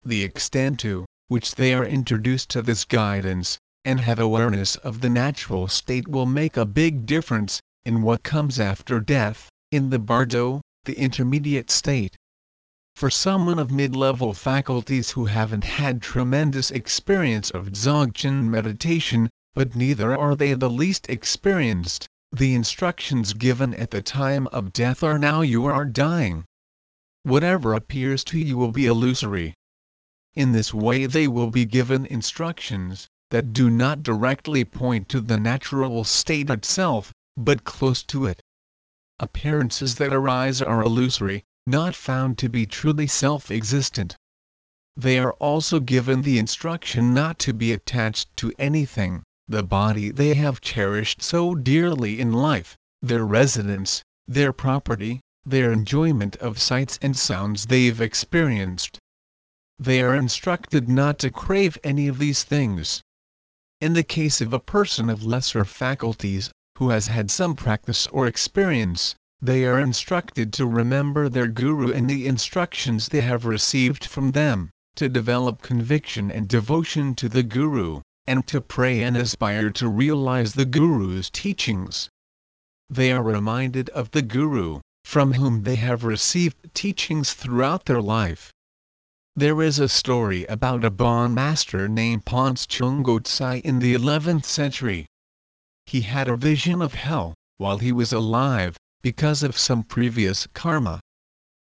The extent to which they are introduced to this guidance, and have awareness of the natural state will make a big difference in what comes after death, in the bardo, the intermediate state. For someone of mid-level faculties who haven't had tremendous experience of Dzogchen meditation, but neither are they the least experienced, the instructions given at the time of death are now you are dying. Whatever appears to you will be illusory. In this way they will be given instructions that do not directly point to the natural state itself, but close to it. Appearances that arise are illusory, not found to be truly self-existent. They are also given the instruction not to be attached to anything, the body they have cherished so dearly in life, their residence, their property, their enjoyment of sights and sounds they've experienced. They are instructed not to crave any of these things. In the case of a person of lesser faculties, who has had some practice or experience, they are instructed to remember their guru and the instructions they have received from them, to develop conviction and devotion to the guru and to pray and aspire to realize the Guru's teachings. They are reminded of the Guru, from whom they have received teachings throughout their life. There is a story about a Bon master named Ponce Chungotsai in the 11th century. He had a vision of hell, while he was alive, because of some previous karma.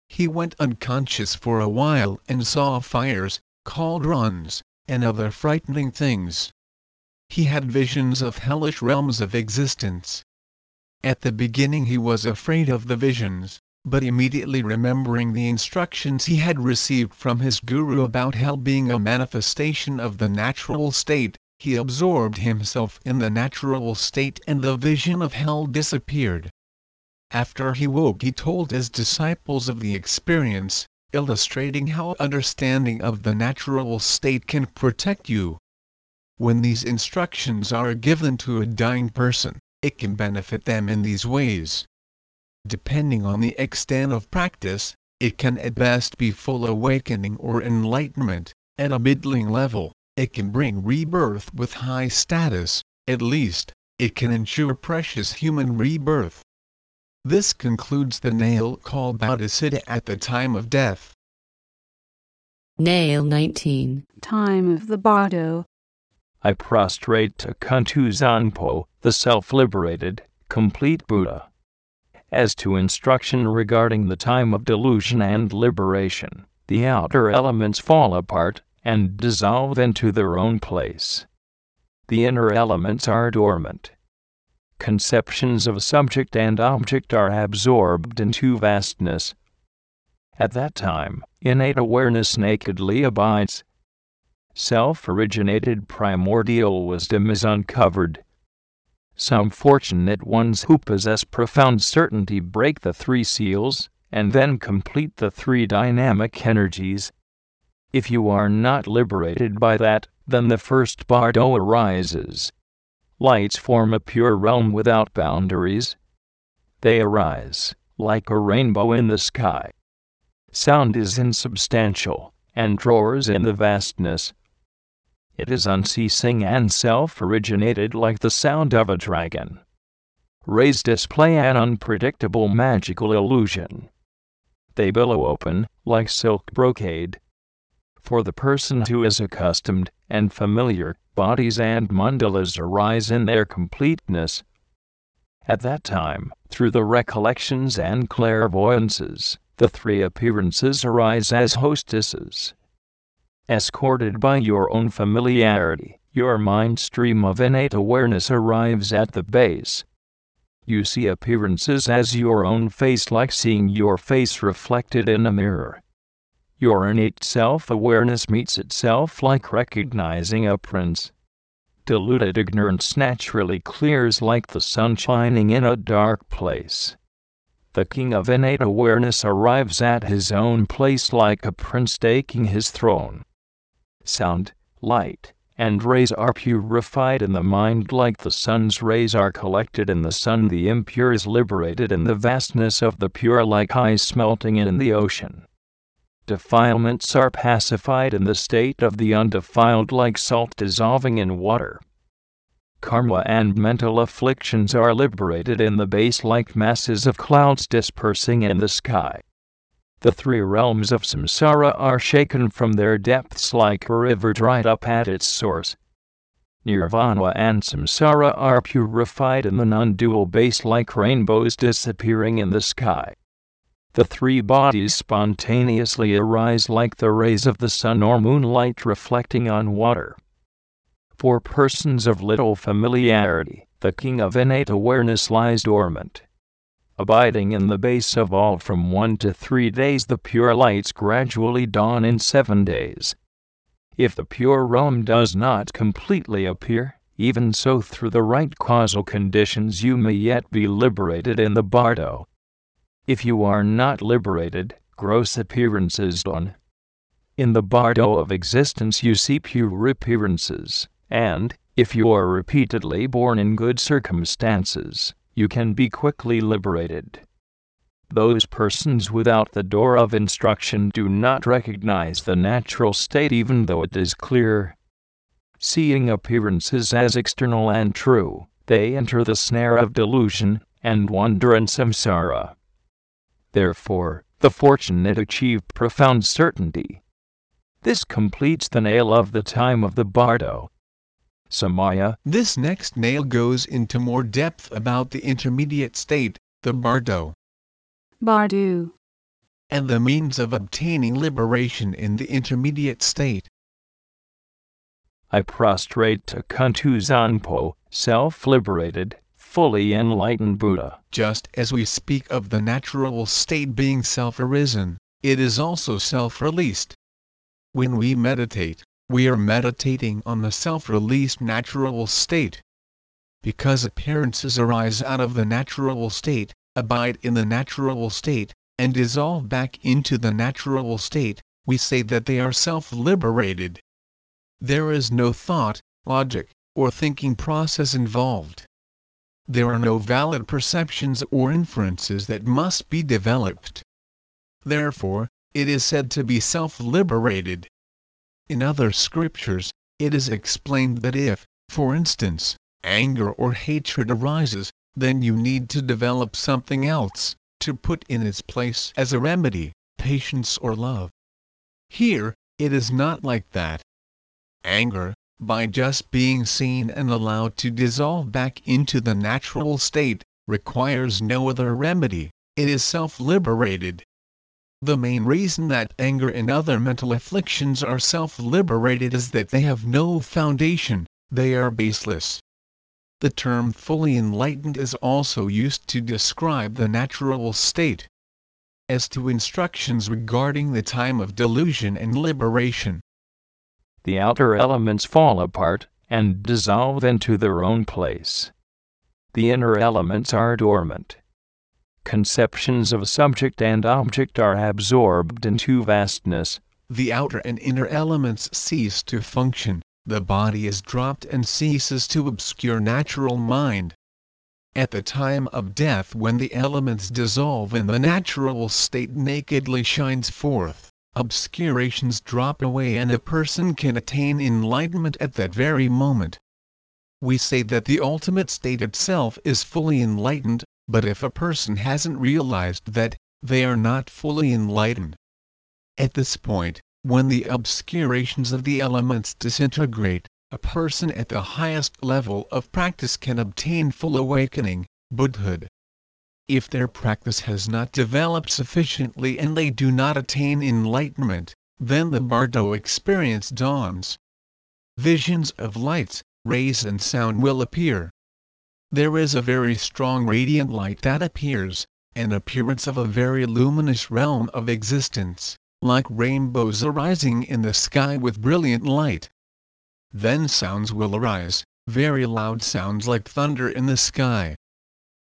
He went unconscious for a while and saw fires, cauldrons, and other frightening things. He had visions of hellish realms of existence. At the beginning he was afraid of the visions, but immediately remembering the instructions he had received from his guru about hell being a manifestation of the natural state, he absorbed himself in the natural state and the vision of hell disappeared. After he woke he told his disciples of the experience, illustrating how understanding of the natural state can protect you. When these instructions are given to a dying person, it can benefit them in these ways. Depending on the extent of practice, it can at best be full awakening or enlightenment, at a middling level, it can bring rebirth with high status, at least, it can ensure precious human rebirth. This concludes the nail called Bodhicitta at the time of death. Nail 19. time of the bardo, I prostrate to Kuntu Zangpo, the self liberated, complete Buddha. As to instruction regarding the time of delusion and liberation, the outer elements fall apart and dissolve into their own place. The inner elements are dormant. Conceptions of subject and object are absorbed into vastness. At that time, innate awareness nakedly abides. Self originated primordial wisdom is uncovered. Some fortunate ones who possess profound certainty break the three seals, and then complete the three dynamic energies. If you are not liberated by that, then the first bardo arises. Lights form a pure realm without boundaries. They arise, like a rainbow in the sky. Sound is insubstantial, and roars in the vastness. It is unceasing and self originated like the sound of a dragon. Rays display an unpredictable magical illusion. They billow open, like silk brocade. For the person who is accustomed and familiar, bodies and mandalas arise in their completeness. At that time, through the recollections and clairvoyances, the three appearances arise as hostesses escorted by your own familiarity, your mind stream of innate awareness arrives at the base. You see appearances as your own face, like seeing your face reflected in a mirror. Your innate self awareness meets itself like recognizing a prince. Diluted ignorance naturally clears like the sun shining in a dark place the king of innate awareness arrives at his own place like a prince taking his throne sound, light, and rays are purified in the mind like the sun's rays are collected in the sun. The impure is liberated in the vastness of the pure, like ice melting in the ocean. Defilements are pacified in the state of the undefiled, like salt dissolving in water. Karma and mental afflictions are liberated in the base, like masses of clouds dispersing in the sky. The three realms of samsara are shaken from their depths like a river dried up at its source. Nirvana and samsara are purified in the non dual base like rainbows disappearing in the sky. The three bodies spontaneously arise like the rays of the sun or moonlight reflecting on water. For persons of little familiarity, the king of innate awareness lies dormant abiding in the base of all from one to three days. The pure lights gradually dawn in seven days. If the pure realm does not completely appear, even so through the right causal conditions you may yet be liberated in the bardo. If you are not liberated, gross appearances dawn. In the bardo of existence you see pure appearances, and, if you are repeatedly born in good circumstances, you can be quickly liberated. Those persons without the door of instruction do not recognize the natural state even though it is clear. Seeing appearances as external and true, they enter the snare of delusion and wander in samsara. Therefore, the fortunate achieve profound certainty. This completes the nail of the time of the bardo. Samaya. This next nail goes into more depth about the intermediate state, the bardo, Bardu. and the means of obtaining liberation in the intermediate state. I prostrate to Kuntu Zangpo, self liberated, fully enlightened Buddha. Just as we speak of the natural state being self arisen, it is also self released. When we meditate, we are meditating on the self released natural state. Because appearances arise out of the natural state, abide in the natural state, and dissolve back into the natural state, we say that they are self liberated. There is no thought, logic, or thinking process involved. There are no valid perceptions or inferences that must be developed. Therefore, it is said to be self liberated. In other scriptures, it is explained that if, for instance, anger or hatred arises, then you need to develop something else, to put in its place as a remedy, patience or love. Here, it is not like that. Anger, by just being seen and allowed to dissolve back into the natural state, requires no other remedy, it is self liberated. The main reason that anger and other mental afflictions are self liberated is that they have no foundation, they are baseless. The term fully enlightened is also used to describe the natural state. as to instructions regarding the time of delusion and liberation. The outer elements fall apart and dissolve into their own place. The inner elements are dormant. Conceptions of subject and object are absorbed into vastness. The outer and inner elements cease to function, the body is dropped and ceases to obscure natural mind. At the time of death when the elements dissolve and the natural state nakedly shines forth, obscurations drop away and a person can attain enlightenment at that very moment. We say that the ultimate state itself is fully enlightened, but if a person hasn't realized that, they are not fully enlightened. At this point, when the obscurations of the elements disintegrate, a person at the highest level of practice can obtain full awakening, Buddhahood. If their practice has not developed sufficiently and they do not attain enlightenment, then the bardo experience dawns. Visions of lights, rays and sound will appear. There is a very strong radiant light that appears, an appearance of a very luminous realm of existence like rainbows arising in the sky with brilliant light. Then sounds will arise, very loud sounds like thunder in the sky.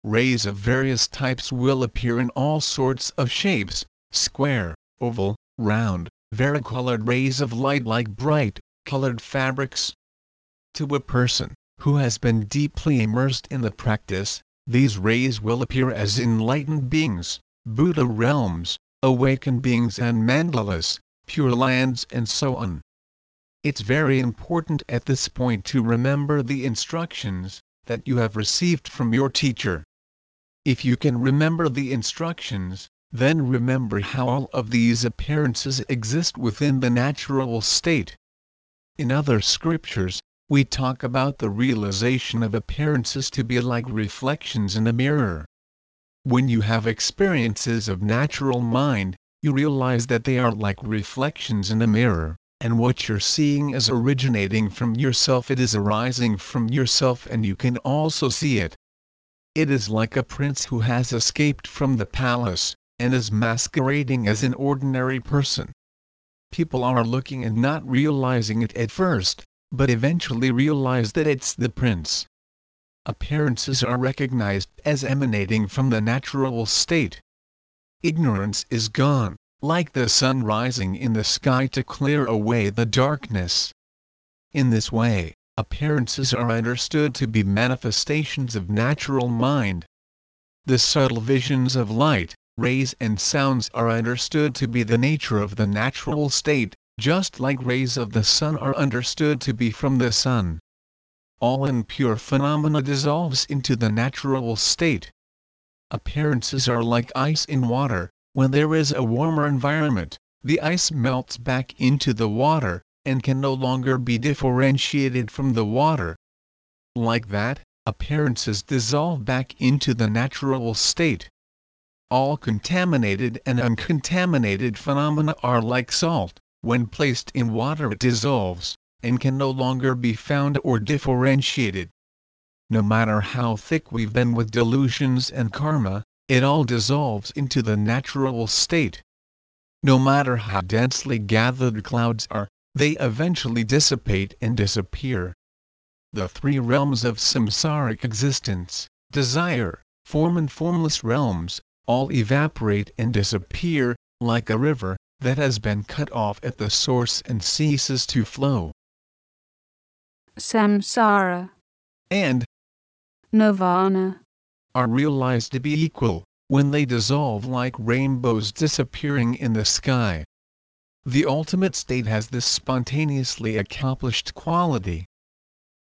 Rays of various types will appear in all sorts of shapes, square, oval, round, varicolored rays of light like bright, colored fabrics. To a person who has been deeply immersed in the practice, these rays will appear as enlightened beings, Buddha realms, awakened beings and mandalas, pure lands and so on. It's very important at this point to remember the instructions that you have received from your teacher. If you can remember the instructions, then remember how all of these appearances exist within the natural state. In other scriptures, we talk about the realization of appearances to be like reflections in a mirror. When you have experiences of natural mind, you realize that they are like reflections in a mirror, and what you're seeing is originating from yourself, it is arising from yourself, and you can also see it. It is like a prince who has escaped from the palace, and is masquerading as an ordinary person. People are looking and not realizing it at first, but eventually realize that it's the prince appearances are recognized as emanating from the natural state. Ignorance is gone, like the sun rising in the sky to clear away the darkness. In this way, appearances are understood to be manifestations of natural mind. The subtle visions of light, rays and sounds are understood to be the nature of the natural state, just like rays of the sun are understood to be from the sun all impure phenomena dissolves into the natural state. Appearances are like ice in water, when there is a warmer environment, the ice melts back into the water, and can no longer be differentiated from the water. Like that, appearances dissolve back into the natural state. All contaminated and uncontaminated phenomena are like salt, when placed in water it dissolves and can no longer be found or differentiated. No matter how thick we've been with delusions and karma, it all dissolves into the natural state. No matter how densely gathered clouds are, they eventually dissipate and disappear. The three realms of samsaric existence, desire, form and formless realms, all evaporate and disappear, like a river that has been cut off at the source and ceases to flow samsara, and nirvana are realized to be equal, when they dissolve like rainbows disappearing in the sky. The ultimate state has this spontaneously accomplished quality.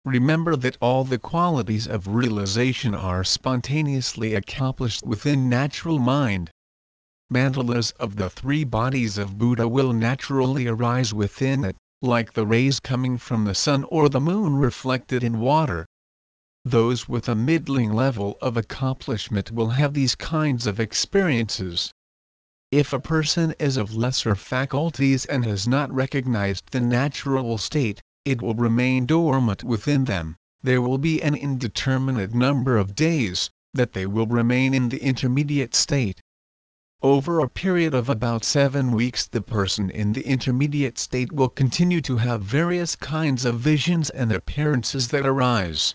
Remember that all the qualities of realization are spontaneously accomplished within natural mind. Mandalas of the three bodies of Buddha will naturally arise within it like the rays coming from the sun or the moon reflected in water. Those with a middling level of accomplishment will have these kinds of experiences. If a person is of lesser faculties and has not recognized the natural state, it will remain dormant within them, there will be an indeterminate number of days, that they will remain in the intermediate state. over a period of about seven weeks the person in the intermediate state will continue to have various kinds of visions and appearances that arise.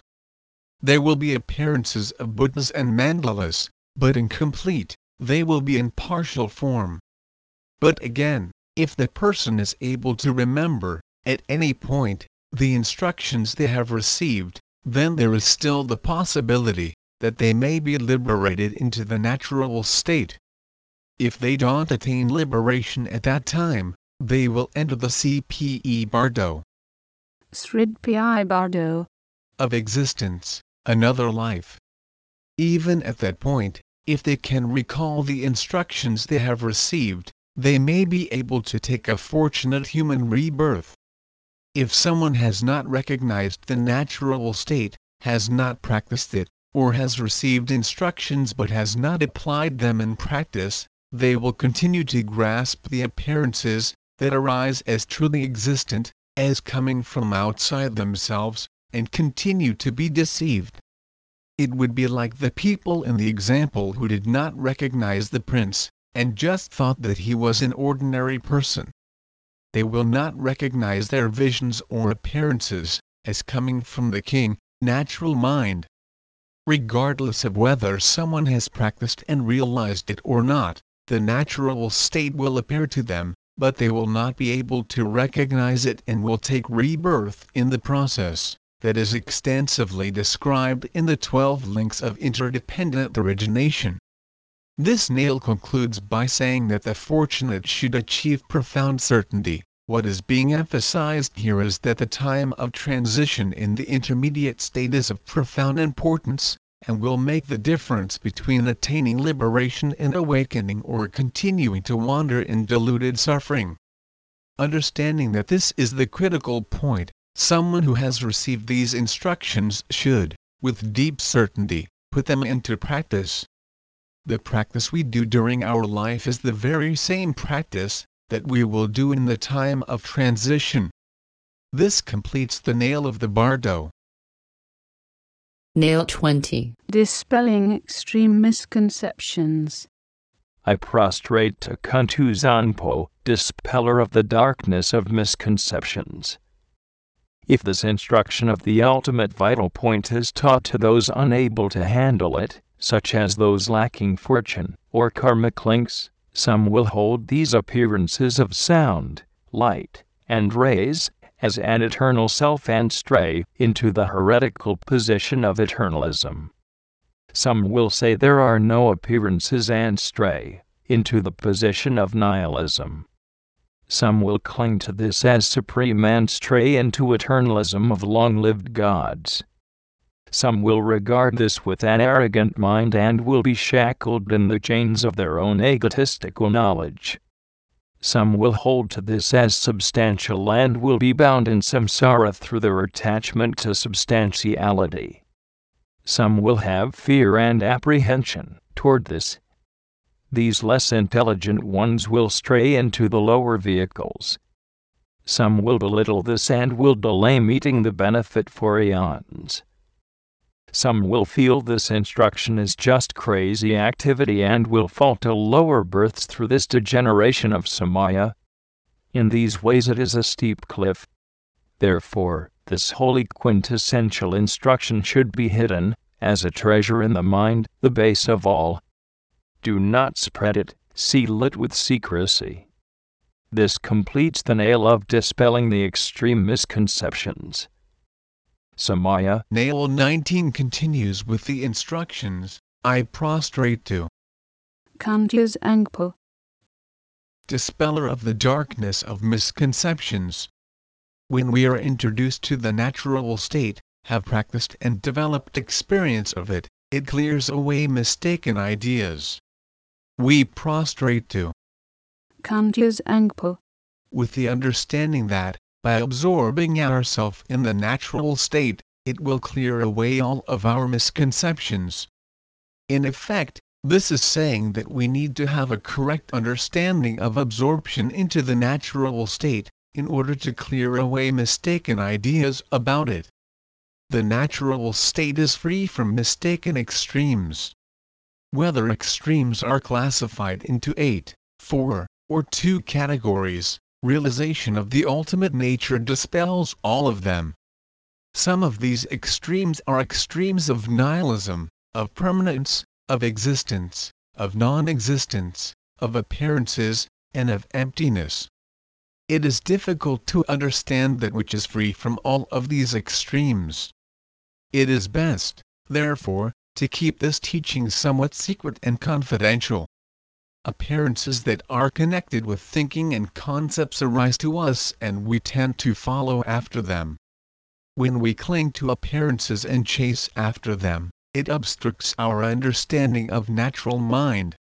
There will be appearances of Buddhas and mandalas, but incomplete, they will be in partial form. But again, if the person is able to remember, at any point, the instructions they have received, then there is still the possibility that they may be liberated into the natural state. If they don't attain liberation at that time, they will enter the CPE bardo Sridpi Bardo. of existence, another life. Even at that point, if they can recall the instructions they have received, they may be able to take a fortunate human rebirth. If someone has not recognized the natural state, has not practiced it, or has received instructions but has not applied them in practice, they will continue to grasp the appearances that arise as truly existent, as coming from outside themselves, and continue to be deceived. It would be like the people in the example who did not recognize the prince, and just thought that he was an ordinary person. They will not recognize their visions or appearances as coming from the king, natural mind. Regardless of whether someone has practiced and realized it or not, the natural state will appear to them, but they will not be able to recognize it and will take rebirth in the process that is extensively described in the 12 links of interdependent origination. This nail concludes by saying that the fortunate should achieve profound certainty. What is being emphasized here is that the time of transition in the intermediate state is of profound importance, and will make the difference between attaining liberation and awakening or continuing to wander in deluded suffering. Understanding that this is the critical point, someone who has received these instructions should, with deep certainty, put them into practice. The practice we do during our life is the very same practice that we will do in the time of transition. This completes the nail of the bardo. Nail 20. Dispelling extreme misconceptions. I prostrate to Kuntu Zangpo, dispeller of the darkness of misconceptions. If this instruction of the ultimate vital point is taught to those unable to handle it, such as those lacking fortune or karmic links, some will hold these appearances of sound, light, and rays as an eternal self and stray into the heretical position of eternalism. Some will say there are no appearances and stray into the position of nihilism. Some will cling to this as supreme and stray into eternalism of long lived gods. Some will regard this with an arrogant mind and will be shackled in the chains of their own egotistical knowledge. Some will hold to this as substantial and will be bound in samsara through their attachment to substantiality. Some will have fear and apprehension toward this. These less intelligent ones will stray into the lower vehicles. Some will belittle this and will delay meeting the benefit for eons. Some will feel this instruction is just crazy activity and will fall to lower births through this degeneration of samaya. In these ways, it is a steep cliff. Therefore, this holy quintessential instruction should be hidden, as a treasure in the mind, the base of all. Do not spread it, seal it with secrecy. This completes the nail of dispelling the extreme misconceptions. Samaya. Nail 19 continues with the instructions I prostrate to, Kuntu Zangpo. dispeller of the darkness of misconceptions. When we are introduced to the natural state, have practiced and developed experience of it, it clears away mistaken ideas. We prostrate to, Kuntu Zangpo. with the understanding that, by absorbing ourself in the natural state, it will clear away all of our misconceptions. In effect, this is saying that we need to have a correct understanding of absorption into the natural state, in order to clear away mistaken ideas about it. The natural state is free from mistaken extremes. Whether extremes are classified into eight, four, or two categories, realization of the ultimate nature dispels all of them. Some of these extremes are extremes of nihilism, of permanence, of existence, of non-existence, of appearances, and of emptiness. It is difficult to understand that which is free from all of these extremes. It is best, therefore, to keep this teaching somewhat secret and confidential. Appearances that are connected with thinking and concepts arise to us and we tend to follow after them. When we cling to appearances and chase after them, it obstructs our understanding of natural mind.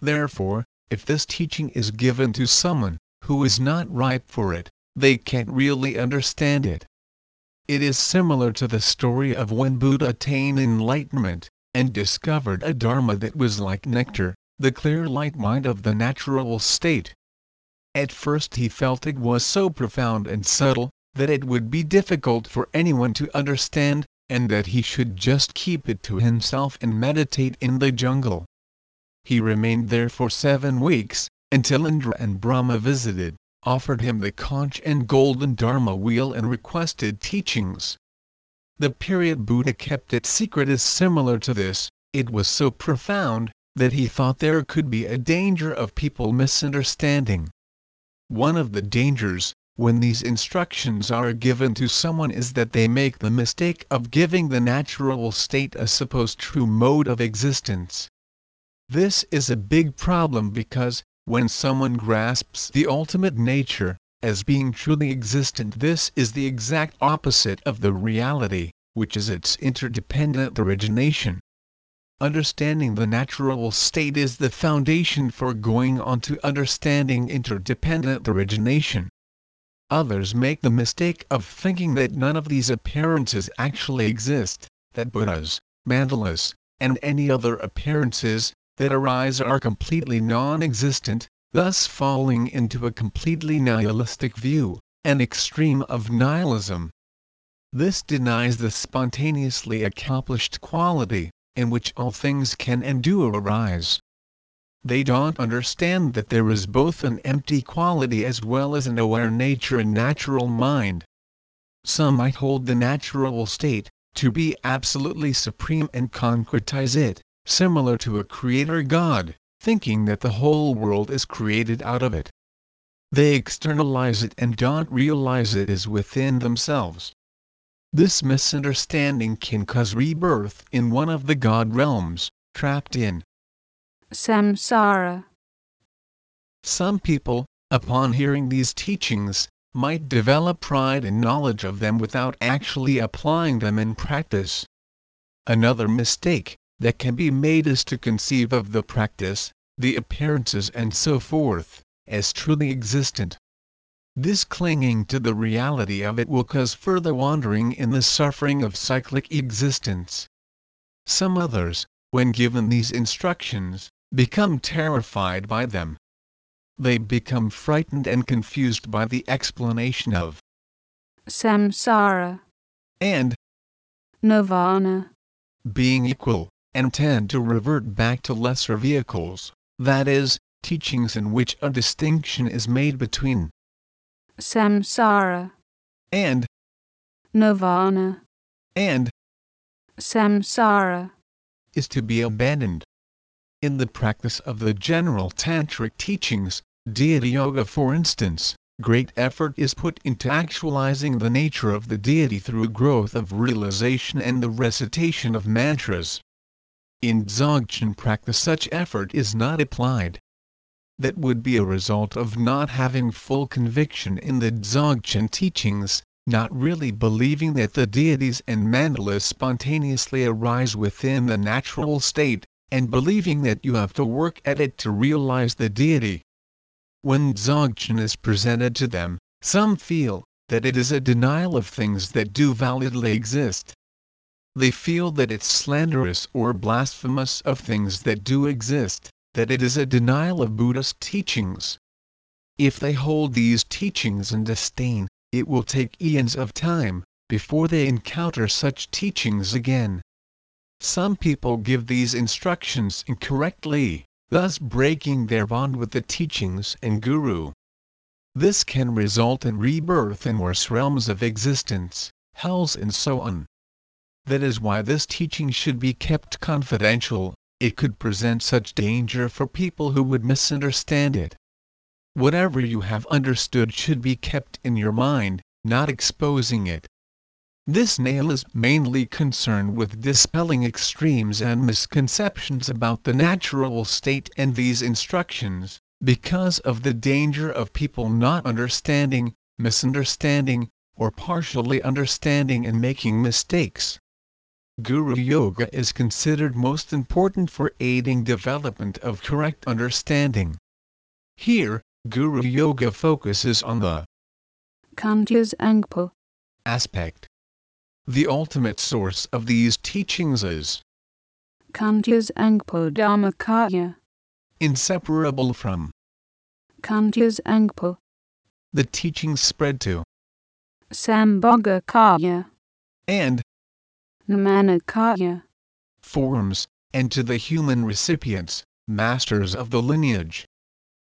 Therefore, if this teaching is given to someone who is not ripe for it, they can't really understand it. It is similar to the story of when Buddha attained enlightenment and discovered a Dharma that was like nectar, the clear light mind of the natural state. At first he felt it was so profound and subtle, that it would be difficult for anyone to understand, and that he should just keep it to himself and meditate in the jungle. He remained there for seven weeks, until Indra and Brahma visited, offered him the conch and golden Dharma wheel and requested teachings. The period Buddha kept it secret is similar to this, it was so profound, that he thought there could be a danger of people misunderstanding. One of the dangers, when these instructions are given to someone is that they make the mistake of giving the natural state a supposed true mode of existence. This is a big problem because, when someone grasps the ultimate nature, as being truly existent this is the exact opposite of the reality, which is its interdependent origination. Understanding the natural state is the foundation for going on to understanding interdependent origination. Others make the mistake of thinking that none of these appearances actually exist, that Buddhas, mandalas, and any other appearances that arise are completely non-existent, thus falling into a completely nihilistic view, an extreme of nihilism. This denies the spontaneously accomplished quality, in which all things can and do arise. They don't understand that there is both an empty quality as well as an aware nature and natural mind. Some might hold the natural state to be absolutely supreme and concretize it, similar to a creator God, thinking that the whole world is created out of it. They externalize it and don't realize it is within themselves. This misunderstanding can cause rebirth in one of the God realms, trapped in samsara. Some people, upon hearing these teachings, might develop pride and knowledge of them without actually applying them in practice. Another mistake that can be made is to conceive of the practice, the appearances and so forth, as truly existent. This clinging to the reality of it will cause further wandering in the suffering of cyclic existence. Some others, when given these instructions, become terrified by them. They become frightened and confused by the explanation of samsara and nirvana. being equal, and tend to revert back to lesser vehicles, that is, teachings in which a distinction is made between samsara and nirvana. and samsara is to be abandoned. In the practice of the general tantric teachings, deity yoga for instance, great effort is put into actualizing the nature of the deity through growth of realization and the recitation of mantras. In Dzogchen practice such effort is not applied. That would be a result of not having full conviction in the Dzogchen teachings, not really believing that the deities and mandalas spontaneously arise within the natural state, and believing that you have to work at it to realize the deity. When Dzogchen is presented to them, some feel that it is a denial of things that do validly exist. They feel that it's slanderous or blasphemous of things that do exist, that it is a denial of Buddhist teachings. If they hold these teachings in disdain, it will take eons of time before they encounter such teachings again. some people give these instructions incorrectly, thus breaking their bond with the teachings and Guru. This can result in rebirth in worse realms of existence, hells and so on. That is why this teaching should be kept confidential, it could present such danger for people who would misunderstand it. Whatever you have understood should be kept in your mind, not exposing it. This nail is mainly concerned with dispelling extremes and misconceptions about the natural state and these instructions, because of the danger of people not understanding, misunderstanding, or partially understanding and making mistakes. Guru Yoga is considered most important for aiding development of correct understanding. Here, Guru Yoga focuses on the Kuntu Zangpo, aspect. The ultimate source of these teachings is Kuntu Zangpo Dharmakaya, inseparable from Kuntu Zangpo, the teachings spread to Sambhogakaya, and Nirmanakaya, forms, and to the human recipients, masters of the lineage.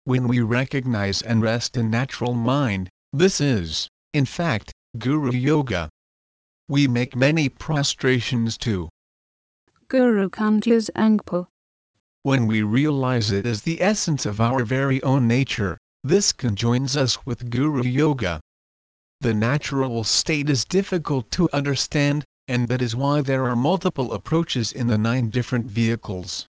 When we recognize and rest in natural mind, this is, in fact, Guru Yoga. We make many prostrations to Guru Kuntu Zangpo, when we realize it as the essence of our very own nature, this conjoins us with Guru Yoga. The natural state is difficult to understand, and that is why there are multiple approaches in the nine different vehicles.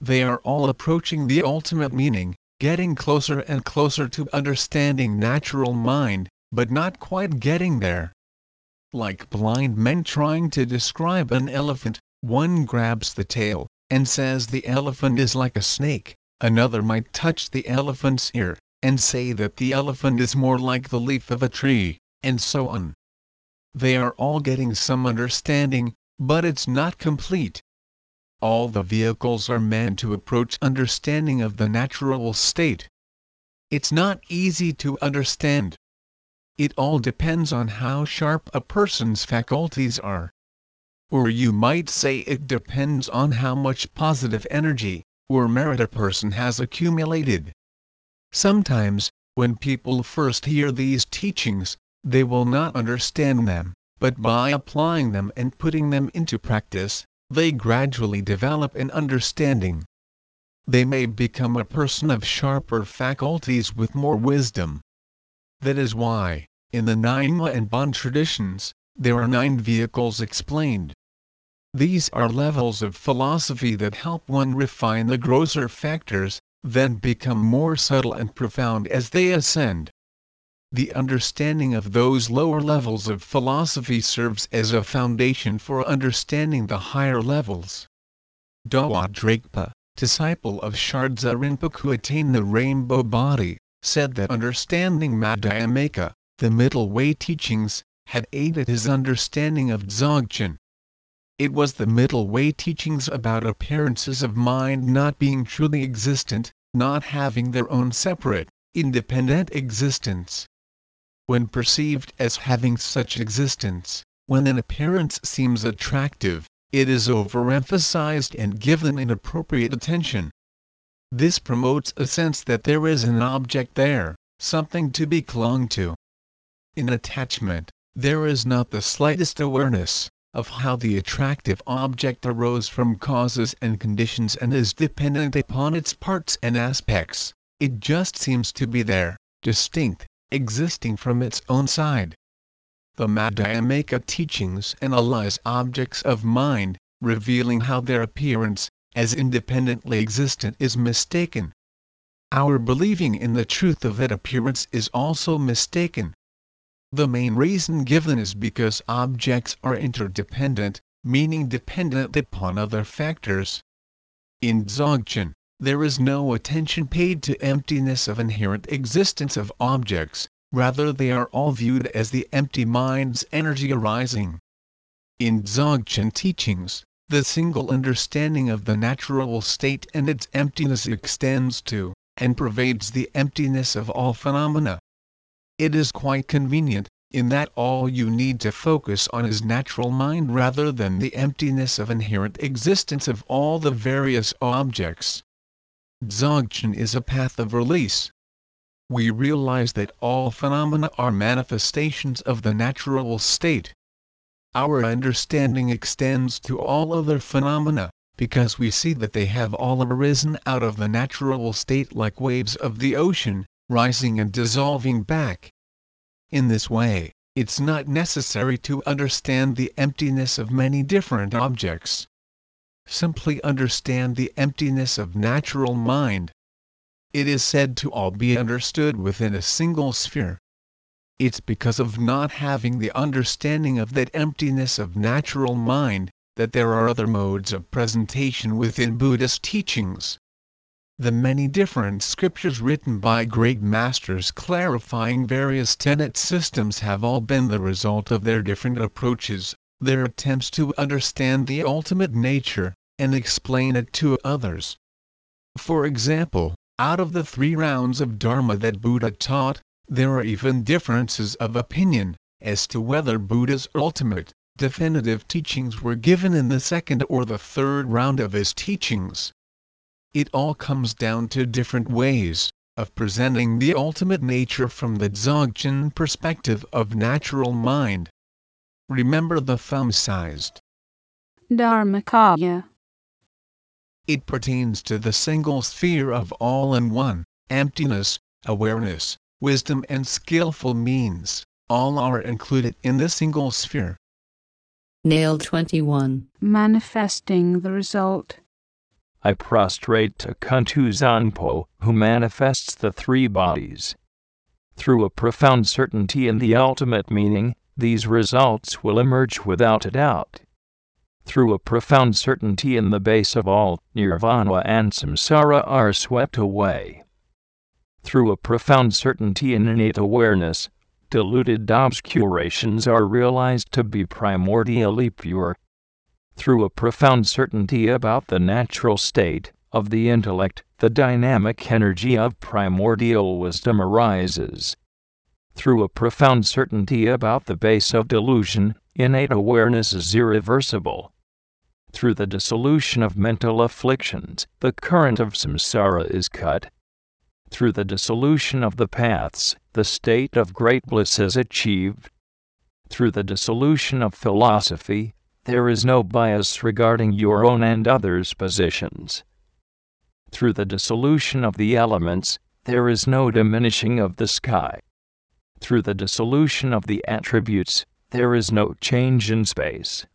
They are all approaching the ultimate meaning, getting closer and closer to understanding natural mind, but not quite getting there. Like blind men trying to describe an elephant, one grabs the tail, and says the elephant is like a snake, another might touch the elephant's ear, and say that the elephant is more like the leaf of a tree, and so on. They are all getting some understanding, but it's not complete. All the vehicles are meant to approach understanding of the natural state. It's not easy to understand. It all depends on how sharp a person's faculties are. Or you might say it depends on how much positive energy, or merit a person has accumulated. Sometimes, when people first hear these teachings, they will not understand them, but by applying them and putting them into practice, they gradually develop an understanding. They may become a person of sharper faculties with more wisdom. That is why, in the Nyingma and Bon traditions, there are nine vehicles explained. These are levels of philosophy that help one refine the grosser factors, then become more subtle and profound as they ascend. The understanding of those lower levels of philosophy serves as a foundation for understanding the higher levels. Dawa Drakpa, disciple of Shardza Rinpoche who attained the rainbow body, said that understanding Madhyamaka, the middle way teachings, had aided his understanding of Dzogchen. It was the middle way teachings about appearances of mind not being truly existent, not having their own separate, independent existence. When perceived as having such existence, when an appearance seems attractive, it is overemphasized and given inappropriate attention. This promotes a sense that there is an object there, something to be clung to. In attachment, there is not the slightest awareness of how the attractive object arose from causes and conditions and is dependent upon its parts and aspects, it just seems to be there, distinct, existing from its own side. The Madhyamaka teachings analyze objects of mind, revealing how their appearance, as independently existent is mistaken. Our believing in the truth of that appearance is also mistaken. The main reason given is because objects are interdependent, meaning dependent upon other factors. In Dzogchen, there is no attention paid to emptiness of inherent existence of objects, rather they are all viewed as the empty mind's energy arising. In Dzogchen teachings, the single understanding of the natural state and its emptiness extends to, and pervades the emptiness of all phenomena. It is quite convenient, in that all you need to focus on is natural mind rather than the emptiness of inherent existence of all the various objects. Dzogchen is a path of release. We realize that all phenomena are manifestations of the natural state. Our understanding extends to all other phenomena, because we see that they have all arisen out of the natural state like waves of the ocean, rising and dissolving back. In this way, it's not necessary to understand the emptiness of many different objects simply understand the emptiness of natural mind. It is said to all be understood within a single sphere. It's because of not having the understanding of that emptiness of natural mind that there are other modes of presentation within Buddhist teachings. The many different scriptures written by great masters clarifying various tenet systems have all been the result of their different approaches their attempts to understand the ultimate nature, and explain it to others. For example, out of the three rounds of Dharma that Buddha taught, there are even differences of opinion as to whether Buddha's ultimate, definitive teachings were given in the second or the third round of his teachings. It all comes down to different ways of presenting the ultimate nature from the Dzogchen perspective of natural mind. Remember the thumb-sized Dharmakaya. It pertains to the single sphere of all in one, emptiness, awareness, wisdom and skillful means, all are included in the single sphere. Nail 21. Manifesting the result. I prostrate to Kuntu Zangpo, who manifests the three bodies. Through a profound certainty in the ultimate meaning, these results will emerge without a doubt. Through a profound certainty in the base of all, nirvana and samsara are swept away. Through a profound certainty in innate awareness, diluted obscurations are realized to be primordially pure. Through a profound certainty about the natural state of the intellect, the dynamic energy of primordial wisdom arises through a profound certainty about the base of delusion, innate awareness is irreversible. Through the dissolution of mental afflictions, the current of samsara is cut. Through the dissolution of the paths, the state of great bliss is achieved. Through the dissolution of philosophy, there is no bias regarding your own and others' positions. Through the dissolution of the elements, there is no diminishing of the sky. Through the dissolution of the attributes, there is no change in space.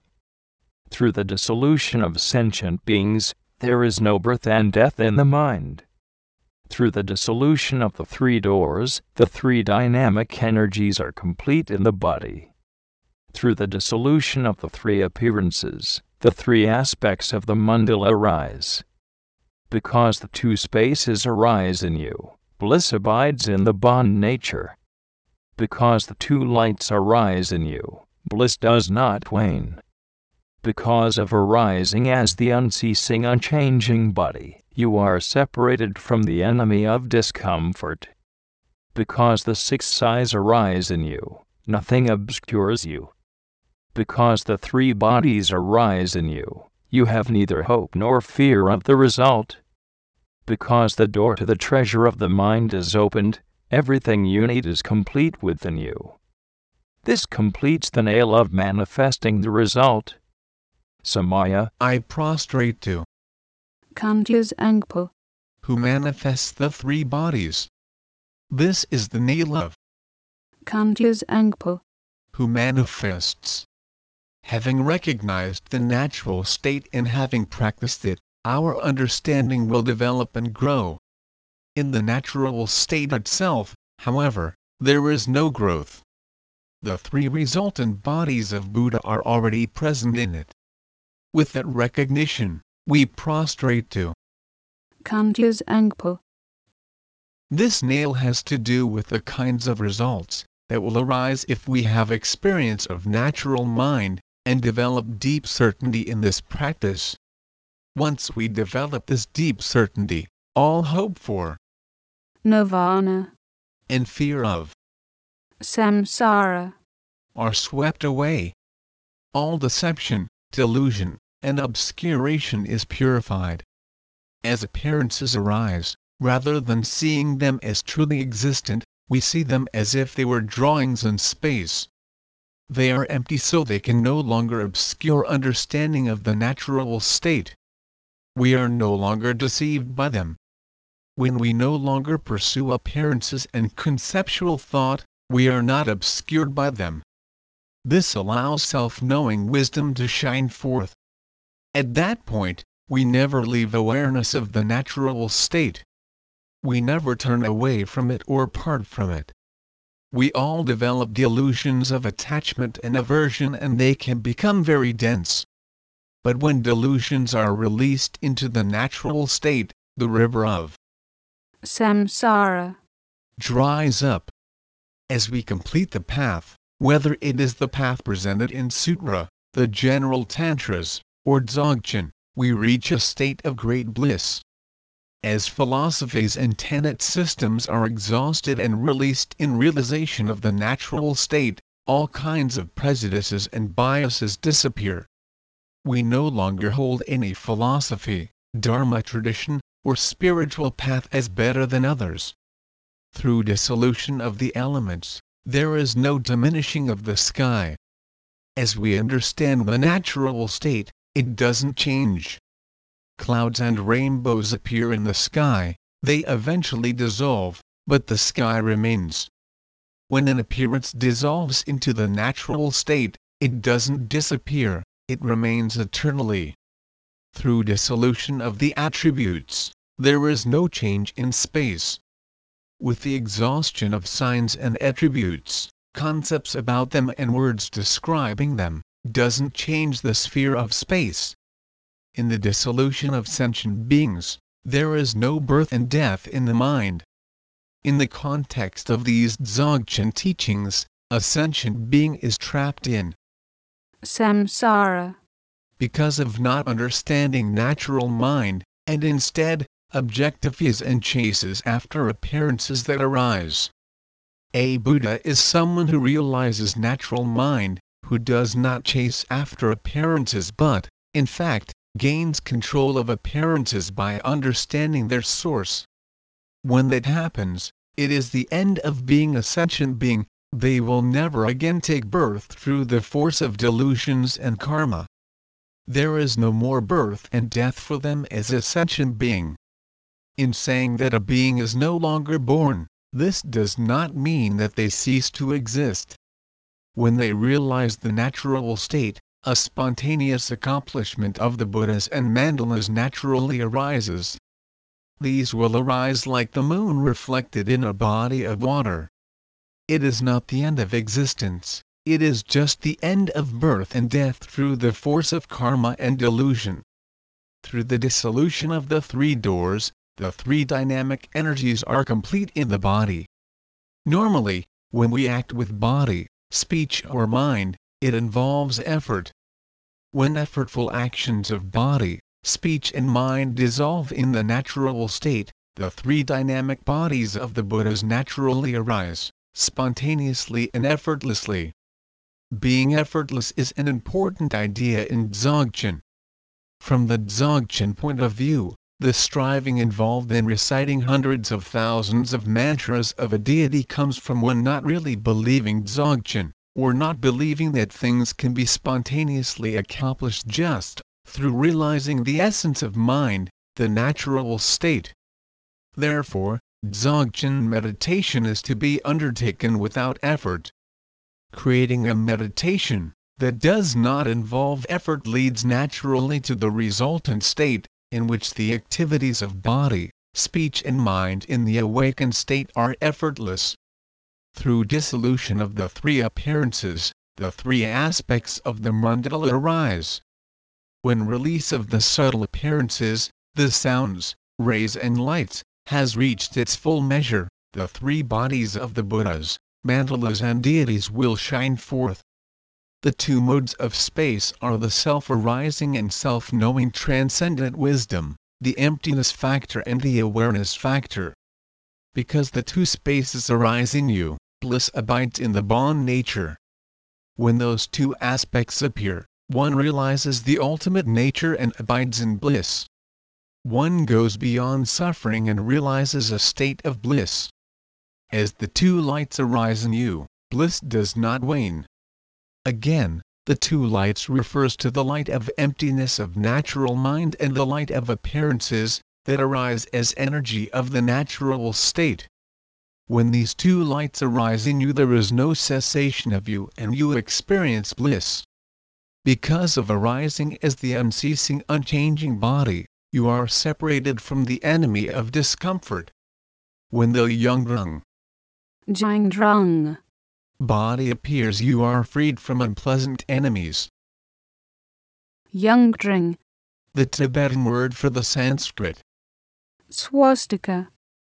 Through the dissolution of sentient beings, there is no birth and death in the mind. Through the dissolution of the three doors, the three dynamic energies are complete in the body. Through the dissolution of the three appearances, the three aspects of the mandala arise. Because the two spaces arise in you, bliss abides in the Bon nature because the two lights arise in you, bliss does not wane. Because of arising as the unceasing, unchanging body, you are separated from the enemy of discomfort. Because the six sighs arise in you, nothing obscures you. Because the three bodies arise in you, you have neither hope nor fear of the result. Because the door to the treasure of the mind is opened, Everything you need is complete within you. This completes the nail of manifesting the result. Samaya, I prostrate to, Kuntu Zangpo. who manifests the three bodies. This is the nail of, Kuntu Zangpo. who manifests. Having recognized the natural state and having practiced it, our understanding will develop and grow. In the natural state itself, however, there is no growth. The three resultant bodies of Buddha are already present in it. With that recognition, we prostrate to. Angpo. This nail has to do with the kinds of results that will arise if we have experience of natural mind and develop deep certainty in this practice. Once we develop this deep certainty, all hope for Nirvana. and fear of Samsara. are swept away. All deception, delusion, and obscuration is purified. As appearances arise, rather than seeing them as truly existent, we see them as if they were drawings in space. They are empty so they can no longer obscure understanding of the natural state. We are no longer deceived by them. When we no longer pursue appearances and conceptual thought, we are not obscured by them. This allows self-knowing wisdom to shine forth. At that point, we never leave awareness of the natural state. We never turn away from it or part from it. We all develop delusions of attachment and aversion and they can become very dense. But when delusions are released into the natural state, the river of samsara, dries up. As we complete the path, whether it is the path presented in Sutra, the general Tantras, or Dzogchen, we reach a state of great bliss. As philosophies and tenet systems are exhausted and released in realization of the natural state, all kinds of prejudices and biases disappear. We no longer hold any philosophy, dharma tradition, or spiritual path as better than others. Through dissolution of the elements, there is no diminishing of the sky. As we understand the natural state, it doesn't change clouds and rainbows appear in the sky, they eventually dissolve, but the sky remains. When an appearance dissolves into the natural state, it doesn't disappear, it remains eternally. Through dissolution of the attributes, there is no change in space. With the exhaustion of signs and attributes, concepts about them and words describing them, doesn't change the sphere of space, in the dissolution of sentient beings, there is no birth and death in the mind. In the context of these Dzogchen teachings, a sentient being is trapped in samsara, because of not understanding natural mind, and instead, objectifies and chases after appearances that arise. A Buddha is someone who realizes natural mind, who does not chase after appearances but, in fact, gains control of appearances by understanding their source. When that happens, it is the end of being a sentient being, they will never again take birth through the force of delusions and karma. There is no more birth and death for them as a sentient being. In saying that a being is no longer born, this does not mean that they cease to exist. When they realize the natural state, a spontaneous accomplishment of the Buddhas and mandalas naturally arises. These will arise like the moon reflected in a body of water. It is not the end of existence, it is just the end of birth and death through the force of karma and delusion. Through the dissolution of the three doors, the three dynamic energies are complete in the body. Normally, when we act with body, speech or mind, it involves effort. When effortful actions of body, speech and mind dissolve in the natural state, the three dynamic bodies of the Buddhas naturally arise, spontaneously and effortlessly. Being effortless is an important idea in Dzogchen. From the Dzogchen point of view, the striving involved in reciting hundreds of thousands of mantras of a deity comes from one not really believing Dzogchen or not believing that things can be spontaneously accomplished just through realizing the essence of mind, the natural state. Therefore, Dzogchen meditation is to be undertaken without effort. Creating a meditation that does not involve effort leads naturally to the resultant state, in which the activities of body, speech and mind in the awakened state are effortless. Through dissolution of the three appearances, the three aspects of the mandala arise. When release of the subtle appearances, the sounds, rays and lights, has reached its full measure, the three bodies of the Buddhas, mandalas and deities will shine forth. The two modes of space are the self-arising and self-knowing transcendent wisdom, the emptiness factor and the awareness factor because the two spaces arise in you, bliss abides in the Bon nature. When those two aspects appear, one realizes the ultimate nature and abides in bliss. One goes beyond suffering and realizes a state of bliss. As the two lights arise in you, bliss does not wane. Again, the two lights refers to the light of emptiness of natural mind and the light of appearances, that arise as energy of the natural state. When these two lights arise in you there is no cessation of you and you experience bliss. Because of arising as the unceasing unchanging body, you are separated from the enemy of discomfort. When the Yungdrung Jangdrung. body appears you are freed from unpleasant enemies. Yungdrung. The Tibetan word for the Sanskrit Swastika.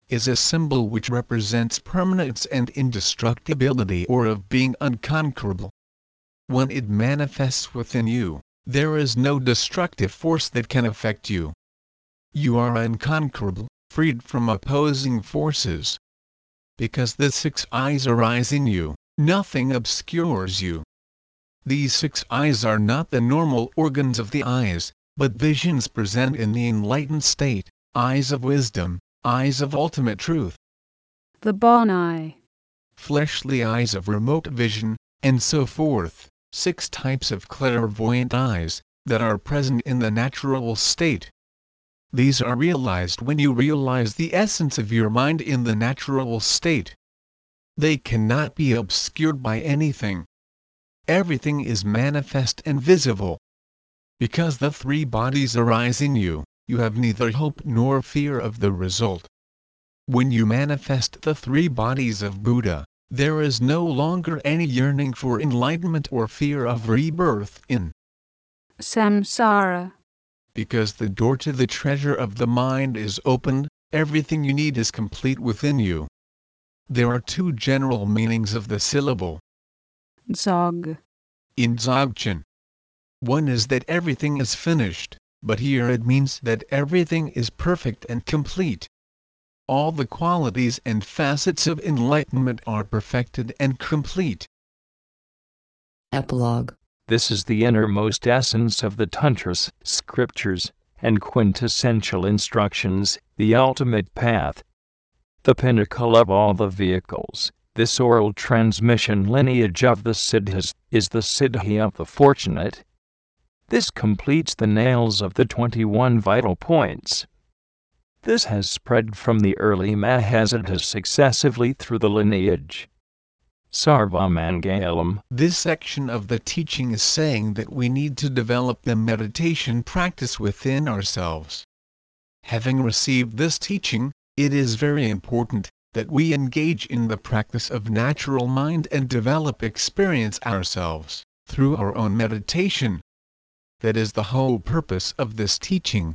is a symbol which represents permanence and indestructibility or of being unconquerable. When it manifests within you, there is no destructive force that can affect you. You are unconquerable, freed from opposing forces. Because the six eyes arise in you, nothing obscures you. These six eyes are not the normal organs of the eyes, but visions present in the enlightened state, eyes of wisdom, eyes of ultimate truth, The Bon Eye. fleshly eyes of remote vision, and so forth, six types of clairvoyant eyes, that are present in the natural state. These are realized when you realize the essence of your mind in the natural state. They cannot be obscured by anything. Everything is manifest and visible. Because the three bodies arise in you, you have neither hope nor fear of the result. When you manifest the three bodies of Buddha, there is no longer any yearning for enlightenment or fear of rebirth in Samsara. Because the door to the treasure of the mind is open, everything you need is complete within you. There are two general meanings of the syllable Zog. in Dzogchen. One is that everything is finished, but here it means that everything is perfect and complete. All the qualities and facets of enlightenment are perfected and complete. Epilogue This is the innermost essence of the Tantras, scriptures, and quintessential instructions, the ultimate path. The pinnacle of all the vehicles, this oral transmission lineage of the Siddhas, is the Siddhi of the fortunate. This completes the nails of the 21 vital points. This has spread from the early Mahasiddhas successively through the lineage. Sarvamangalam. This section of the teaching is saying that we need to develop the meditation practice within ourselves. Having received this teaching, it is very important that we engage in the practice of natural mind and develop experience ourselves through our own meditation. That is the whole purpose of this teaching.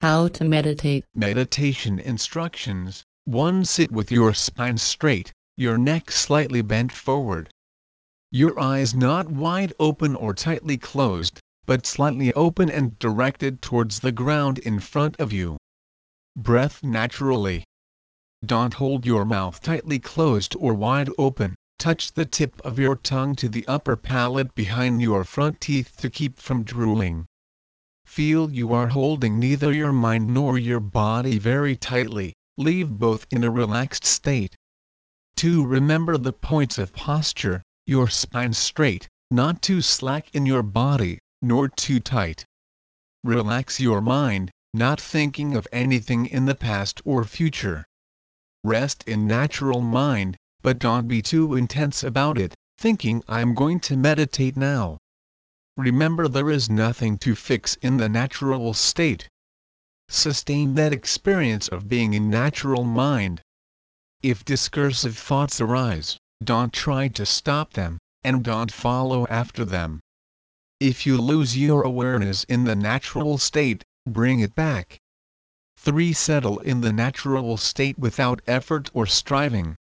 How to meditate. Meditation instructions 1. Sit with your spine straight, your neck slightly bent forward. Your eyes not wide open or tightly closed, but slightly open and directed towards the ground in front of you. Breath naturally. Don't hold your mouth tightly closed or wide open. Touch the tip of your tongue to the upper palate behind your front teeth to keep from drooling. Feel you are holding neither your mind nor your body very tightly, leave both in a relaxed state. 2. Remember the points of posture, your spine straight, not too slack in your body, nor too tight. Relax your mind, not thinking of anything in the past or future. Rest in natural mind, but don't be too intense about it, thinking I'm going to meditate now. Remember there is nothing to fix in the natural state. Sustain that experience of being in natural mind. If discursive thoughts arise, don't try to stop them, and don't follow after them. If you lose your awareness in the natural state, bring it back. 3. Settle in the natural state without effort or striving.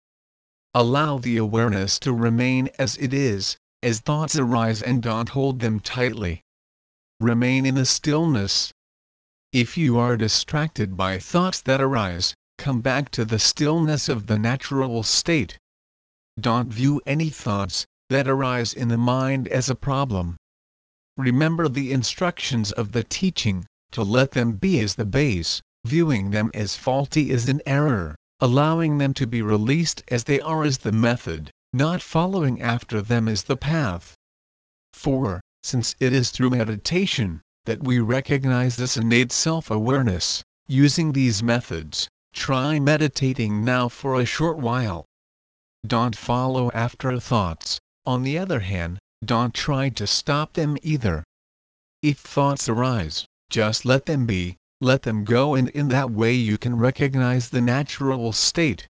Allow the awareness to remain as it is, as thoughts arise and don't hold them tightly. Remain in the stillness. If you are distracted by thoughts that arise, come back to the stillness of the natural state. Don't view any thoughts, that arise in the mind as a problem. Remember the instructions of the teaching, to let them be as the base, viewing them as faulty is an error, allowing them to be released as they are is the method, not following after them is the path. 4. Since it is through meditation that we recognize this innate self-awareness, using these methods, try meditating now for a short while. Don't follow after thoughts, on the other hand, don't try to stop them either. If thoughts arise, just let them be, let them go and in that way you can recognize the natural state.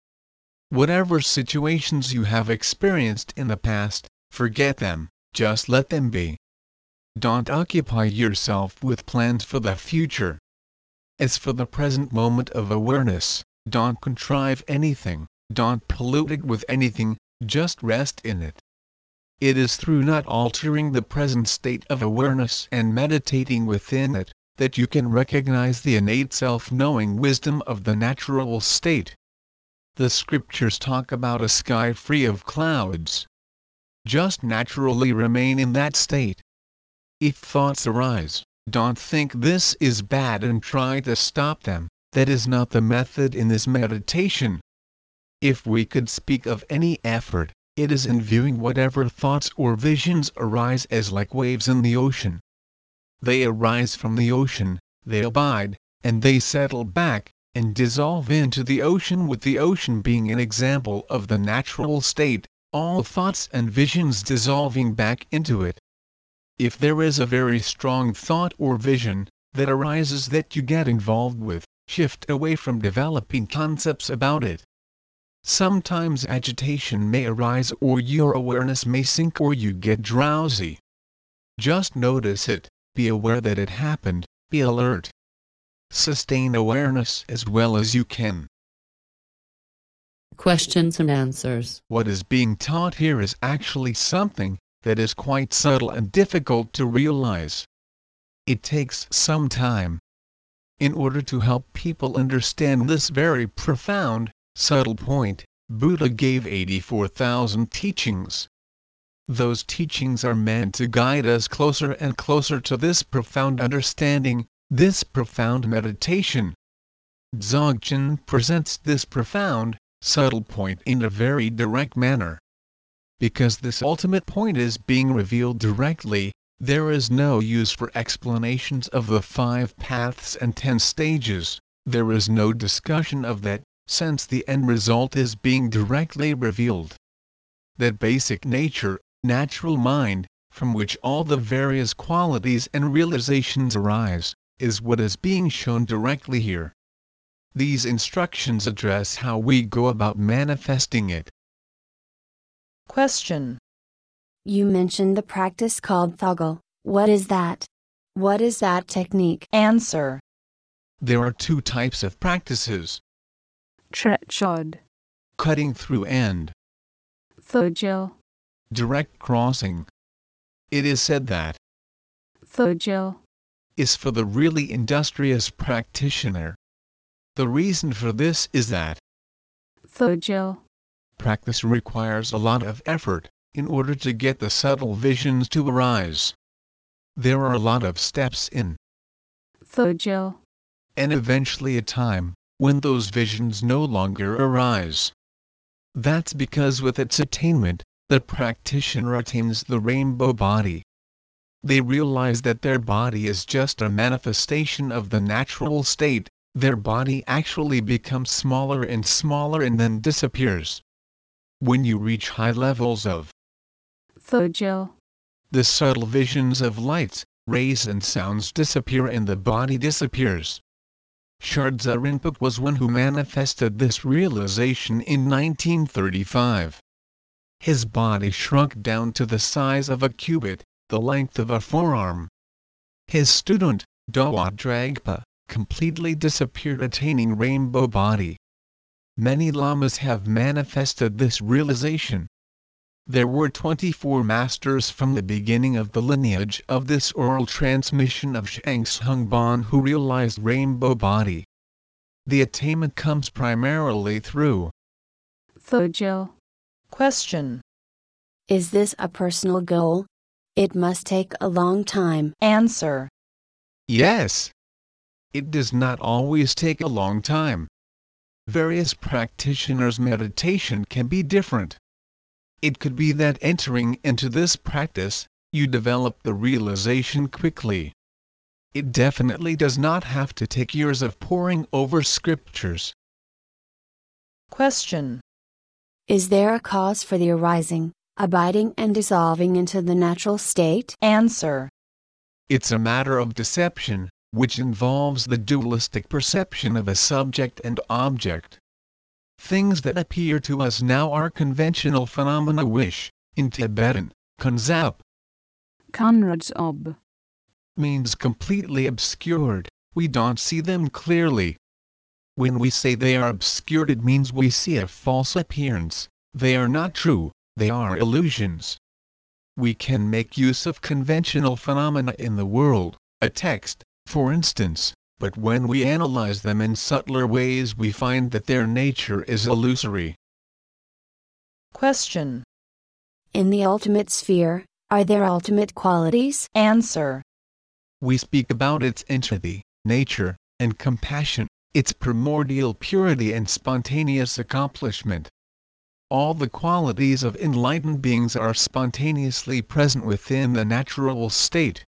Whatever situations you have experienced in the past, forget them, just let them be. Don't occupy yourself with plans for the future. As for the present moment of awareness, don't contrive anything, don't pollute it with anything, just rest in it. It is through not altering the present state of awareness and meditating within it, that you can recognize the innate self-knowing wisdom of the natural state. The scriptures talk about a sky free of clouds. Just naturally remain in that state. If thoughts arise, don't think this is bad and try to stop them, that is not the method in this meditation. If we could speak of any effort, it is in viewing whatever thoughts or visions arise as like waves in the ocean. They arise from the ocean, they abide, and they settle back, and dissolve into the ocean with the ocean being an example of the natural state, all thoughts and visions dissolving back into it. If there is a very strong thought or vision that arises that you get involved with, shift away from developing concepts about it. Sometimes agitation may arise or your awareness may sink or you get drowsy. Just notice it, be aware that it happened, be alert. Sustain awareness as well as you can. Questions and answers. What is being taught here is actually something that is quite subtle and difficult to realize. It takes some time. In order to help people understand this very profound, subtle point, Buddha gave 84,000 teachings. Those teachings are meant to guide us closer and closer to this profound understanding, this profound meditation. Dzogchen presents this profound, subtle point in a very direct manner because this ultimate point is being revealed directly, there is no use for explanations of the five paths and ten stages, there is no discussion of that, since the end result is being directly revealed. That basic nature, natural mind, from which all the various qualities and realizations arise, is what is being shown directly here. These instructions address how we go about manifesting it. Question. You mentioned the practice called Thogal. What is that? What is that technique? Answer. There are two types of practices Trechod. cutting through and Thogal. direct crossing. It is said that Thogal. is for the really industrious practitioner. The reason for this is that Thogal. Practice requires a lot of effort in order to get the subtle visions to arise. There are a lot of steps in, Thogal. and eventually a time when those visions no longer arise. That's because with its attainment, the practitioner attains the rainbow body. They realize that their body is just a manifestation of the natural state, their body actually becomes smaller and smaller and then disappears. When you reach high levels of Thogal. the subtle visions of lights, rays and sounds disappear and the body disappears. Shardza Rinpoche was one who manifested this realization in 1935. His body shrunk down to the size of a cubit, the length of a forearm. His student, Dawa Dragpa, completely disappeared attaining rainbow body. Many lamas have manifested this realization. There were 24 masters from the beginning of the lineage of this oral transmission of Shangshung Bon who realized rainbow body. The attainment comes primarily through Thogal. Question. Is this a personal goal? It must take a long time. Answer. Yes. It does not always take a long time. Various practitioners' meditation can be different. It could be that entering into this practice, you develop the realization quickly. It definitely does not have to take years of poring over scriptures. Question. Is there a cause for the arising, abiding, and dissolving into the natural state? Answer. It's a matter of deception, which involves the dualistic perception of a subject and object. Things that appear to us now are conventional phenomena which, in Tibetan, Kanzap, Conrad's ob. means completely obscured, we don't see them clearly. When we say they are obscured it means we see a false appearance, they are not true, they are illusions. We can make use of conventional phenomena in the world, a text, for instance, but when we analyze them in subtler ways we find that their nature is illusory. Question. In the ultimate sphere, are there ultimate qualities? Answer. We speak about its entity, nature, and compassion, its primordial purity and spontaneous accomplishment. All the qualities of enlightened beings are spontaneously present within the natural state.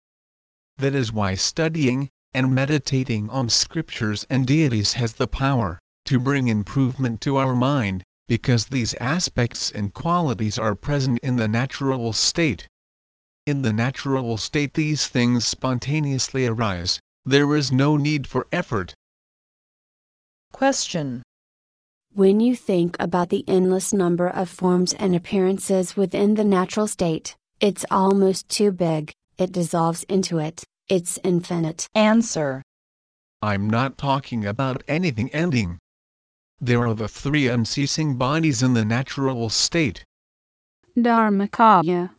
That is why studying and meditating on scriptures and deities has the power to bring improvement to our mind, because these aspects and qualities are present in the natural state. In the natural state these things spontaneously arise, there is no need for effort. Question. When you think about the endless number of forms and appearances within the natural state, it's almost too big, it dissolves into it, it's infinite. Answer. I'm not talking about anything ending. There are the three unceasing bodies in the natural state, Dharmakaya.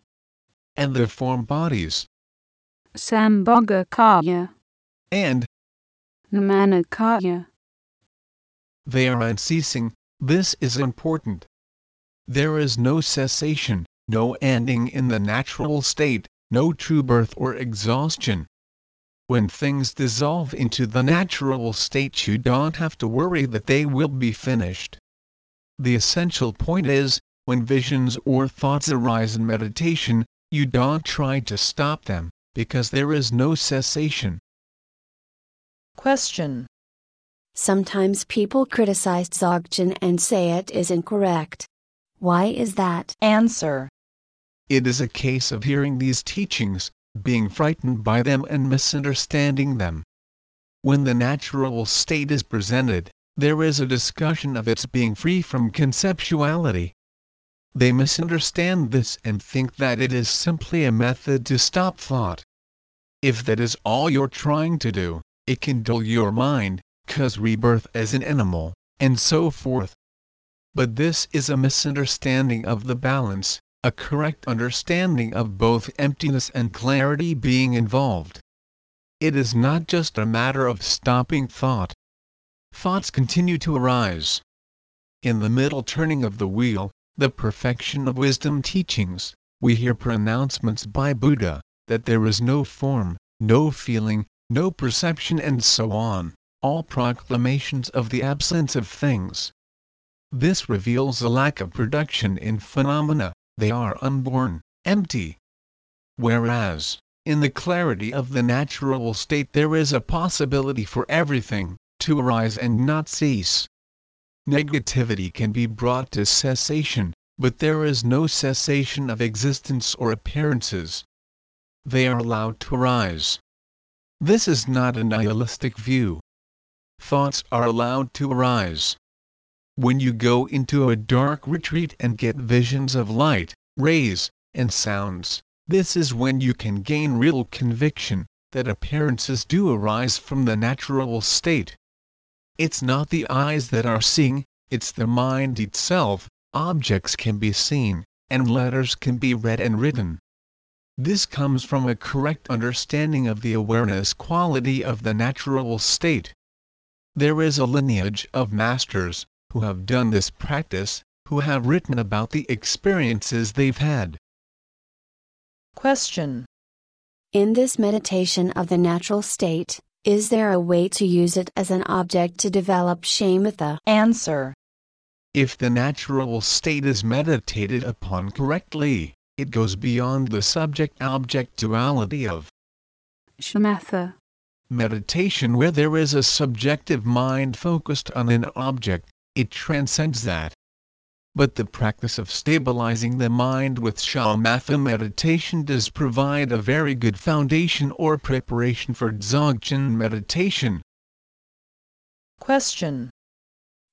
and their form bodies, Sambhogakaya. and Nirmanakaya. they are unceasing, this is important. There is no cessation, no ending in the natural state, no true birth or exhaustion. When things dissolve into the natural state you don't have to worry that they will be finished. The essential point is, when visions or thoughts arise in meditation, you don't try to stop them, because there is no cessation. Question. Sometimes people criticize Dzogchen and say it is incorrect. Why is that? Answer. It is a case of hearing these teachings, being frightened by them and misunderstanding them. When the natural state is presented, there is a discussion of its being free from conceptuality. They misunderstand this and think that it is simply a method to stop thought. If that is all you're trying to do, it can dull your mind, cause rebirth as an animal, and so forth. But this is a misunderstanding of the balance, a correct understanding of both emptiness and clarity being involved. It is not just a matter of stopping thought. Thoughts continue to arise. In the middle turning of the wheel, the perfection of wisdom teachings, we hear pronouncements by Buddha, that there is no form, no feeling, no perception and so on, all proclamations of the absence of things. This reveals a lack of production in phenomena, they are unborn, empty. Whereas, in the clarity of the natural state there is a possibility for everything to arise and not cease. Negativity can be brought to cessation, but there is no cessation of existence or appearances. They are allowed to arise. This is not a nihilistic view. Thoughts are allowed to arise. When you go into a dark retreat and get visions of light, rays, and sounds, this is when you can gain real conviction that appearances do arise from the natural state. It's not the eyes that are seeing, it's the mind itself, objects can be seen, and letters can be read and written. This comes from a correct understanding of the awareness quality of the natural state. There is a lineage of masters, who have done this practice, who have written about the experiences they've had, Question. In this meditation of the natural state, is there a way to use it as an object to develop shamatha? Answer. If the natural state is meditated upon correctly, it goes beyond the subject object duality of shamatha, meditation where there is a subjective mind focused on an object, it transcends that. But the practice of stabilizing the mind with shamatha meditation does provide a very good foundation or preparation for dzogchen meditation. Question.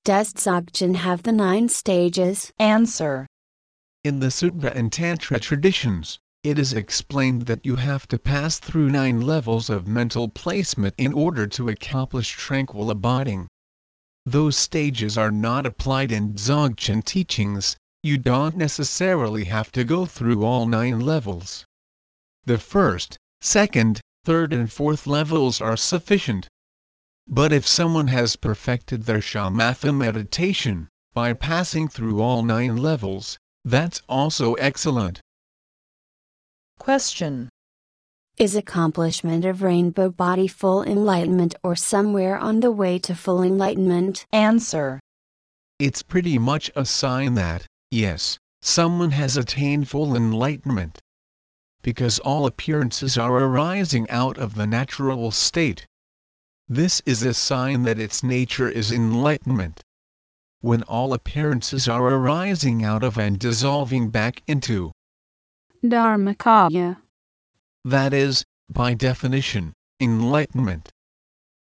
Does Dzogchen have the nine stages? Answer. In the Sutra and Tantra traditions, it is explained that you have to pass through nine levels of mental placement in order to accomplish tranquil abiding. Those stages are not applied in Dzogchen teachings, you don't necessarily have to go through all nine levels. The first, second, third and fourth levels are sufficient. But if someone has perfected their shamatha meditation, by passing through all nine levels, that's also excellent. Question. Is accomplishment of rainbow body full enlightenment or somewhere on the way to full enlightenment? Answer. It's pretty much a sign that, yes, someone has attained full enlightenment. Because all appearances are arising out of the natural state. This is a sign that its nature is enlightenment. When all appearances are arising out of and dissolving back into, dharmakaya, that is, by definition, enlightenment.